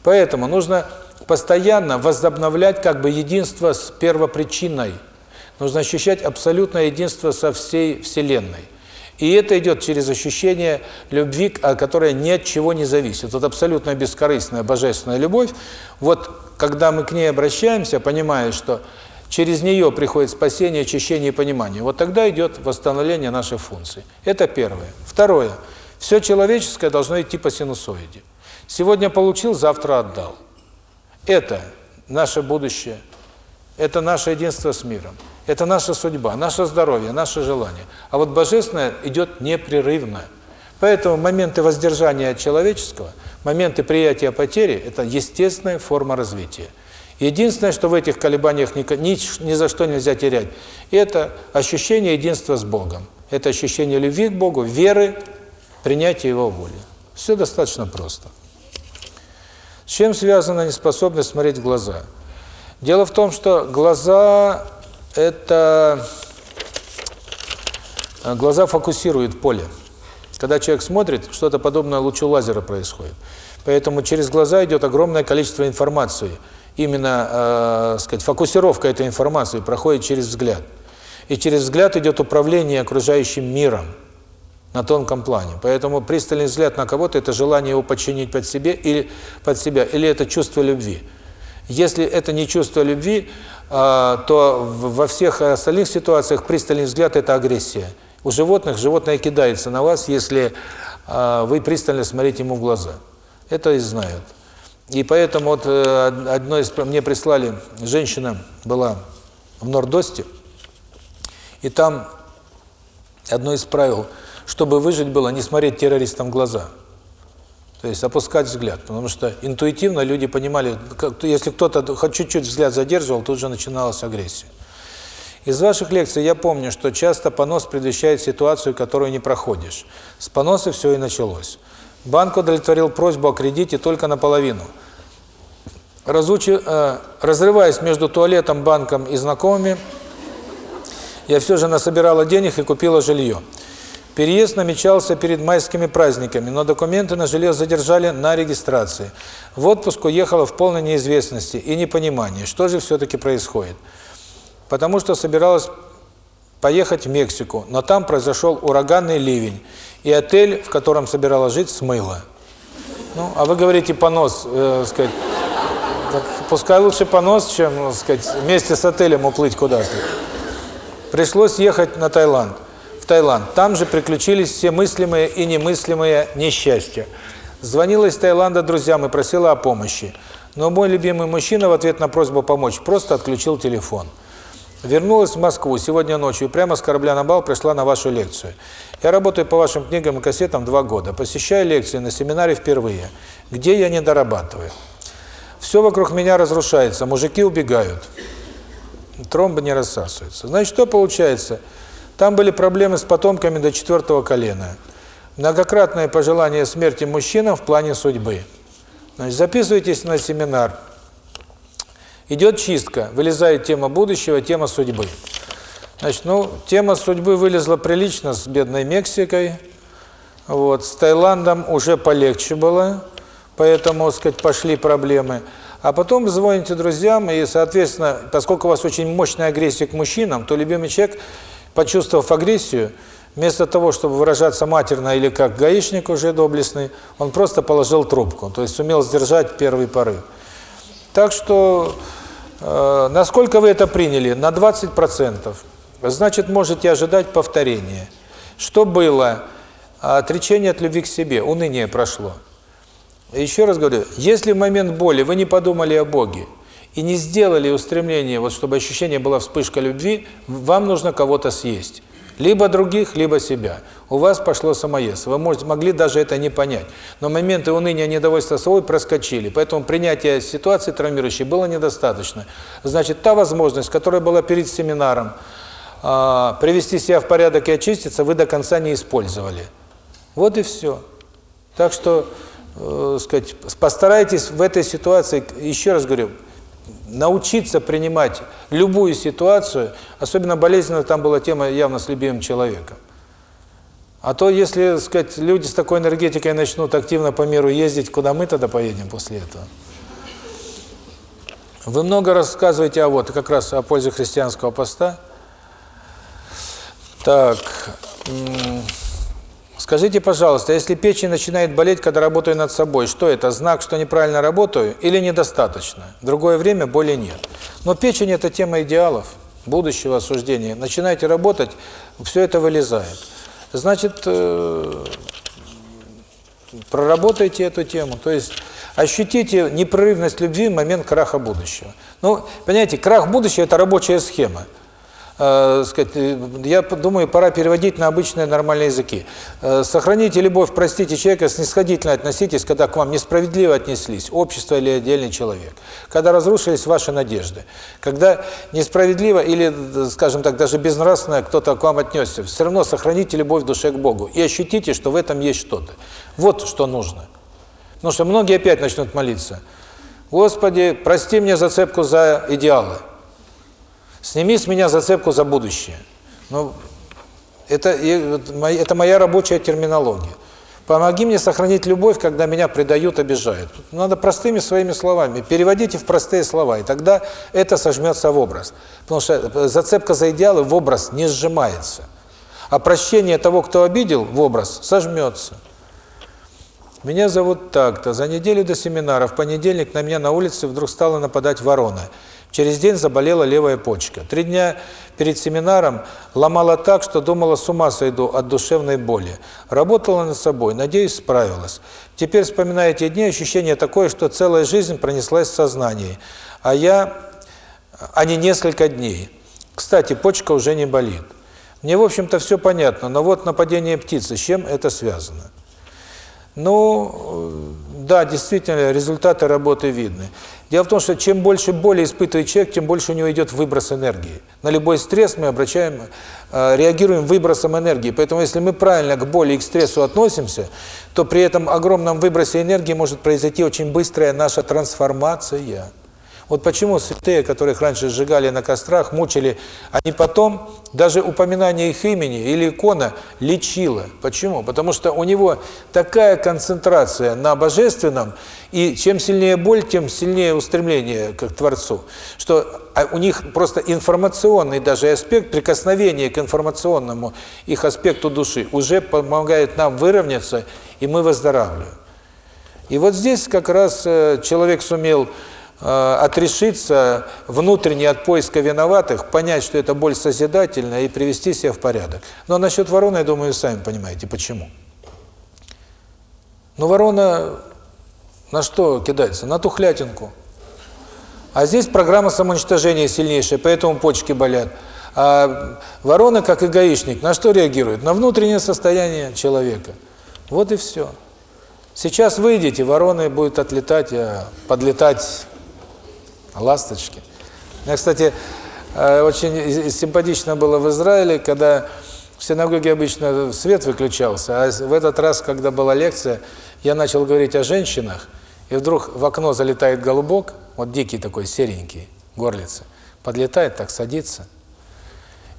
Speaker 1: Поэтому нужно постоянно возобновлять как бы единство с первопричиной. Нужно ощущать абсолютное единство со всей Вселенной. И это идет через ощущение любви, а, которая ни от чего не зависит. Вот абсолютно бескорыстная божественная любовь, вот когда мы к ней обращаемся, понимая, что через нее приходит спасение, очищение и понимание, вот тогда идет восстановление наших функций. Это первое. Второе. Все человеческое должно идти по синусоиде. Сегодня получил, завтра отдал. Это наше будущее, это наше единство с миром, это наша судьба, наше здоровье, наше желание. А вот божественное идет непрерывно. Поэтому моменты воздержания от человеческого, моменты приятия потери – это естественная форма развития. Единственное, что в этих колебаниях ни, ни, ни за что нельзя терять, это ощущение единства с Богом. Это ощущение любви к Богу, веры, принятия Его воли. Все достаточно просто. С чем связана неспособность смотреть в глаза? Дело в том, что глаза – это… Глаза фокусируют поле. Когда человек смотрит, что-то подобное лучу лазера происходит. Поэтому через глаза идет огромное количество информации. Именно, э, сказать, фокусировка этой информации проходит через взгляд. И через взгляд идет управление окружающим миром на тонком плане. Поэтому пристальный взгляд на кого-то – это желание его подчинить под себе или под себя, или это чувство любви. Если это не чувство любви, э, то во всех остальных ситуациях пристальный взгляд – это агрессия. У животных животное кидается на вас, если э, вы пристально смотрите ему в глаза. Это и знают. И поэтому вот э, одно из мне прислали женщина была в Нордосте, и там одно из правил, чтобы выжить было не смотреть террористам в глаза. То есть опускать взгляд, потому что интуитивно люди понимали, как, если кто-то хоть чуть-чуть взгляд задерживал, тут же начиналась агрессия. Из ваших лекций я помню, что часто понос предвещает ситуацию, которую не проходишь. С поноса все и началось. Банк удовлетворил просьбу о кредите только наполовину. Разучи, э, разрываясь между туалетом, банком и знакомыми, я все же насобирала денег и купила жилье. Переезд намечался перед майскими праздниками, но документы на жилье задержали на регистрации. В отпуск уехала в полной неизвестности и непонимании, что же все-таки происходит. Потому что собиралась поехать в Мексику, но там произошел ураганный ливень, и отель, в котором собиралась жить, смыло. Ну, а вы говорите понос, э, сказать, так пускай лучше понос, чем, сказать, вместе с отелем уплыть куда-то. Пришлось ехать на Таиланд, Таиланд. Там же приключились все мыслимые и немыслимые несчастья. Звонила из Таиланда друзьям и просила о помощи. Но мой любимый мужчина в ответ на просьбу помочь просто отключил телефон. Вернулась в Москву сегодня ночью прямо с корабля на бал пришла на вашу лекцию. Я работаю по вашим книгам и кассетам два года, посещаю лекции на семинаре впервые. Где я не дорабатываю? Все вокруг меня разрушается, мужики убегают, тромбы не рассасываются. Значит, что получается? Там были проблемы с потомками до четвертого колена. Многократное пожелание смерти мужчинам в плане судьбы. Значит, записывайтесь на семинар. Идет чистка, вылезает тема будущего, тема судьбы. Значит, ну, тема судьбы вылезла прилично с бедной Мексикой. Вот, с Таиландом уже полегче было, поэтому, сказать, пошли проблемы. А потом звоните друзьям, и, соответственно, поскольку у вас очень мощная агрессия к мужчинам, то любимый человек, почувствовав агрессию, вместо того, чтобы выражаться матерно или как гаишник уже доблестный, он просто положил трубку, то есть сумел сдержать первый порыв. Так что, э, насколько вы это приняли? На 20%. Значит, можете ожидать повторения. Что было? Отречение от любви к себе, уныние прошло. Еще раз говорю, если в момент боли вы не подумали о Боге и не сделали устремление, вот чтобы ощущение было вспышка любви, вам нужно кого-то съесть. Либо других, либо себя. У вас пошло самоедство. Вы можете, могли даже это не понять. Но моменты уныния, недовольства собой проскочили. Поэтому принятие ситуации травмирующей было недостаточно. Значит, та возможность, которая была перед семинаром, э, привести себя в порядок и очиститься, вы до конца не использовали. Вот и все. Так что, э, сказать, постарайтесь в этой ситуации, еще раз говорю, научиться принимать любую ситуацию, особенно болезненно там была тема явно с любимым человеком. А то, если, сказать, люди с такой энергетикой начнут активно по миру ездить, куда мы тогда поедем после этого? Вы много рассказываете о вот, как раз о пользе христианского поста. Так, скажите, пожалуйста, если печень начинает болеть, когда работаю над собой, что это, знак, что неправильно работаю или недостаточно? Другое время боли нет. Но печень – это тема идеалов, будущего осуждения. Начинаете работать, все это вылезает. Значит, э, проработайте эту тему. То есть ощутите непрерывность любви в момент краха будущего. Ну, понимаете, крах будущего – это рабочая схема. Э, сказать, э, я думаю, пора переводить на обычные нормальные языки. Э, сохраните любовь, простите человека, снисходительно относитесь, когда к вам несправедливо отнеслись, общество или отдельный человек. Когда разрушились ваши надежды. Когда несправедливо или, скажем так, даже безнравственно кто-то к вам отнесся, все равно сохраните любовь в душе к Богу и ощутите, что в этом есть что-то. Вот что нужно. Потому что многие опять начнут молиться. Господи, прости мне зацепку за идеалы. Сними с меня зацепку за будущее. Ну, это, это моя рабочая терминология. Помоги мне сохранить любовь, когда меня предают, обижают. Надо простыми своими словами. Переводите в простые слова, и тогда это сожмется в образ. Потому что зацепка за идеалы в образ не сжимается. А прощение того, кто обидел, в образ сожмется. Меня зовут так-то. За неделю до семинара в понедельник на меня на улице вдруг стала нападать ворона – Через день заболела левая почка. Три дня перед семинаром ломала так, что думала, с ума сойду от душевной боли. Работала над собой, надеюсь, справилась. Теперь, вспоминая эти дни, ощущение такое, что целая жизнь пронеслась в сознании. А я... а не несколько дней. Кстати, почка уже не болит. Мне, в общем-то, все понятно, но вот нападение птицы, с чем это связано? Ну, да, действительно, результаты работы видны. Дело в том, что чем больше боли испытывает человек, тем больше у него идет выброс энергии. На любой стресс мы обращаем, э, реагируем выбросом энергии. Поэтому если мы правильно к боли и к стрессу относимся, то при этом огромном выбросе энергии может произойти очень быстрая наша трансформация. Вот почему святые, которых раньше сжигали на кострах, мучили, они потом, даже упоминание их имени или икона лечило. Почему? Потому что у него такая концентрация на божественном, и чем сильнее боль, тем сильнее устремление к Творцу. Что а у них просто информационный даже аспект, прикосновение к информационному их аспекту души уже помогает нам выровняться, и мы выздоравливаем. И вот здесь как раз э, человек сумел отрешиться внутренне от поиска виноватых, понять, что это боль созидательная, и привести себя в порядок. Но насчет ворона, я думаю, сами понимаете, почему. Ну, ворона на что кидается? На тухлятинку. А здесь программа самоуничтожения сильнейшая, поэтому почки болят. А ворона, как и гаишник, на что реагирует? На внутреннее состояние человека. Вот и все. Сейчас выйдете, вороны будут отлетать, а подлетать ласточки. Я, кстати, э, очень симпатично было в Израиле, когда в синагоге обычно свет выключался, а в этот раз, когда была лекция, я начал говорить о женщинах, и вдруг в окно залетает голубок, вот дикий такой, серенький, горлица, подлетает, так садится.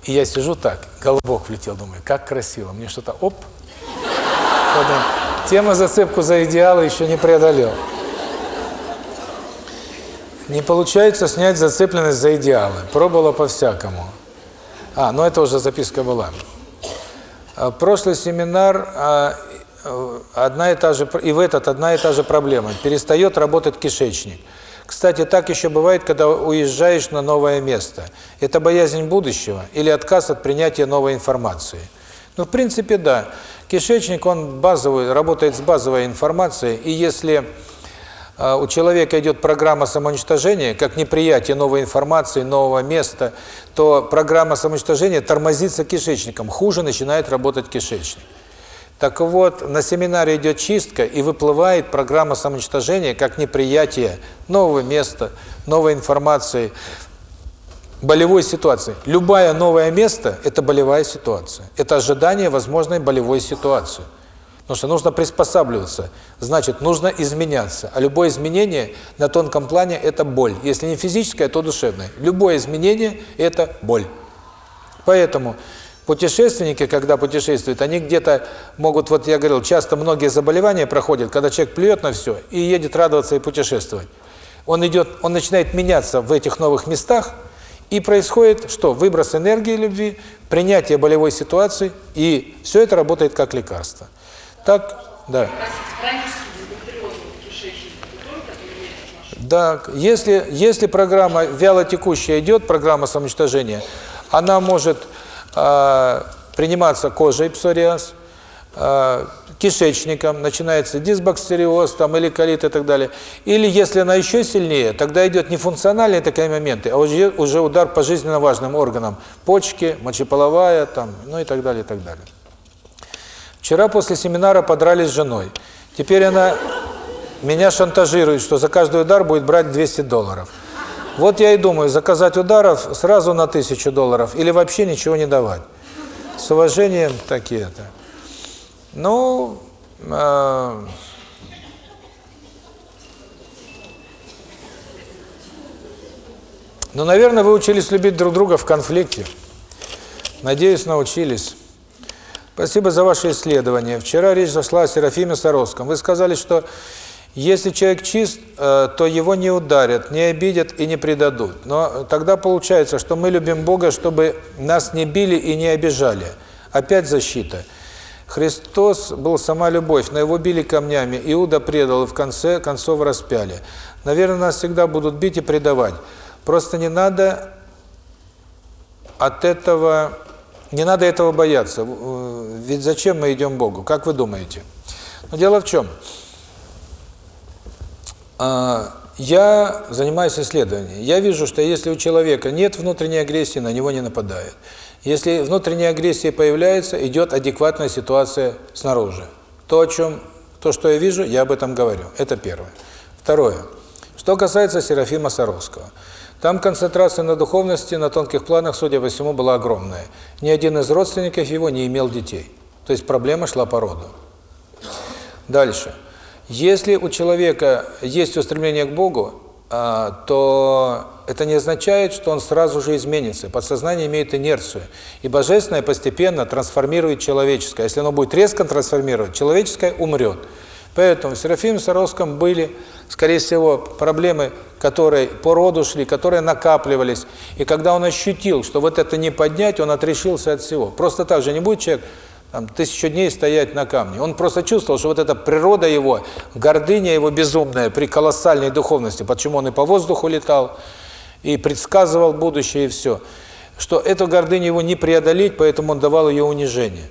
Speaker 1: И я сижу так, голубок влетел, думаю, как красиво, мне что-то, оп, потом, тема зацепку за идеалы еще не преодолел. Не получается снять зацепленность за идеалы. Пробовала по-всякому. А, ну это уже записка была. А, Прошлый семинар, а, э, одна и та же, и в этот одна и та же проблема. Перестает работать кишечник. Кстати, так еще бывает, когда уезжаешь на новое место. Это боязнь будущего или отказ от принятия новой информации. Ну, в принципе, да. Кишечник, он базовый, работает с базовой информацией, и если у человека идет программа самоуничтожения, как неприятие новой информации, нового места, то программа самоуничтожения тормозится кишечником, хуже начинает работать кишечник. Так вот, на семинаре идет чистка, и выплывает программа самоуничтожения как неприятие нового места, новой информации, болевой ситуации. Любое новое место – это болевая ситуация. Это ожидание возможной болевой ситуации. Потому что нужно приспосабливаться, значит, нужно изменяться. А любое изменение на тонком плане – это боль. Если не физическое, то душевное. Любое изменение – это боль. Поэтому путешественники, когда путешествуют, они где-то могут, вот я говорил, часто многие заболевания проходят, когда человек плюет на все и едет радоваться и путешествовать. Он идет, он начинает меняться в этих новых местах, и происходит что? Выброс энергии любви, принятие болевой ситуации, и все это работает как лекарство. Так, да. Да, если, если программа вялотекущая идет, программа самоуничтожения, она может э, приниматься кожей псориаз, э, кишечником, начинается дисбактериоз там, или колит и так далее. Или если она еще сильнее, тогда идет не функциональные такие моменты, а уже, уже удар по жизненно важным органам. Почки, мочеполовая, там, ну и так далее, и так далее. Вчера после семинара подрались с женой. Теперь она меня шантажирует, что за каждый удар будет брать 200 долларов. Вот я и думаю, заказать ударов сразу на 1000 долларов или вообще ничего не давать. С уважением такие-то. Ну, э, ну, наверное, вы учились любить друг друга в конфликте. Надеюсь, научились. Спасибо за ваше исследование. Вчера речь зашла о Серафиме Саровском. Вы сказали, что если человек чист, э, то его не ударят, не обидят и не предадут. Но тогда получается, что мы любим Бога, чтобы нас не били и не обижали. Опять защита. Христос был сама любовь, но его били камнями, Иуда предал и в конце концов распяли. Наверное, нас всегда будут бить и предавать. Просто не надо от этого, не надо этого бояться. Ведь зачем мы идем Богу? Как вы думаете? Но дело в чем? Я занимаюсь исследованием. Я вижу, что если у человека нет внутренней агрессии, на него не нападают. Если внутренняя агрессия появляется, идет адекватная ситуация снаружи. То, о чем, то, что я вижу, я об этом говорю. Это первое. Второе. Что касается Серафима Саровского. Там концентрация на духовности, на тонких планах, судя по всему, была огромная. Ни один из родственников его не имел детей. То есть проблема шла по роду. Дальше. Если у человека есть устремление к Богу, то это не означает, что он сразу же изменится. Подсознание имеет инерцию. И божественное постепенно трансформирует человеческое. Если оно будет резко трансформировать, человеческое умрет. Поэтому в Серафиме Саровском были, скорее всего, проблемы, которые по роду шли, которые накапливались. И когда он ощутил, что вот это не поднять, он отрешился от всего. Просто так же не будет человек там, тысячу дней стоять на камне. Он просто чувствовал, что вот эта природа его, гордыня его безумная при колоссальной духовности, почему он и по воздуху летал, и предсказывал будущее, и все, что эту гордыню его не преодолеть, поэтому он давал ее унижение.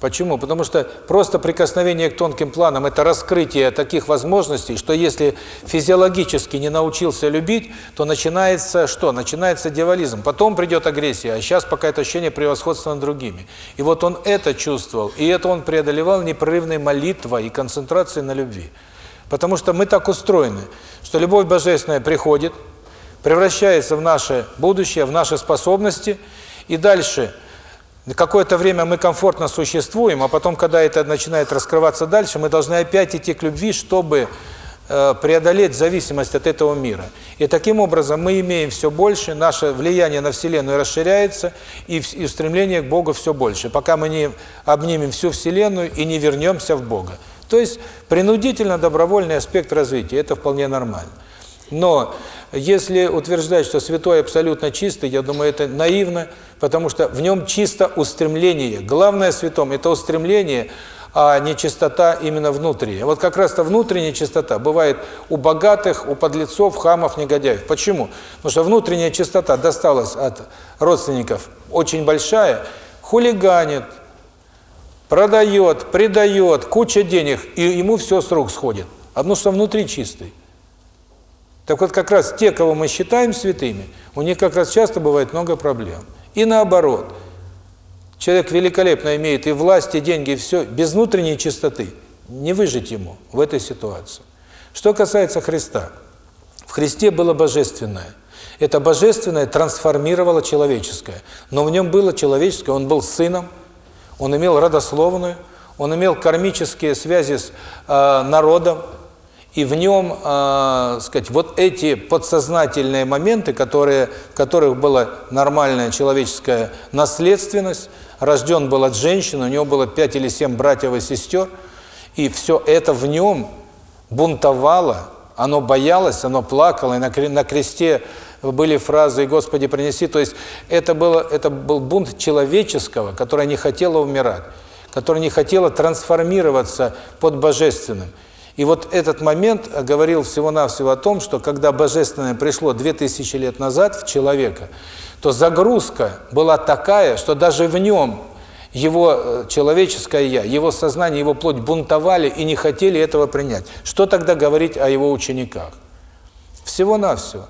Speaker 1: Почему? Потому что просто прикосновение к тонким планам – это раскрытие таких возможностей, что если физиологически не научился любить, то начинается что? Начинается дьяволизм. Потом придет агрессия, а сейчас пока это ощущение превосходства над другими. И вот он это чувствовал, и это он преодолевал непрерывной молитвой и концентрацией на любви. Потому что мы так устроены, что любовь божественная приходит, превращается в наше будущее, в наши способности, и дальше – Какое-то время мы комфортно существуем, а потом, когда это начинает раскрываться дальше, мы должны опять идти к любви, чтобы э, преодолеть зависимость от этого мира. И таким образом мы имеем все больше, наше влияние на Вселенную расширяется, и, и стремление к Богу все больше, пока мы не обнимем всю Вселенную и не вернемся в Бога. То есть принудительно-добровольный аспект развития, это вполне нормально. Но если утверждать, что святой абсолютно чистый, я думаю, это наивно, потому что в нем чисто устремление. Главное святом – это устремление, а не чистота именно внутренняя. Вот как раз-то внутренняя чистота бывает у богатых, у подлецов, хамов, негодяев. Почему? Потому что внутренняя чистота досталась от родственников очень большая, хулиганит, продает, предает, куча денег, и ему все с рук сходит. Одно, что внутри чистый. Так вот, как раз те, кого мы считаем святыми, у них как раз часто бывает много проблем. И наоборот. Человек великолепно имеет и власть, и деньги, и все, без внутренней чистоты. Не выжить ему в этой ситуации. Что касается Христа. В Христе было божественное. Это божественное трансформировало человеческое. Но в нем было человеческое, он был сыном, он имел родословную, он имел кармические связи с э, народом, и в нем, э, сказать, вот эти подсознательные моменты, которые, в которых была нормальная человеческая наследственность, рожден был от женщины, у него было пять или семь братьев и сестер, и все это в нем бунтовало, оно боялось, оно плакало, и на, на кресте были фразы «Господи, принеси», то есть это, было, это был бунт человеческого, которое не хотело умирать, которое не хотело трансформироваться под божественным. И вот этот момент говорил всего-навсего о том, что когда Божественное пришло 2000 лет назад в человека, то загрузка была такая, что даже в нем его э, человеческое «я», его сознание, его плоть бунтовали и не хотели этого принять. Что тогда говорить о его учениках? Всего-навсего.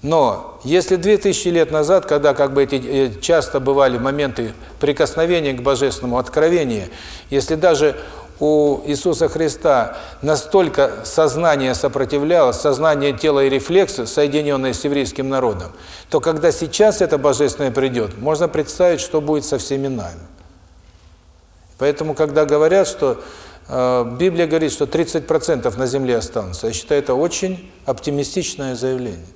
Speaker 1: Но если 2000 лет назад, когда как бы эти э, часто бывали моменты прикосновения к божественному откровению, если даже у Иисуса Христа настолько сознание сопротивлялось, сознание тела и рефлексы, соединенные с еврейским народом, то когда сейчас это Божественное придет, можно представить, что будет со всеми нами. Поэтому, когда говорят, что э, Библия говорит, что 30% на земле останутся, я считаю, это очень оптимистичное заявление.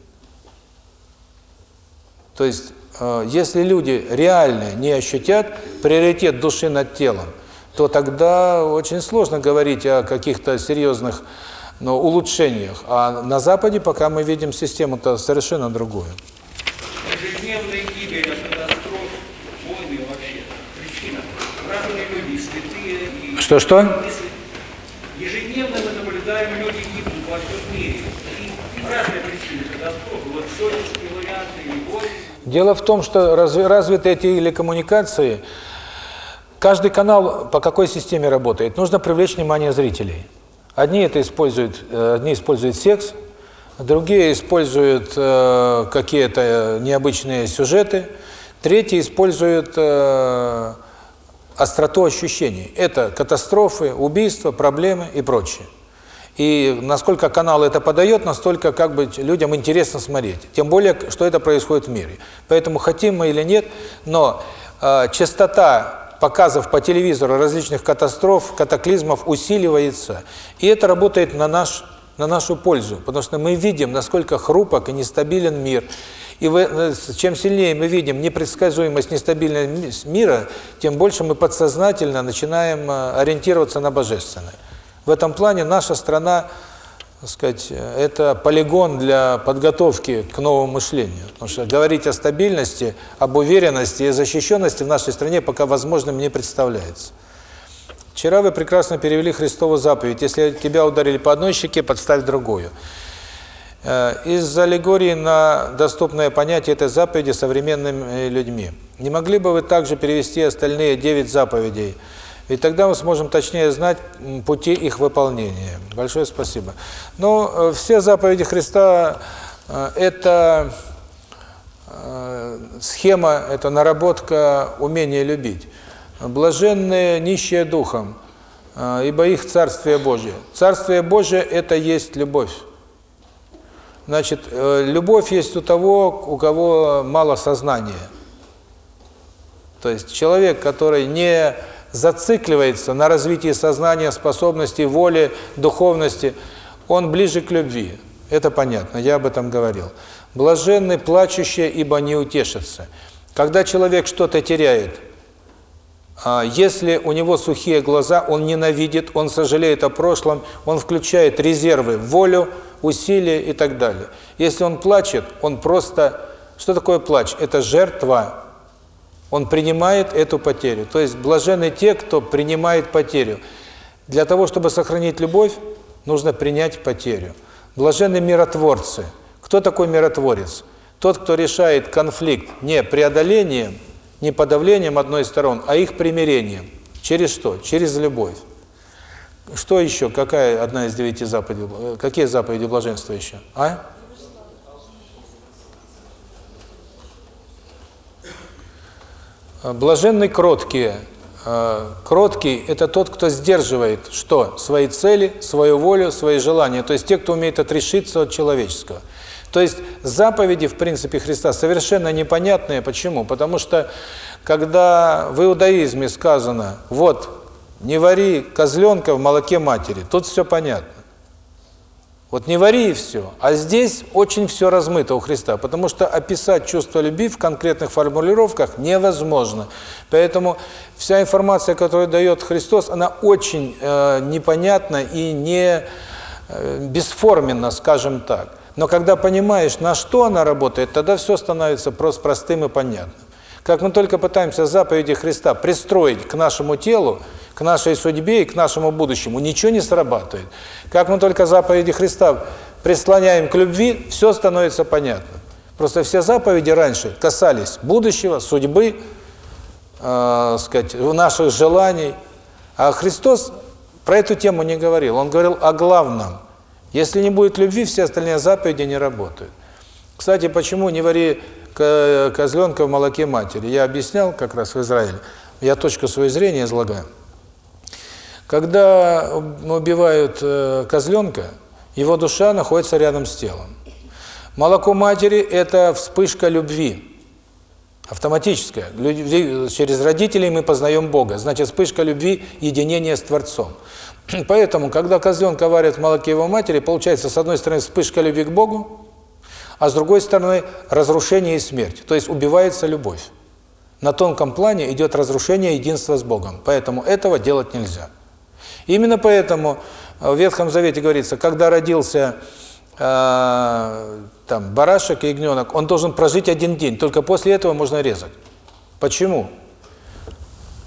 Speaker 1: То есть, э, если люди реально не ощутят приоритет души над телом, то тогда очень сложно говорить о каких-то серьезных но, улучшениях. А на Западе пока мы видим систему-то совершенно другую.
Speaker 5: Ежедневные гибели катастроф, войны вообще. Причина. Разные люди, святые и...
Speaker 1: Что-что?
Speaker 5: Ежедневно мы наблюдаем, люди гибнут во всем мире. И разные причины катастроф. Вот сочинские варианты, более.
Speaker 1: Дело в том, что развитые телекоммуникации Каждый канал по какой системе работает? Нужно привлечь внимание зрителей. Одни это используют, э, одни используют секс, другие используют э, какие-то необычные сюжеты, третьи используют э, остроту ощущений. Это катастрофы, убийства, проблемы и прочее. И насколько канал это подает, настолько как бы людям интересно смотреть. Тем более, что это происходит в мире. Поэтому хотим мы или нет, но э, частота показов по телевизору различных катастроф, катаклизмов усиливается. И это работает на, наш, на нашу пользу, потому что мы видим, насколько хрупок и нестабилен мир. И вы, э, чем сильнее мы видим непредсказуемость, нестабильность мира, тем больше мы подсознательно начинаем э, ориентироваться на божественное. В этом плане наша страна так сказать, это полигон для подготовки к новому мышлению. Потому что говорить о стабильности, об уверенности и защищенности в нашей стране пока возможным не представляется. Вчера вы прекрасно перевели Христову заповедь. Если тебя ударили по одной щеке, подставь другую. Э, из аллегории на доступное понятие этой заповеди современными людьми. Не могли бы вы также перевести остальные девять заповедей? Ведь тогда мы сможем точнее знать пути их выполнения. Большое спасибо. Но э, все заповеди Христа э, – это схема, это наработка умения любить. Блаженные нищие духом, ибо их Царствие Божие. Царствие Божие – это есть любовь. Значит, любовь есть у того, у кого мало сознания. То есть человек, который не зацикливается на развитии сознания, способностей, воли, духовности, он ближе к любви. Это понятно, я об этом говорил. Блаженны плачущие, ибо не утешатся. Когда человек что-то теряет, если у него сухие глаза, он ненавидит, он сожалеет о прошлом, он включает резервы, волю, усилия и так далее. Если он плачет, он просто... Что такое плач? Это жертва. Он принимает эту потерю. То есть блаженны те, кто принимает потерю. Для того, чтобы сохранить любовь, нужно принять потерю. Блаженны миротворцы. Кто такой миротворец? Тот, кто решает конфликт не преодолением, не подавлением одной из сторон, а их примирением. Через что? Через любовь. Что еще? Какая одна из девяти заповедей? Какие заповеди блаженства еще? А? Блаженны кроткие. Кроткий – это тот, кто сдерживает что? Свои цели, свою волю, свои желания. То есть те, кто умеет отрешиться от человеческого. То есть заповеди, в принципе, Христа совершенно непонятные. Почему? Потому что, когда в иудаизме сказано, вот, не вари козленка в молоке матери, тут все понятно. Вот не вари и все. А здесь очень все размыто у Христа, потому что описать чувство любви в конкретных формулировках невозможно. Поэтому вся информация, которую дает Христос, она очень э, непонятна и не э, бесформенна, скажем так. Но когда понимаешь, на что она работает, тогда все становится просто простым и понятным. Как мы только пытаемся заповеди Христа пристроить к нашему телу, к нашей судьбе и к нашему будущему, ничего не срабатывает. Как мы только заповеди Христа прислоняем к любви, все становится понятно. Просто все заповеди раньше касались будущего, судьбы, э, сказать, наших желаний. А Христос про эту тему не говорил. Он говорил о главном – если не будет любви, все остальные заповеди не работают. Кстати, почему не вари козленка в молоке матери? Я объяснял как раз в Израиле. Я точку своего зрения излагаю. Когда убивают э, козленка, его душа находится рядом с телом. Молоко матери – это вспышка любви, автоматическая. Через родителей мы познаем Бога. Значит, вспышка любви – единение с Творцом. (clears throat) Поэтому, когда козленка варят в молоке его матери, получается, с одной стороны, вспышка любви к Богу, а с другой стороны, разрушение и смерть. То есть убивается любовь. На тонком плане идет разрушение единства с Богом. Поэтому этого делать нельзя. Именно поэтому в Ветхом Завете говорится, когда родился э, там барашек и ягненок, он должен прожить один день, только после этого можно резать. Почему?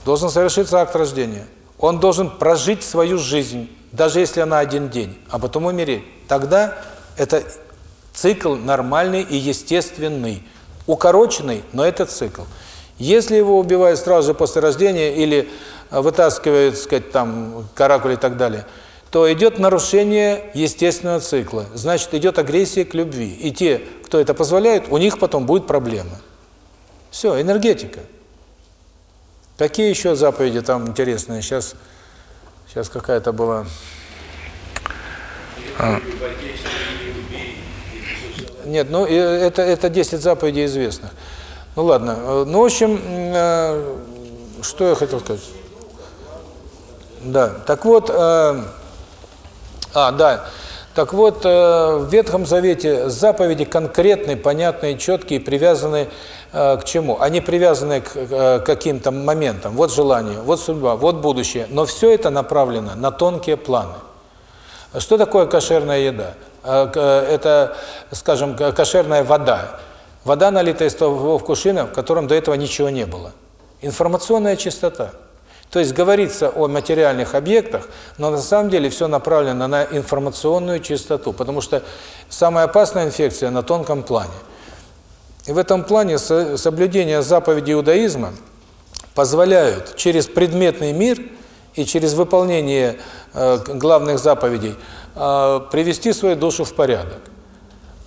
Speaker 1: Должен совершиться акт рождения. Он должен прожить свою жизнь, даже если она один день, а потом умереть. Тогда это цикл нормальный и естественный. Укороченный, но это цикл. Если его убивают сразу же после рождения или вытаскивают, сказать, там, каракуль и так далее, то идет нарушение естественного цикла. Значит, идет агрессия к любви. И те, кто это позволяет, у них потом будет проблема. Все, энергетика. Какие еще заповеди там интересные? Сейчас, сейчас какая-то была... А. Нет, ну это это 10 заповедей известных. Ну ладно. Ну, в общем, э, что я хотел сказать? Да. Так вот, э, а, да. Так вот, э, в Ветхом Завете заповеди конкретные, понятные, четкие, привязаны к чему? Они привязаны к каким-то моментам. Вот желание, вот судьба, вот будущее. Но все это направлено на тонкие планы. Что такое кошерная еда? А, Это, скажем, кошерная вода. Вода, налитая из того кувшина, в котором до этого ничего не было. Информационная чистота. То есть говорится о материальных объектах, но на самом деле все направлено на информационную чистоту, потому что самая опасная инфекция на тонком плане. И в этом плане со- соблюдение заповедей иудаизма позволяют через предметный мир и через выполнение э, главных заповедей э, привести свою душу в порядок.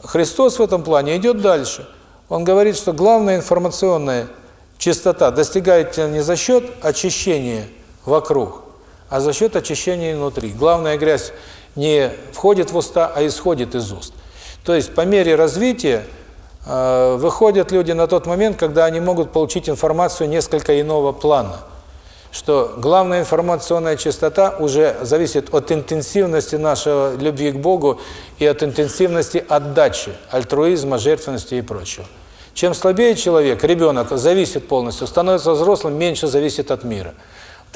Speaker 1: Христос в этом плане идет дальше. Он говорит, что главная информационная чистота достигается не за счет очищения вокруг, а за счет очищения внутри. Главная грязь не входит в уста, а исходит из уст. То есть по мере развития э, выходят люди на тот момент, когда они могут получить информацию несколько иного плана. Что главная информационная частота уже зависит от интенсивности нашей любви к Богу и от интенсивности отдачи, альтруизма, жертвенности и прочего. Чем слабее человек, ребенок, зависит полностью, становится взрослым, меньше зависит от мира.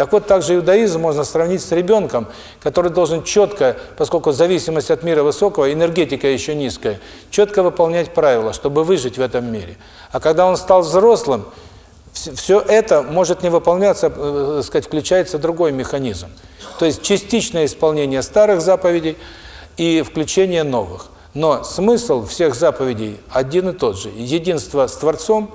Speaker 1: Так вот, также иудаизм можно сравнить с ребенком, который должен четко, поскольку зависимость от мира высокого, энергетика еще низкая, четко выполнять правила, чтобы выжить в этом мире. А когда он стал взрослым, все это может не выполняться, э, сказать, включается другой механизм. То есть частичное исполнение старых заповедей и включение новых. Но смысл всех заповедей один и тот же. Единство с Творцом,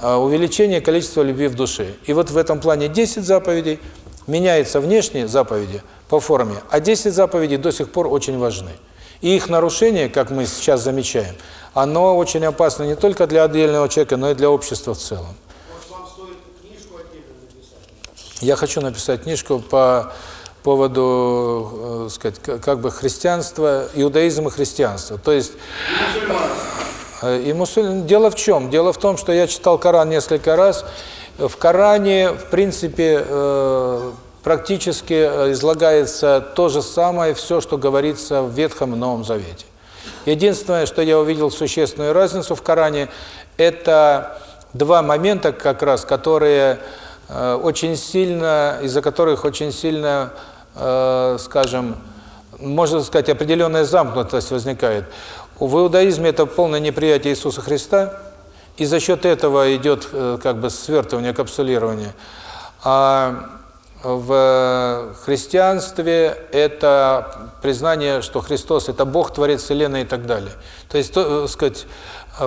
Speaker 1: а, увеличение количества любви в душе. И вот в этом плане 10 заповедей, меняются внешние заповеди по форме, а 10 заповедей до сих пор очень важны. И их нарушение, как мы сейчас замечаем, оно очень опасно не только для отдельного человека, но и для общества в целом. Я хочу написать книжку по поводу, э, сказать, как бы христианства, иудаизм и христианство. То есть э, и мусуль... Дело в чем? Дело в том, что я читал Коран несколько раз. В Коране, в принципе, э, практически э, излагается то же самое, все, что говорится в Ветхом и Новом Завете. Единственное, что я увидел существенную разницу в Коране, это два момента как раз, которые очень сильно, из-за которых очень сильно, э, скажем, можно сказать, определенная замкнутость возникает. В иудаизме это полное неприятие Иисуса Христа, и за счет этого идет э, как бы свертывание, капсулирование. А в христианстве это признание, что Христос – это Бог, Творец Вселенной и так далее. То есть, то, э, сказать,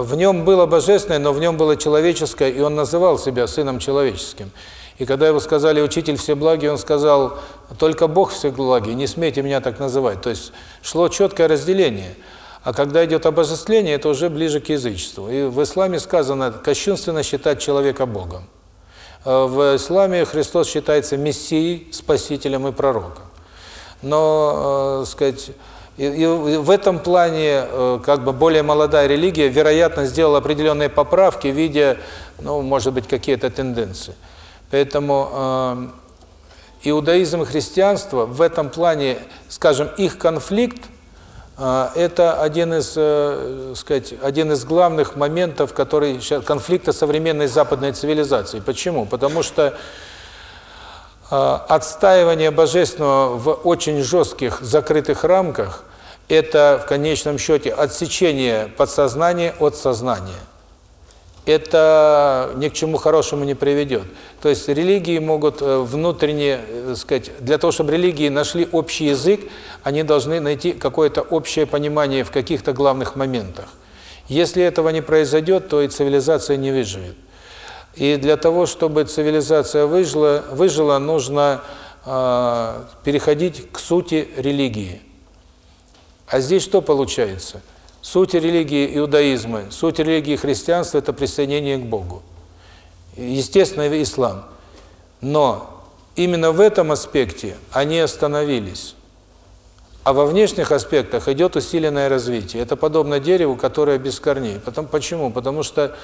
Speaker 1: в нем было божественное, но в нем было человеческое, и он называл себя Сыном Человеческим. И когда его сказали «Учитель всеблагий», он сказал «Только Бог всеблагий, не смейте меня так называть». То есть шло четкое разделение. А когда идет обожествление, это уже ближе к язычеству. И в исламе сказано «кощунственно считать человека Богом». Э, В исламе Христос считается Мессией, Спасителем и Пророком. Но, э, сказать, и, и в этом плане, э, как бы более молодая религия, вероятно, сделала определенные поправки, видя, ну, может быть, какие-то тенденции. Поэтому э, иудаизм и христианство в этом плане, скажем, их конфликт, э, это один из, э, сказать, один из главных моментов, который конфликта современной западной цивилизации. Почему? Потому что отстаивание божественного в очень жестких закрытых рамках – это в конечном счете отсечение подсознания от сознания это ни к чему хорошему не приведет. То есть религии могут э, внутренне, э, сказать, для того, чтобы религии нашли общий язык, они должны найти какое-то общее понимание в каких-то главных моментах. Если этого не произойдет, то и цивилизация не выживет. И для того, чтобы цивилизация выжила, выжила нужно э, переходить к сути религии. А здесь что получается? Суть религии иудаизма, суть религии христианства – это присоединение к Богу. Естественно, ислам. Но именно в этом аспекте они остановились. А во внешних аспектах идет усиленное развитие. Это подобно дереву, которое без корней. Потом, почему? Потому что,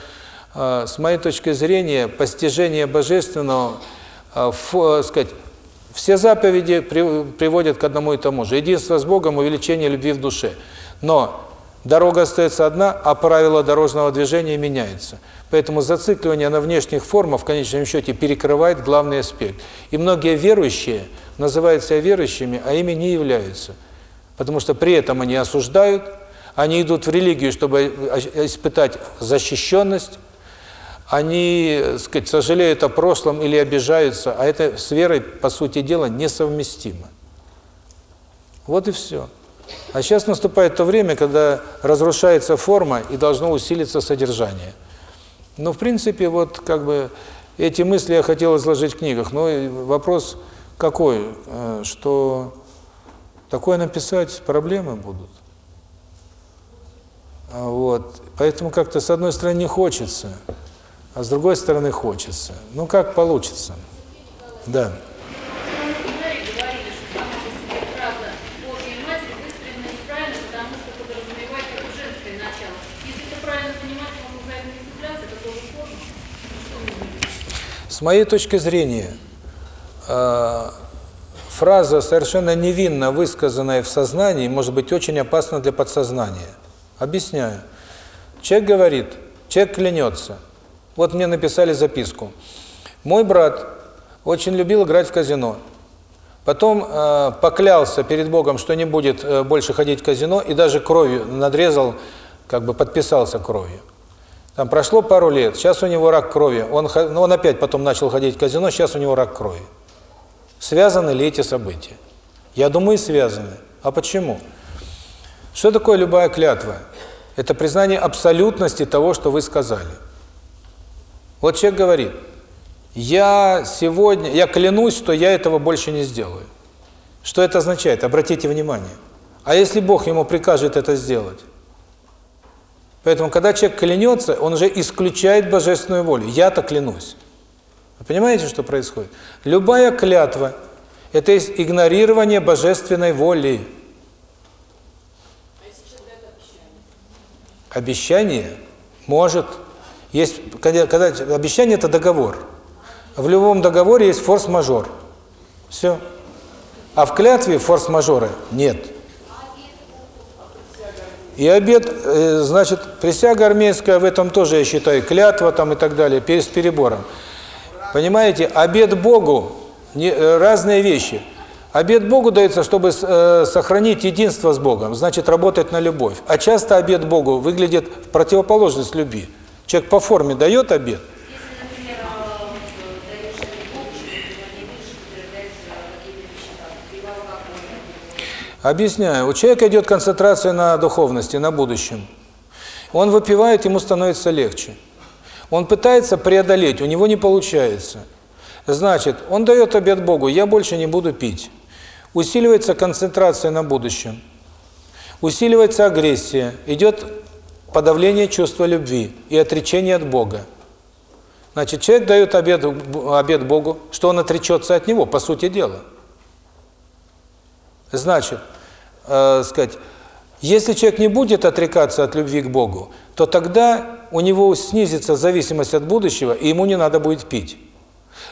Speaker 1: с моей точки зрения, постижение божественного, э, ф, э, сказать, все заповеди при, приводят к одному и тому же. Единство с Богом, увеличение любви в душе. Но дорога остается одна, а правила дорожного движения меняются. Поэтому зацикливание на внешних формах в конечном счете перекрывает главный аспект. И многие верующие называют себя верующими, а ими не являются. Потому что при этом они осуждают, они идут в религию, чтобы испытать защищенность, они, так сказать, сожалеют о прошлом или обижаются, а это с верой, по сути дела, несовместимо. Вот и все. А сейчас наступает то время, когда разрушается форма и должно усилиться содержание. Ну, в принципе, вот как бы эти мысли я хотел изложить в книгах, но вопрос какой, э, что такое написать проблемы будут. А Вот. Поэтому как-то с одной стороны не хочется, а с другой стороны хочется. Ну, как получится. Да. С моей точки зрения, э, фраза, совершенно невинно высказанная в сознании, может быть очень опасна для подсознания. Объясняю. Человек говорит, человек клянется. Вот мне написали записку. Мой брат очень любил играть в казино. Потом э, поклялся перед Богом, что не будет э, больше ходить в казино, и даже кровью надрезал, как бы подписался кровью. Там прошло пару лет, сейчас у него рак крови. Он, ну, он опять потом начал ходить в казино, сейчас у него рак крови. Связаны ли эти события? Я думаю, связаны. А почему? Что такое любая клятва? Это признание абсолютности того, что вы сказали. Вот человек говорит, я сегодня, я клянусь, что я этого больше не сделаю. Что это означает? Обратите внимание. А если Бог ему прикажет это сделать? Поэтому, когда человек клянется, он уже исключает божественную волю. Я-то клянусь. Вы понимаете, что происходит? Любая клятва – это есть игнорирование божественной воли. Обещание может... Есть, когда, когда обещание – это договор. В любом договоре есть форс-мажор. Все. А в клятве форс-мажора нет. И обед, э, значит, присяга армейская, в этом тоже, я считаю, клятва там и так далее, с перебором. Понимаете, обед Богу э, разные вещи. Обед Богу дается, чтобы э, сохранить единство с Богом, значит, работать на любовь. А часто обед Богу выглядит в противоположность любви. Человек по форме дает обед, Объясняю. У человека идет концентрация на духовности, на будущем. Он выпивает, ему становится легче. Он пытается преодолеть, у него не получается. Значит, он дает обет Богу, я больше не буду пить. Усиливается концентрация на будущем. Усиливается агрессия, идет подавление чувства любви и отречение от Бога. Значит, человек дает обет, обет Богу, что он отречется от Него, по сути дела. Значит, э, сказать, если человек не будет отрекаться от любви к Богу, то тогда у него снизится зависимость от будущего, и ему не надо будет пить.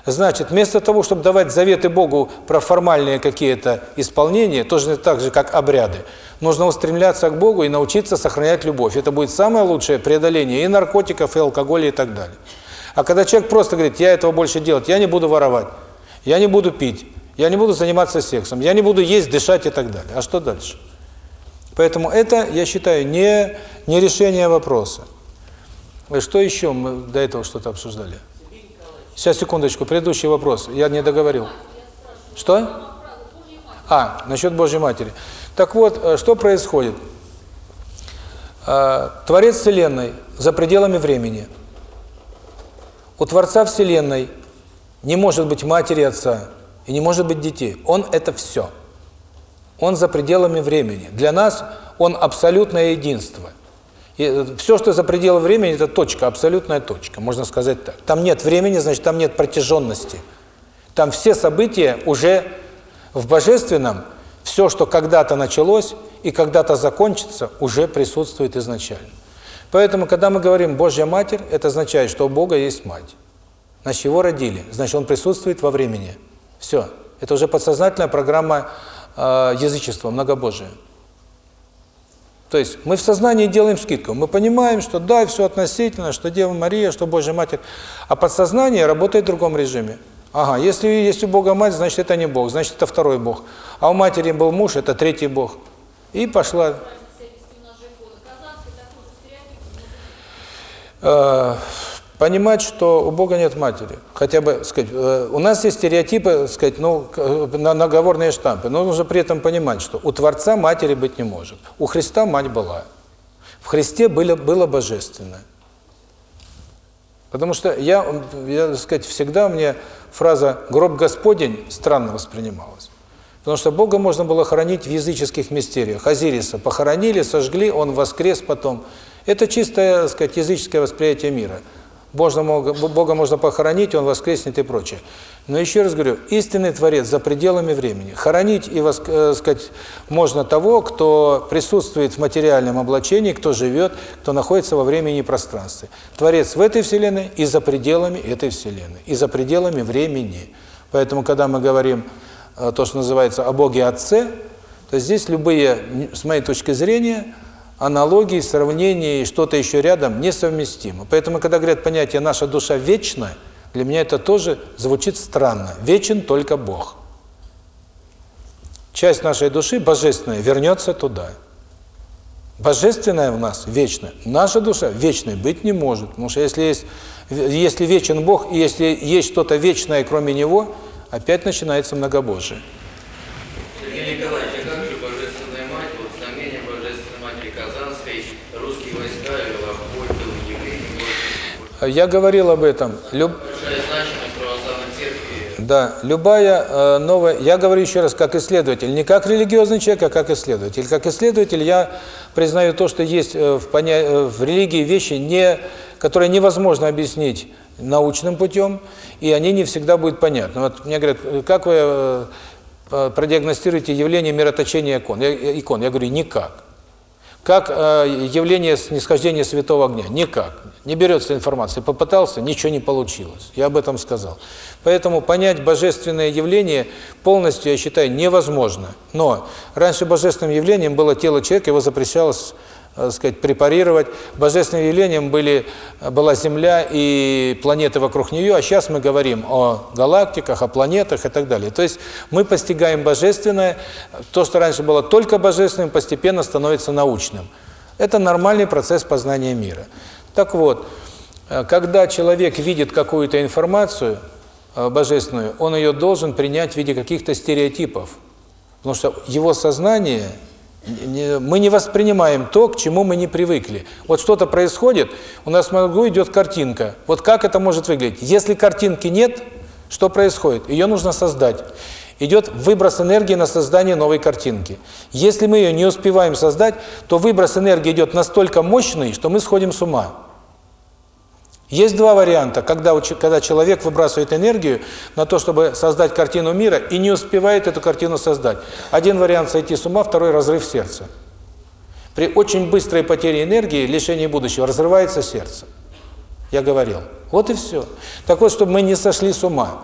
Speaker 1: Значит, вместо того, чтобы давать заветы Богу про формальные какие-то исполнения, тоже так же, как обряды, нужно устремляться к Богу и научиться сохранять любовь. Это будет самое лучшее преодоление и наркотиков, и алкоголя, и так далее. А когда человек просто говорит, я этого больше делать, я не буду воровать, я не буду пить, я не буду заниматься сексом, я не буду есть, дышать и так далее. А что дальше? Поэтому это, я считаю, не, не решение вопроса. Что еще? Мы до этого что-то обсуждали. Сейчас, секундочку, предыдущий вопрос. Я не договорил. Что? А, насчет Божьей Матери. Так вот, э, что происходит? Э, Творец Вселенной за пределами времени. У Творца Вселенной не может быть матери отца, и не может быть детей. Он – это все. Он за пределами времени. Для нас он абсолютное единство. И все, что за пределы времени, это точка, абсолютная точка, можно сказать так. Там нет времени, значит, там нет протяженности. Там все события уже в Божественном, все, что когда-то началось и когда-то закончится, уже присутствует изначально. Поэтому, когда мы говорим «Божья Матерь», это означает, что у Бога есть Мать. Значит, его родили, значит, он присутствует во времени. Все. Это уже подсознательная программа э, язычества, многобожия. То есть мы в сознании делаем скидку. Мы понимаем, что да, все относительно, что Дева Мария, что Божья Матерь. А подсознание работает в другом режиме. Ага, если есть у Бога мать, значит это не Бог, значит это второй Бог. А у матери был муж, это третий Бог. И пошла э, понимать, что у Бога нет матери. Хотя бы, сказать, э, у нас есть стереотипы, сказать, ну, э, на наговорные штампы, но нужно при этом понимать, что у Творца матери быть не может. У Христа мать была. В Христе было, было божественное. Потому что я, я, сказать, всегда мне фраза «гроб Господень» странно воспринималась. Потому что Бога можно было хоронить в языческих мистериях. Азириса похоронили, сожгли, он воскрес потом. Это чистое, так сказать, языческое восприятие мира. Мог- Бога можно похоронить, он воскреснет и прочее. Но еще раз говорю, истинный Творец за пределами времени. Хоронить и воск- э, сказать, можно того, кто присутствует в материальном облачении, кто живет, кто находится во времени и пространстве. Творец в этой Вселенной и за пределами этой Вселенной, и за пределами времени. Поэтому, когда мы говорим э, то, что называется о Боге Отце, то здесь любые, с моей точки зрения, аналогии, сравнения и что-то еще рядом несовместимы. Поэтому, когда говорят понятие «наша душа вечна», для меня это тоже звучит странно. Вечен только Бог. Часть нашей души, божественная, вернется туда. Божественное в нас вечно. Наша душа вечной быть не может. Потому что если есть, если вечен Бог, и если есть что-то вечное, кроме Него, опять начинается многобожие.
Speaker 6: Сергей Николаевич, а как же Божественная Мать, вот знамение Божественной Матери Казанской, русские войска, Голохой, был еврей,
Speaker 1: Я говорил об этом. Люб... Да, любая э, новая... Я говорю еще раз, как исследователь, не как религиозный человек, а как исследователь. Как исследователь я признаю то, что есть э, в, поня... э, в религии вещи, не... которые невозможно объяснить научным путем, и они не всегда будут понятны. Вот мне говорят, э, как вы продиагностируете явление мироточения икон? Я- икон? Я говорю, никак. Как э, явление снисхождения святого огня? Никак. Не берется информация. Попытался, ничего не получилось. Я об этом сказал. Поэтому понять божественное явление полностью, я считаю, невозможно. Но раньше божественным явлением было тело человека, его запрещалось э, сказать, препарировать. Божественным явлением были, была Земля и планеты вокруг нее, а сейчас мы говорим о галактиках, о планетах и так далее. То есть мы постигаем божественное, то, что раньше было только божественным, постепенно становится научным. Это нормальный процесс познания мира. Так вот, э, когда человек видит какую-то информацию э, божественную, он ее должен принять в виде каких-то стереотипов. Потому что его сознание, мы не воспринимаем то, к чему мы не привыкли. Вот что-то происходит, у нас в мозгу идет картинка. Вот как это может выглядеть? Если картинки нет, что происходит? Ее нужно создать. Идет выброс энергии на создание новой картинки. Если мы ее не успеваем создать, то выброс энергии идет настолько мощный, что мы сходим с ума. Есть два варианта, когда, когда человек выбрасывает энергию на то, чтобы создать картину мира, и не успевает эту картину создать. Один вариант сойти с ума, второй разрыв сердца. При очень быстрой потере энергии, лишении будущего, разрывается сердце. Я говорил. Вот и все. Так вот, чтобы мы не сошли с ума,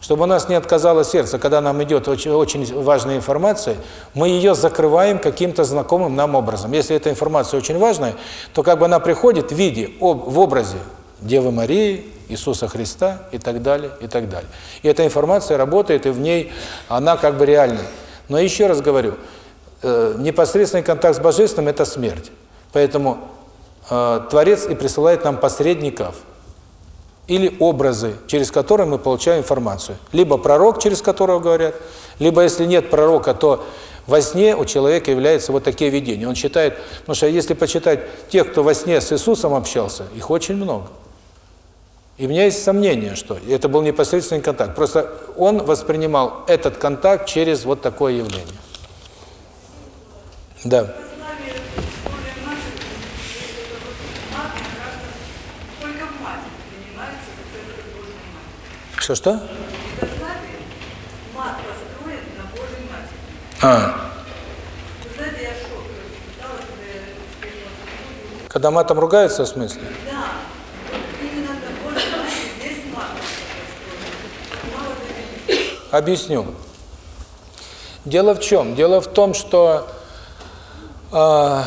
Speaker 1: чтобы у нас не отказало сердце, когда нам идет очень, очень важная информация, мы ее закрываем каким-то знакомым нам образом. Если эта информация очень важная, то как бы она приходит в виде, в образе Девы Марии, Иисуса Христа и так далее, и так далее. И эта информация работает, и в ней она как бы реальна. Но еще раз говорю, э, непосредственный контакт с Божественным – это смерть. Поэтому э, Творец и присылает нам посредников или образы, через которые мы получаем информацию. Либо пророк, через которого говорят, либо если нет пророка, то во сне у человека являются вот такие видения. Он считает, потому что если почитать тех, кто во сне с Иисусом общался, их очень много. И у меня есть сомнение, что это был непосредственный контакт. Просто он воспринимал этот контакт через вот такое явление. Да.
Speaker 4: Православие, более матери, это вот мат, как-то только в мате принимается как это Божьей матери.
Speaker 1: Что-что?
Speaker 4: В Югославии мат построен на Божьей матери.
Speaker 1: А,
Speaker 4: Вы знаете, я шок читала, когда я встретилась с
Speaker 1: когда матом ругаются, в смысле?
Speaker 4: Да, вот именно на Божьей матери здесь мат построен. Мало доверия.
Speaker 1: Объясню. Дело в чем? Дело в том, что э,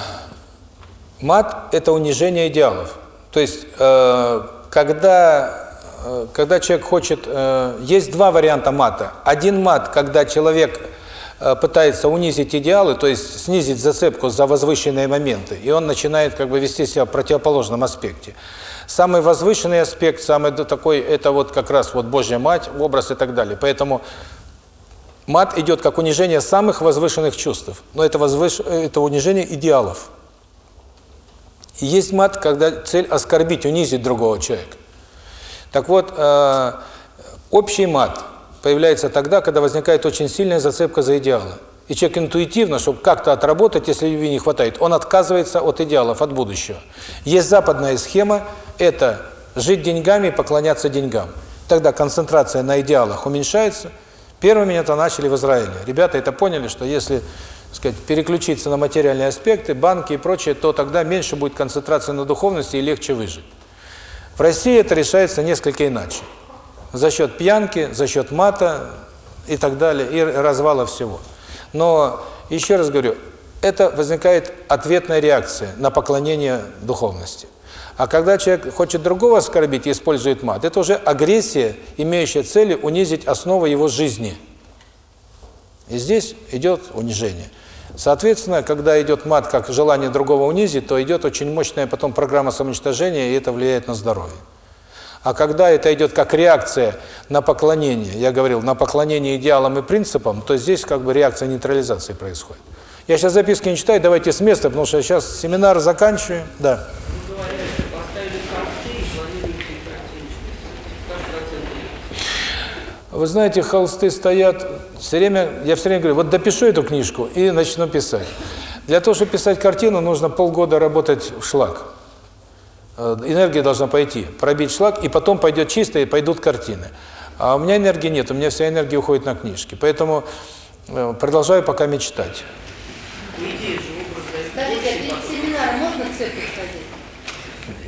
Speaker 1: мат – это унижение идеалов. То есть, э, когда, э, когда человек хочет… э, есть два варианта мата. Один мат, когда человек э, пытается унизить идеалы, то есть снизить зацепку за возвышенные моменты, и он начинает как бы вести себя в противоположном аспекте. Самый возвышенный аспект, самый такой, это вот как раз вот Божья Мать, образ и так далее. Поэтому мат идет как унижение самых возвышенных чувств, но это, возвыш... это унижение идеалов. И есть мат, когда цель оскорбить, унизить другого человека. Так вот, э, общий мат появляется тогда, когда возникает очень сильная зацепка за идеалы. И человек интуитивно, чтобы как-то отработать, если любви не хватает, он отказывается от идеалов, от будущего. Есть западная схема – это жить деньгами и поклоняться деньгам. Тогда концентрация на идеалах уменьшается. Первыми это начали в Израиле. Ребята это поняли, что если сказать, переключиться на материальные аспекты, банки и прочее, то тогда меньше будет концентрация на духовности и легче выжить. В России это решается несколько иначе. За счет пьянки, за счет мата и так далее, и развала всего. Но, еще раз говорю, это возникает ответная реакция на поклонение духовности. А когда человек хочет другого оскорбить и использует мат, это уже агрессия, имеющая целью унизить основу его жизни. И здесь идет унижение. Соответственно, когда идет мат как желание другого унизить, то идет очень мощная потом программа самоуничтожения, и это влияет на здоровье. А когда это идет как реакция на поклонение, я говорил, на поклонение идеалам и принципам, то здесь как бы реакция нейтрализации происходит. Я сейчас записки не читаю, давайте с места, потому что сейчас семинар заканчиваю. Да.
Speaker 2: Вы
Speaker 1: знаете, холсты стоят все время, я все время говорю, вот допишу эту книжку и начну писать. Для того, чтобы писать картину, нужно полгода работать в шлак. Э, энергия должна пойти, пробить шлак, и потом пойдет чисто, и пойдут картины. А у меня энергии нет, у меня вся энергия уходит на книжки. Поэтому э, продолжаю пока мечтать.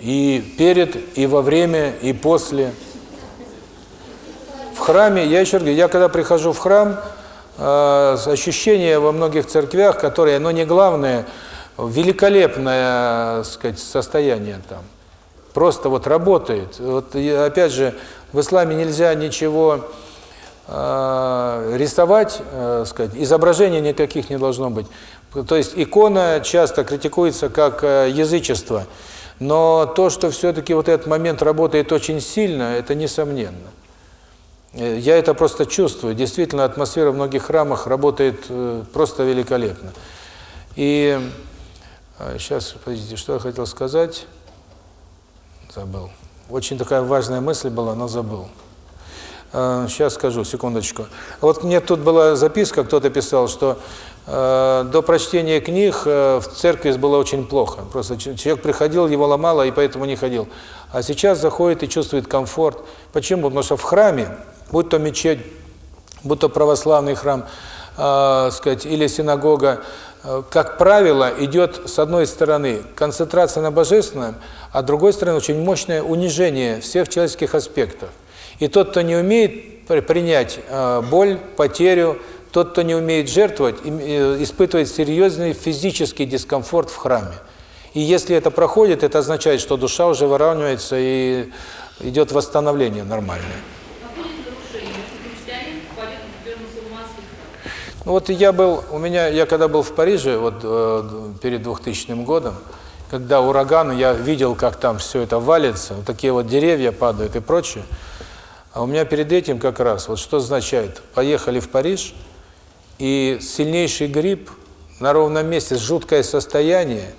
Speaker 1: И перед, и во время, и после. В храме, я еще говорю, я когда прихожу в храм, э, ощущение во многих церквях, которые, но не главное, великолепное, сказать, состояние там. Просто вот работает. Вот опять же, в исламе нельзя ничего э, рисовать, э, сказать, изображений никаких не должно быть. То есть икона часто критикуется как э, язычество, но то, что все-таки вот этот момент работает очень сильно, это несомненно. Э, Я это просто чувствую. Действительно, атмосфера в многих храмах работает э, просто великолепно. И сейчас, подождите, что я хотел сказать? Забыл. Очень такая важная мысль была, но забыл. Э, Сейчас скажу, секундочку. Вот мне тут была записка, кто-то писал, что э, до прочтения книг э, в церкви было очень плохо. Просто человек приходил, его ломало, и поэтому не ходил. А сейчас заходит и чувствует комфорт. Почему? Потому что в храме, будь то мечеть, будь то православный храм, э, сказать, или синагога, э, как правило, идет с одной стороны концентрация на божественном, а с другой стороны очень мощное унижение всех человеческих аспектов. И тот, кто не умеет при- принять э, боль, потерю, тот, кто не умеет жертвовать, э, испытывает серьезный физический дискомфорт в храме. И если это проходит, это означает, что душа уже выравнивается и идет восстановление нормальное.
Speaker 7: А будет нарушение, если христианин пойдет, например, в мусульманский храм?
Speaker 1: Ну вот я был, у меня, я когда был в Париже, вот э, перед 2000 годом, когда ураган, я видел, как там все это валится, вот такие вот деревья падают и прочее. А у меня перед этим как раз, вот что означает, поехали в Париж, и сильнейший грипп, на ровном месте, жуткое состояние,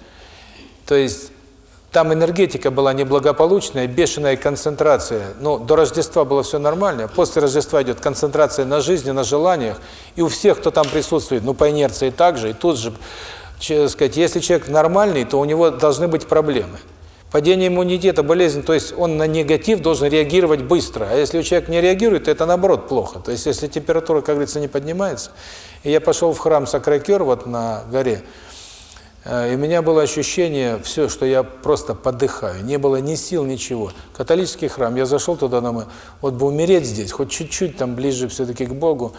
Speaker 1: то есть там энергетика была неблагополучная, бешеная концентрация. Ну, до Рождества было все нормально, после Рождества идет концентрация на жизни, на желаниях, и у всех, кто там присутствует, ну, по инерции также, и тут же, сказать, если человек нормальный, то у него должны быть проблемы. Падение иммунитета, болезнь, то есть он на негатив должен реагировать быстро, а если человек не реагирует, то это наоборот плохо. То есть если температура, как говорится, не поднимается. И я пошел в храм Сакракер вот на горе, И у меня было ощущение, все, что я просто подыхаю, не было ни сил, ничего. Католический храм, я зашел туда, думаю, вот бы умереть здесь, хоть чуть-чуть там ближе все-таки к Богу,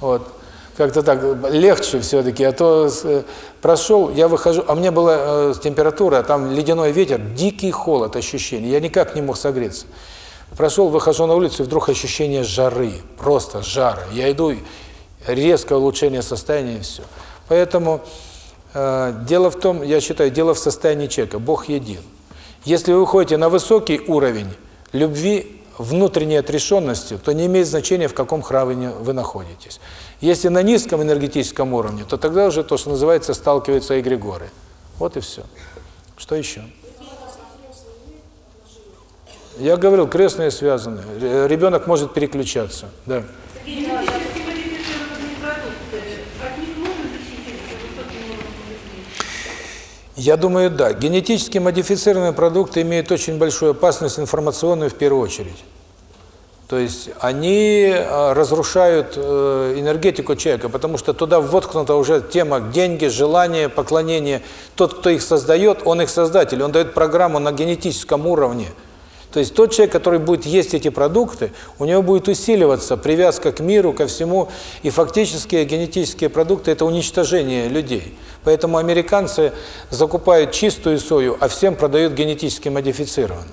Speaker 1: вот, как-то так легче все-таки, а то э, прошел, я выхожу, а мне была э, температура, там ледяной ветер, дикий холод ощущение, я никак не мог согреться. Прошел, выхожу на улицу, и вдруг ощущение жары, просто жара. Я иду, резкое улучшение состояния и все. Поэтому э, дело в том, я считаю, дело в состоянии человека. Бог един. Если вы выходите на высокий уровень любви, внутренней отрешенности, то не имеет значения, в каком храме вы находитесь. Если на низком энергетическом уровне, то тогда уже то, что называется, сталкиваются эгрегоры. Вот и все. Что еще? Я говорил, крестные связаны. Ребенок может переключаться. Да.
Speaker 4: Генетически модифицированные продукты, от них можно защититься высоким уровнем любви?
Speaker 1: Я думаю, да. Генетически модифицированные продукты имеют очень большую опасность информационную в первую очередь. То есть они э, разрушают э, энергетику человека, потому что туда воткнута уже тема деньги, желание, поклонение. Тот, кто их создает, он их создатель, он дает программу на генетическом уровне. То есть тот человек, который будет есть эти продукты, у него будет усиливаться привязка к миру, ко всему, и фактически генетические продукты – это уничтожение людей. Поэтому американцы закупают чистую сою, а всем продают генетически модифицированную.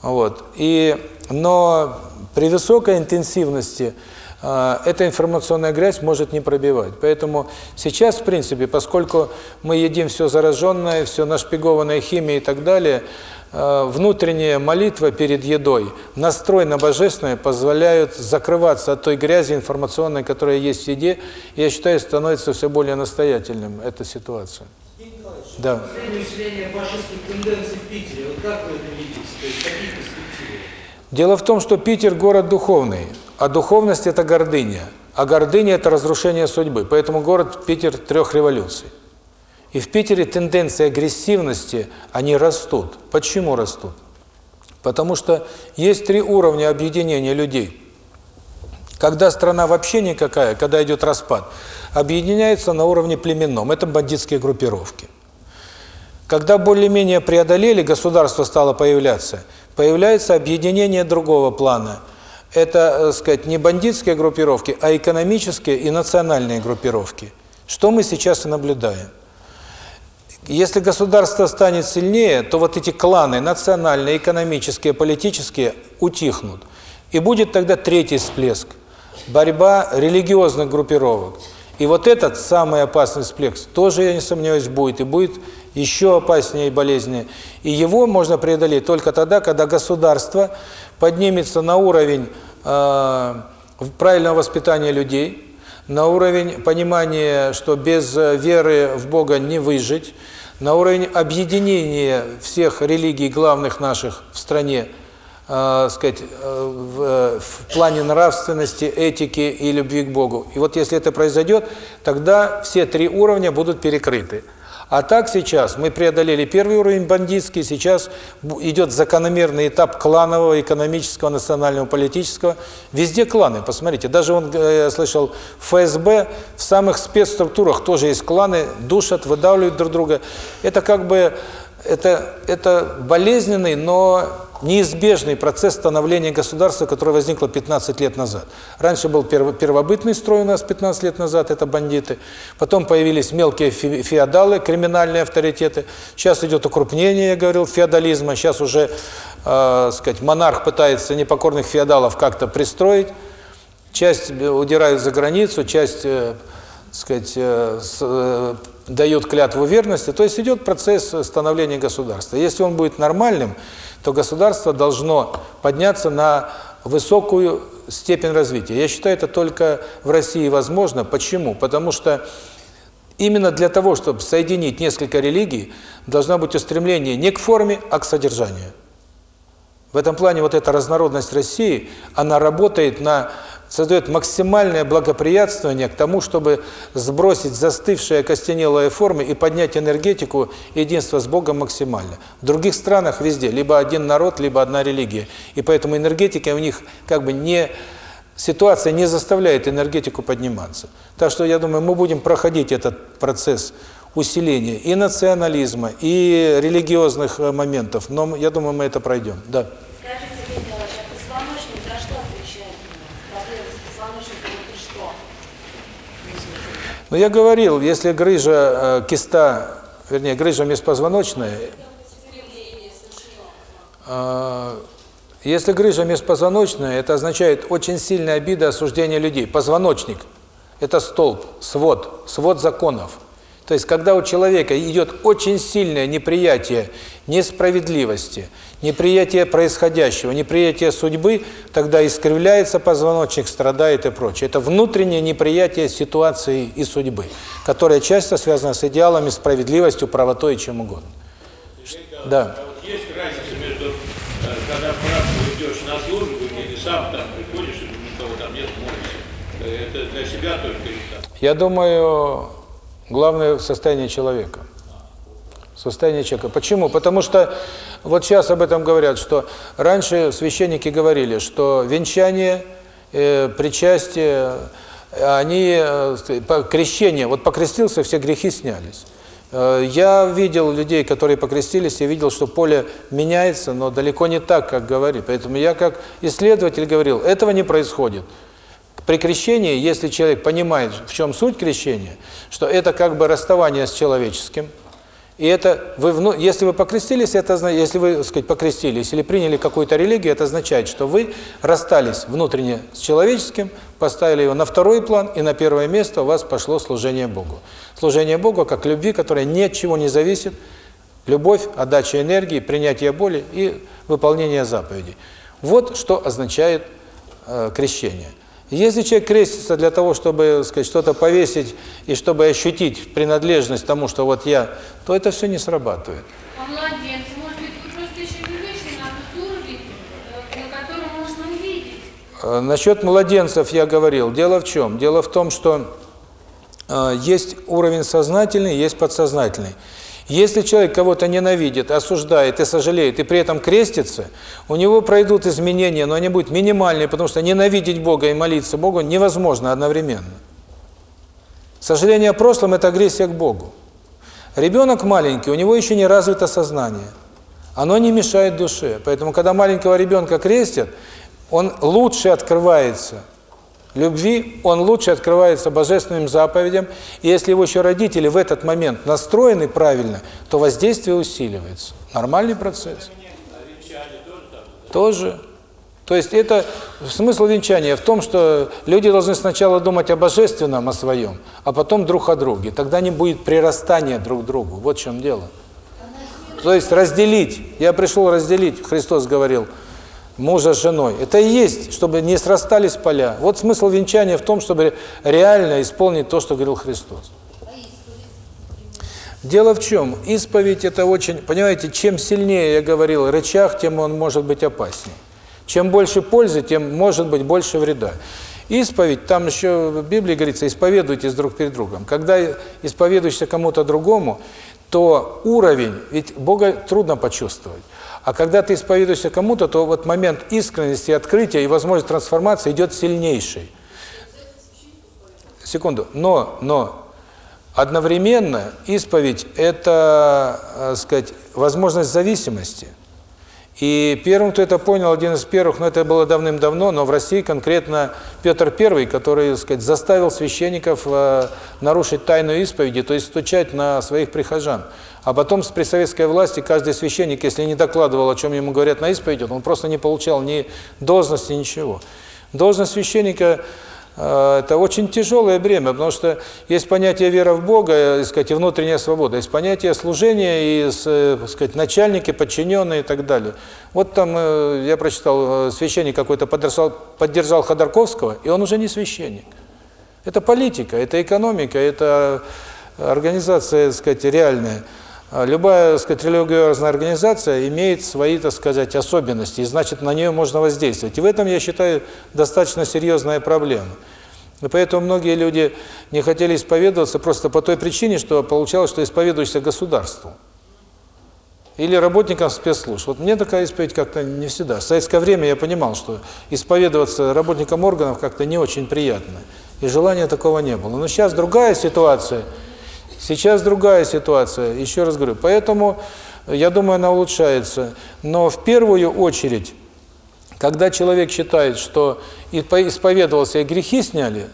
Speaker 1: Вот. И, но при высокой интенсивности эта информационная грязь может не пробивать. Поэтому сейчас, в принципе, поскольку мы едим все зараженное, все нашпигованное химией и так далее, э, внутренняя молитва перед едой, настрой на божественное позволяют закрываться от той грязи информационной, которая есть в еде. И я считаю, становится все более настоятельным эта ситуация. Да. Дело в том, что Питер – город духовный, а духовность – это гордыня, а гордыня – это разрушение судьбы. Поэтому город Питер трех революций. И в Питере тенденции агрессивности, они растут. Почему растут? Потому что есть три уровня объединения людей. Когда страна вообще никакая, когда идет распад, объединяется на уровне племенном. Это бандитские группировки. Когда более-менее преодолели, государство стало появляться, появляется объединение другого плана. Это, так сказать, не бандитские группировки, а экономические и национальные группировки. Что мы сейчас и наблюдаем. Если государство станет сильнее, то вот эти кланы, национальные, экономические, политические, утихнут. И будет тогда третий всплеск. Борьба религиозных группировок. И вот этот самый опасный всплеск тоже, я не сомневаюсь, будет. И будет еще опаснее и болезненнее. И его можно преодолеть только тогда, когда государство поднимется на уровень э, правильного воспитания людей, на уровень понимания, что без веры в Бога не выжить, на уровень объединения всех религий главных наших в стране, э, сказать, э, в, в плане нравственности, этики и любви к Богу. И вот если это произойдет, тогда все три уровня будут перекрыты. А так сейчас мы преодолели первый уровень бандитский, сейчас идет закономерный этап кланового, экономического, национального, политического. Везде кланы, посмотрите. Даже, он, э, я слышал, ФСБ, в самых спецструктурах тоже есть кланы, душат, выдавливают друг друга. Это как бы, это, это болезненный, но неизбежный процесс становления государства, который возникло 15 лет назад. Раньше был первобытный строй у нас 15 лет назад, это бандиты. Потом появились мелкие феодалы, криминальные авторитеты. Сейчас идет укрупнение, я говорил, феодализма. Сейчас уже, э, сказать, монарх пытается непокорных феодалов как-то пристроить. Часть удирают за границу, часть, э, сказать, э, с, э, дают клятву верности. То есть идет процесс становления государства. Если он будет нормальным, то государство должно подняться на высокую степень развития. Я считаю, это только в России возможно. Почему? Потому что именно для того, чтобы соединить несколько религий, должно быть устремление не к форме, а к содержанию. В этом плане вот эта разнородность России, она работает на создает максимальное благоприятствование к тому, чтобы сбросить застывшие окостенелые формы и поднять энергетику единства с Богом максимально. В других странах везде либо один народ, либо одна религия. И поэтому энергетика у них как бы не... Ситуация не заставляет энергетику подниматься. Так что, я думаю, мы будем проходить этот процесс усиления и национализма, и религиозных э, моментов, но я думаю, мы это пройдем. Да. Но я говорил, если грыжа, э, киста, вернее, грыжа межпозвоночная, э, если грыжа межпозвоночная, это означает очень сильная обида, осуждение людей. Позвоночник Это столб, свод, свод законов. То есть, когда у человека идет очень сильное неприятие несправедливости, неприятие происходящего, неприятие судьбы, тогда искривляется позвоночник, страдает и прочее. Это внутреннее неприятие ситуации и судьбы, которое часто связано с идеалами, справедливостью, правотой и чем угодно. Да.
Speaker 8: А вот есть разница между, э, когда в идешь на службу или сам там приходишь, и никого там нет, молишься. Э, Это для себя только или так?
Speaker 1: Я думаю, главное состояние человека. Состояние человека. Почему? Потому что вот сейчас об этом говорят, что раньше священники говорили, что венчание, э, причастие, они, э, крещение, вот покрестился, все грехи снялись. Э, Я видел людей, которые покрестились, я видел, что поле меняется, но далеко не так, как говорит. Поэтому я как исследователь говорил, этого не происходит. При крещении, если человек понимает, в чем суть крещения, что это как бы расставание с человеческим, и это вы вну- если вы покрестились, это если вы, сказать, покрестились или приняли какую-то религию, это означает, что вы расстались внутренне с человеческим, поставили его на второй план, и на первое место у вас пошло служение Богу. Служение Богу как любви, которая ни от чего не зависит, любовь, отдача энергии, принятие боли и выполнение заповедей. Вот что означает э, крещение. Если человек крестится для того, чтобы, что-то повесить и чтобы ощутить принадлежность тому, что вот я, то это все не срабатывает.
Speaker 7: А младенцы, может быть, вы просто еще не вышли на тот уровень, э, на котором можно увидеть.
Speaker 1: Э, Насчет младенцев я говорил. Дело в чем? Дело в том, что э, есть уровень сознательный, есть подсознательный. Если человек кого-то ненавидит, осуждает и сожалеет, и при этом крестится, у него пройдут изменения, но они будут минимальные, потому что ненавидеть Бога и молиться Богу невозможно одновременно. Сожаление о прошлом – это агрессия к Богу. Ребенок маленький, у него еще не развито сознание. Оно не мешает душе. Поэтому, когда маленького ребенка крестят, он лучше открывается любви, он лучше открывается божественным заповедям. И если его еще родители в этот момент настроены правильно, то воздействие усиливается. Нормальный процесс. Тоже. То есть это смысл венчания в том, что люди должны сначала думать о божественном, о своем, а потом друг о друге. Тогда не будет прирастания друг к другу. Вот в чем дело. То есть разделить. Я пришел разделить, Христос говорил, мужа с женой. Это и есть, чтобы не срастались поля. Вот смысл венчания в том, чтобы реально исполнить то, что говорил Христос. Дело в чем? Исповедь это очень, понимаете, чем сильнее, я говорил, рычаг, тем он может быть опаснее. Чем больше пользы, тем может быть больше вреда. Исповедь, там еще в Библии говорится, исповедуйтесь друг перед другом. Когда исповедуешься кому-то другому, то уровень, ведь Бога трудно почувствовать. А когда ты исповедуешься кому-то, то вот момент искренности, открытия и возможность трансформации идет сильнейший. Секунду. Но, но, одновременно исповедь – это, так сказать, возможность зависимости. И первым, кто это понял, один из первых, но это было давным-давно, но в России конкретно Петр I, который, сказать, заставил священников э, нарушить тайну исповеди, то есть стучать на своих прихожан. А потом при советской власти каждый священник, если не докладывал, о чем ему говорят на исповеди, он просто не получал ни должности, ничего. Должность священника э, это очень тяжелое бремя, потому что есть понятие вера в Бога, э, сказать, и внутренняя свобода, есть понятие служения и, э, сказать, начальники, подчиненные и так далее. Вот там я прочитал, священник какой-то поддержал, поддержал Ходорковского, и он уже не священник. Это политика, это экономика, это организация, так сказать, реальная. А Любая, так сказать, религиозная организация имеет свои, так сказать, особенности, и значит, на нее можно воздействовать. И в этом, я считаю, достаточно серьезная проблема. И поэтому многие люди не хотели исповедоваться просто по той причине, что получалось, что исповедуешься государству. Или работникам спецслужб. Вот мне такая исповедь как-то не всегда. В советское время я понимал, что исповедоваться работникам органов как-то не очень приятно. И желания такого не было. Но сейчас другая ситуация. Сейчас другая ситуация, еще раз говорю. Поэтому, я думаю, она улучшается. Но в первую очередь, когда человек считает, что исповедовался и грехи сняли,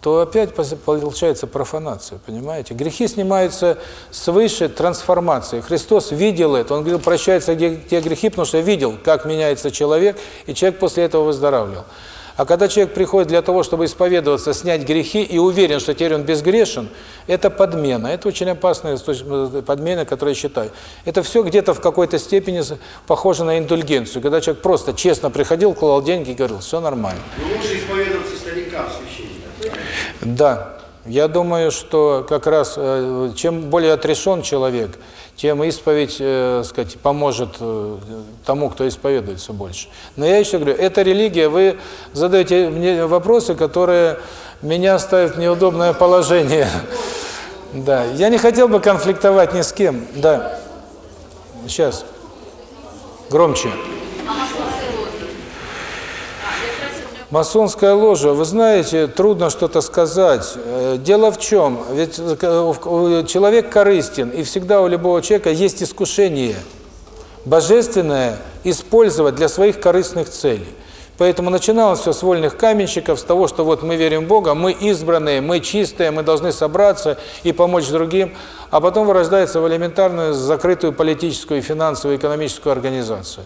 Speaker 1: то опять получается профанация, понимаете? Грехи снимаются свыше трансформации. Христос видел это, Он говорил, прощаются те грехи, потому что видел, как меняется человек, и человек после этого выздоравливал. А когда человек приходит для того, чтобы исповедоваться, снять грехи и уверен, что теперь он безгрешен, это подмена. Это очень опасная э, подмена, которую я считаю. Это все где-то в какой-то степени похоже на индульгенцию. Когда человек просто честно приходил, клал деньги и говорил, все нормально.
Speaker 9: Но лучше исповедоваться старикам священникам.
Speaker 1: Да, я думаю, что как раз э, чем более отрешен человек, тем исповедь, э, сказать, поможет э, тому, кто исповедуется больше. Но я еще говорю, эта религия, вы задаете мне вопросы, которые меня ставят в неудобное положение. (laughs) Да, я не хотел бы конфликтовать ни с кем. Да. Сейчас. Громче.
Speaker 3: А масонская ложа?
Speaker 1: Масонская ложа, вы знаете, трудно что-то сказать. Э, Дело в чем? Ведь э, у- человек корыстен, и всегда у любого человека есть искушение божественное использовать для своих корыстных целей. Поэтому начиналось все с вольных каменщиков, с того, что вот мы верим в Бога, мы избранные, мы чистые, мы должны собраться и помочь другим, а потом вырождается в элементарную закрытую политическую, финансовую, экономическую организацию.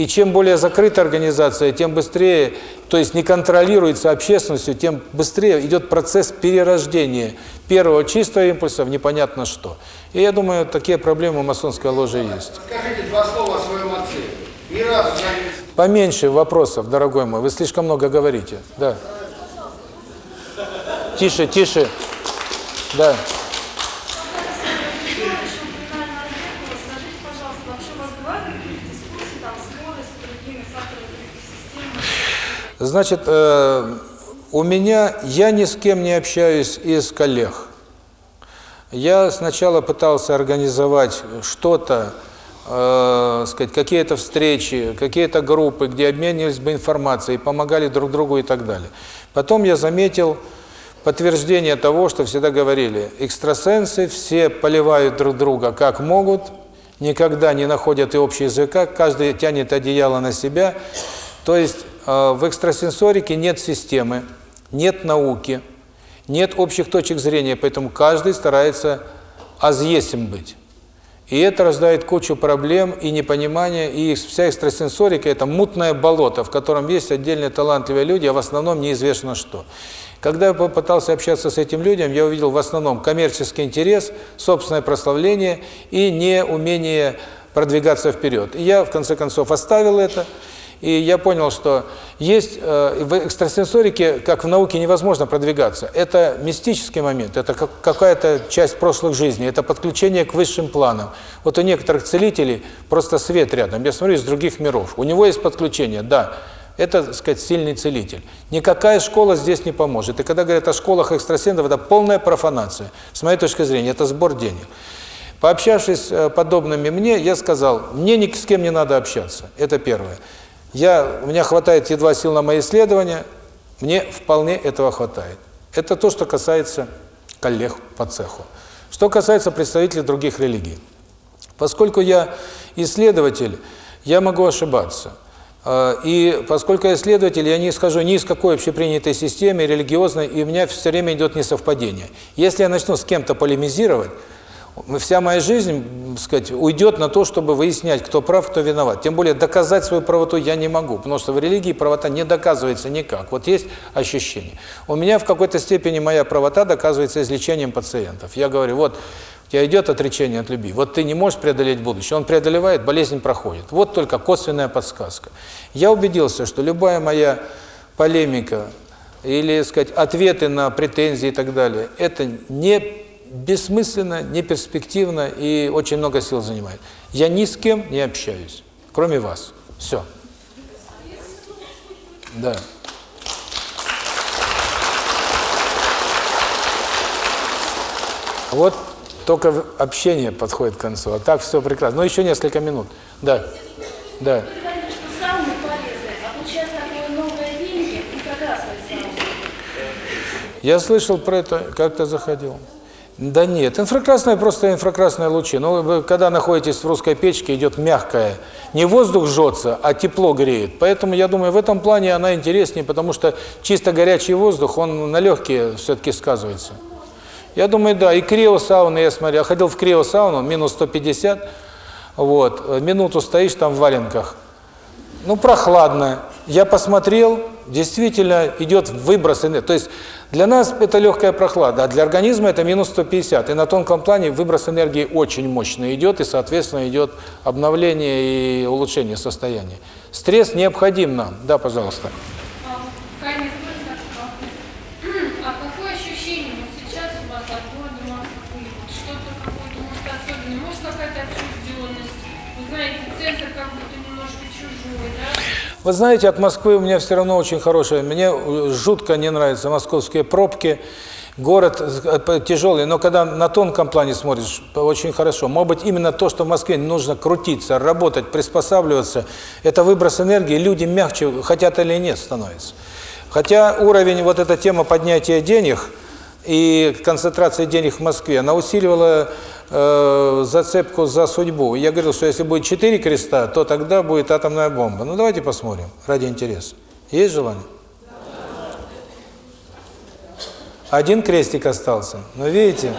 Speaker 1: И чем более закрыта организация, тем быстрее, то есть не контролируется общественностью, тем быстрее идет процесс перерождения первого чистого импульса в непонятно что. И я думаю, такие проблемы у масонской ложи есть.
Speaker 9: Скажите два слова о своем отце. Ни разу ним
Speaker 1: Поменьше вопросов, дорогой мой, вы слишком много говорите. Да. Тише, тише. Да.
Speaker 4: Скажите, пожалуйста, вообще у вас бывают какие-то дискуссии, там, споры с другими факторами других систем?
Speaker 1: Значит, э, у меня, я ни с кем не общаюсь из коллег. Я сначала пытался организовать что-то, э, сказать, какие-то встречи, какие-то группы, где обменивались бы информацией, помогали друг другу и так далее. Потом я заметил подтверждение того, что всегда говорили, экстрасенсы все поливают друг друга как могут, никогда не находят и общий языка, каждый тянет одеяло на себя. То есть в экстрасенсорике нет системы, нет науки, нет общих точек зрения, поэтому каждый старается азъесим быть. И это рождает кучу проблем и непонимания, и вся экстрасенсорика – это мутное болото, в котором есть отдельные талантливые люди, а в основном неизвестно что. Когда я попытался общаться с этим людям, я увидел в основном коммерческий интерес, собственное прославление и неумение продвигаться вперед. И я, в конце концов, оставил это, и я понял, что есть э, в экстрасенсорике, как в науке, невозможно продвигаться. Это мистический момент, это как, какая-то часть прошлых жизней, это подключение к высшим планам. Вот у некоторых целителей просто свет рядом, я смотрю, из других миров. У него есть подключение, да, это, так сказать, сильный целитель. Никакая школа здесь не поможет. И когда говорят о школах экстрасенсов, это полная профанация. С моей точки зрения, это сбор денег. Пообщавшись э, подобными мне, я сказал, мне ни с кем не надо общаться. Это первое. Я, у меня хватает едва сил на мои исследования, мне вполне этого хватает. Это то, что касается коллег по цеху. Что касается представителей других религий. Поскольку я исследователь, я могу ошибаться. Э, И поскольку я исследователь, я не исхожу ни из какой общепринятой системы религиозной, и у меня все время идет несовпадение. Если я начну с кем-то полемизировать, вся моя жизнь, сказать, уйдет на то, чтобы выяснять, кто прав, кто виноват. Тем более доказать свою правоту я не могу, потому что в религии правота не доказывается никак. Вот есть ощущение. У меня в какой-то степени моя правота доказывается излечением пациентов. Я говорю, вот у тебя идет отречение от любви, вот ты не можешь преодолеть будущее, он преодолевает, болезнь проходит. Вот только косвенная подсказка. Я убедился, что любая моя полемика или, сказать, ответы на претензии и так далее, это не бессмысленно, не перспективно и очень много сил занимает. Я ни с кем не общаюсь, кроме вас. Все. Да. Вот только общение подходит к концу, а так все прекрасно. Ну, еще несколько минут. Да. Да. Я слышал про это, как-то заходил. Да нет, инфракрасное просто инфракрасные лучи. Но вы, когда находитесь в русской печке, идет мягкое. Не воздух жжется, а тепло греет. Поэтому, я думаю, в этом плане она интереснее, потому что чисто горячий воздух, он на легкие все-таки сказывается. Я думаю, да, и криосауны, я смотрел, я ходил в криосауну, минус 150, вот, минуту стоишь там в валенках, ну, прохладно, я посмотрел, действительно идет выброс энергии. То есть для нас это легкая прохлада, а для организма это минус 150. И на тонком плане выброс энергии очень мощно идет, и, соответственно, идет обновление и улучшение состояния. Стресс необходим нам. Да, пожалуйста.
Speaker 7: А, Конец, можно так вопрос? А какое ощущение вот сейчас у вас от города Москвы? Вот Что-то какое-то, может, особенное, может, какая-то отчужденность? Вы знаете, центр как будто немножко чужой, да?
Speaker 1: Вы знаете, от Москвы у меня все равно очень хорошее. Мне э, жутко не нравятся московские пробки. Город э, тяжелый, но когда на тонком плане смотришь, очень хорошо. Может быть, именно то, что в Москве нужно крутиться, работать, приспосабливаться, это выброс энергии, люди мягче, хотят или нет, становятся. Хотя уровень, вот эта тема поднятия денег и концентрации денег в Москве, она усиливала э, зацепку за судьбу. Я говорил, что если будет четыре креста, то тогда будет атомная бомба. Ну, давайте посмотрим, ради интереса. Есть желание? Один крестик остался. Ну, видите,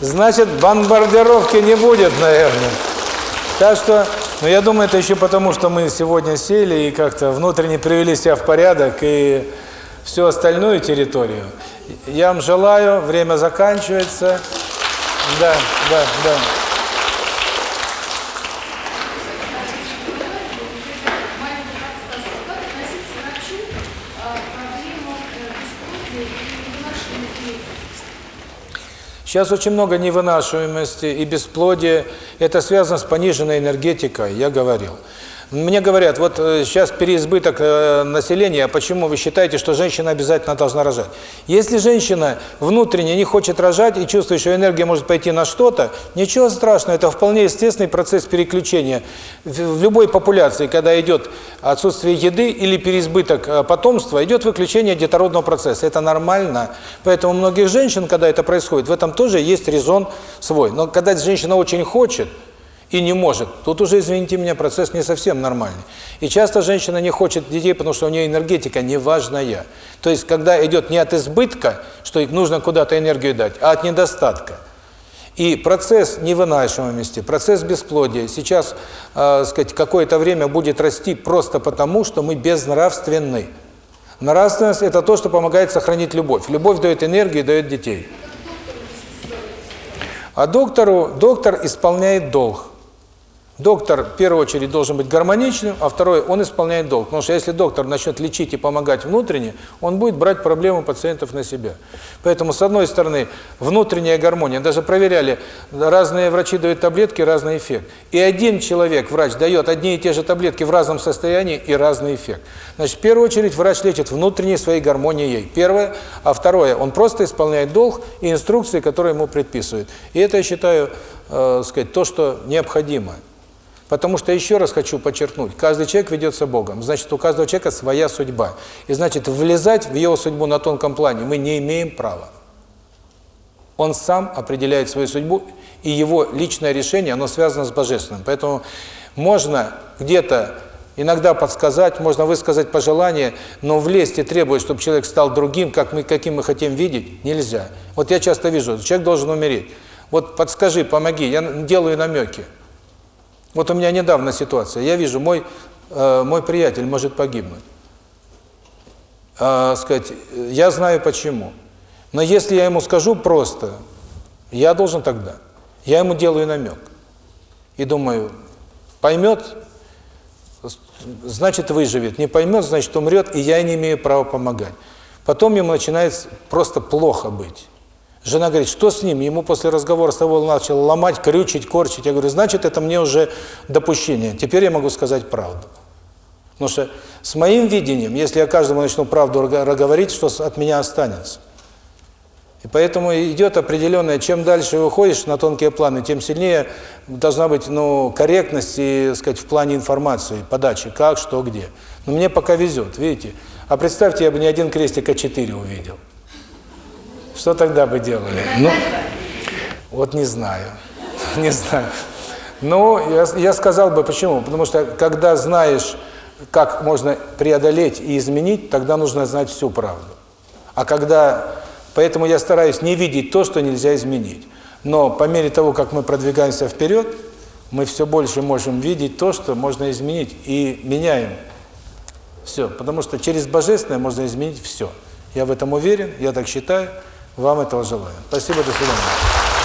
Speaker 1: значит, бомбардировки не будет, наверное. Так что, ну, я думаю, это еще потому, что мы сегодня сели и как-то внутренне привели себя в порядок и всю остальную территорию. Я вам желаю, время заканчивается. Да, да, да. Сейчас очень много невынашиваемости и бесплодия. Это связано с пониженной энергетикой, я говорил. Мне говорят, вот э, сейчас переизбыток э, населения, а почему вы считаете, что женщина обязательно должна рожать? Если женщина внутренне не хочет рожать и чувствует, что энергия может пойти на что-то, ничего страшного, это вполне естественный процесс переключения. В любой популяции, когда идет отсутствие еды или переизбыток э, потомства, идет выключение детородного процесса. Это нормально. Поэтому у многих женщин, когда это происходит, в этом тоже есть резон свой. Но когда женщина очень хочет, и не может. Тут уже, извините меня, процесс не совсем нормальный. И часто женщина не хочет детей, потому что у нее энергетика неважная. То есть, когда идет не от избытка, что нужно куда-то энергию дать, а от недостатка. И процесс невынашиваемости, процесс бесплодия сейчас, э, сказать, какое-то время будет расти просто потому, что мы безнравственны. Нравственность – это то, что помогает сохранить любовь. Любовь дает энергию, дает детей. А доктору, доктор исполняет долг. Доктор, в первую очередь, должен быть гармоничным, а второй, он исполняет долг. Потому что если доктор начнет лечить и помогать внутренне, он будет брать проблемы пациентов на себя. Поэтому, с одной стороны, внутренняя гармония. Даже проверяли, разные врачи дают таблетки, разный эффект. И один человек, врач, дает одни и те же таблетки в разном состоянии и разный эффект. Значит, в первую очередь, врач лечит внутренней своей гармонией. Первое. А второе, он просто исполняет долг и инструкции, которые ему предписывают. И это, я считаю, э, сказать, то, что необходимо. Потому что, еще раз хочу подчеркнуть, каждый человек ведется Богом. Значит, у каждого человека своя судьба. И значит, влезать в его судьбу на тонком плане мы не имеем права. Он сам определяет свою судьбу, и его личное решение, оно связано с Божественным. Поэтому можно где-то иногда подсказать, можно высказать пожелание, но влезть и требовать, чтобы человек стал другим, как мы, каким мы хотим видеть, нельзя. Вот я часто вижу, человек должен умереть. Вот подскажи, помоги, я делаю намеки. Вот у меня недавно ситуация. Я вижу, мой э, мой приятель может погибнуть. Э, сказать, я знаю почему. Но если я ему скажу просто, я должен тогда. Я ему делаю намек. И думаю, поймет, значит выживет. Не поймет, значит умрет, и я не имею права помогать. Потом ему начинает просто плохо быть. Жена говорит, что с ним? Ему после разговора с тобой начал ломать, крючить, корчить. Я говорю, значит, это мне уже допущение. Теперь я могу сказать правду. Потому что с моим видением, если я каждому начну правду говорить, что от меня останется. И поэтому идет определенное, чем дальше выходишь на тонкие планы, тем сильнее должна быть ну, корректность и, сказать, в плане информации, подачи, как, что, где. Но мне пока везет, видите. А представьте, я бы не один крестик, а четыре увидел. Что тогда бы делали? Ну, вот не знаю, (laughs) не знаю. Ну, я, я сказал бы, почему? Потому что, когда знаешь, как можно преодолеть и изменить, тогда нужно знать всю правду. А когда... Поэтому я стараюсь не видеть то, что нельзя изменить. Но по мере того, как мы продвигаемся вперед, мы все больше можем видеть то, что можно изменить, и меняем Все. Потому что через Божественное можно изменить все. Я в этом уверен, я так считаю. Вам этого желаю. Спасибо, до свидания.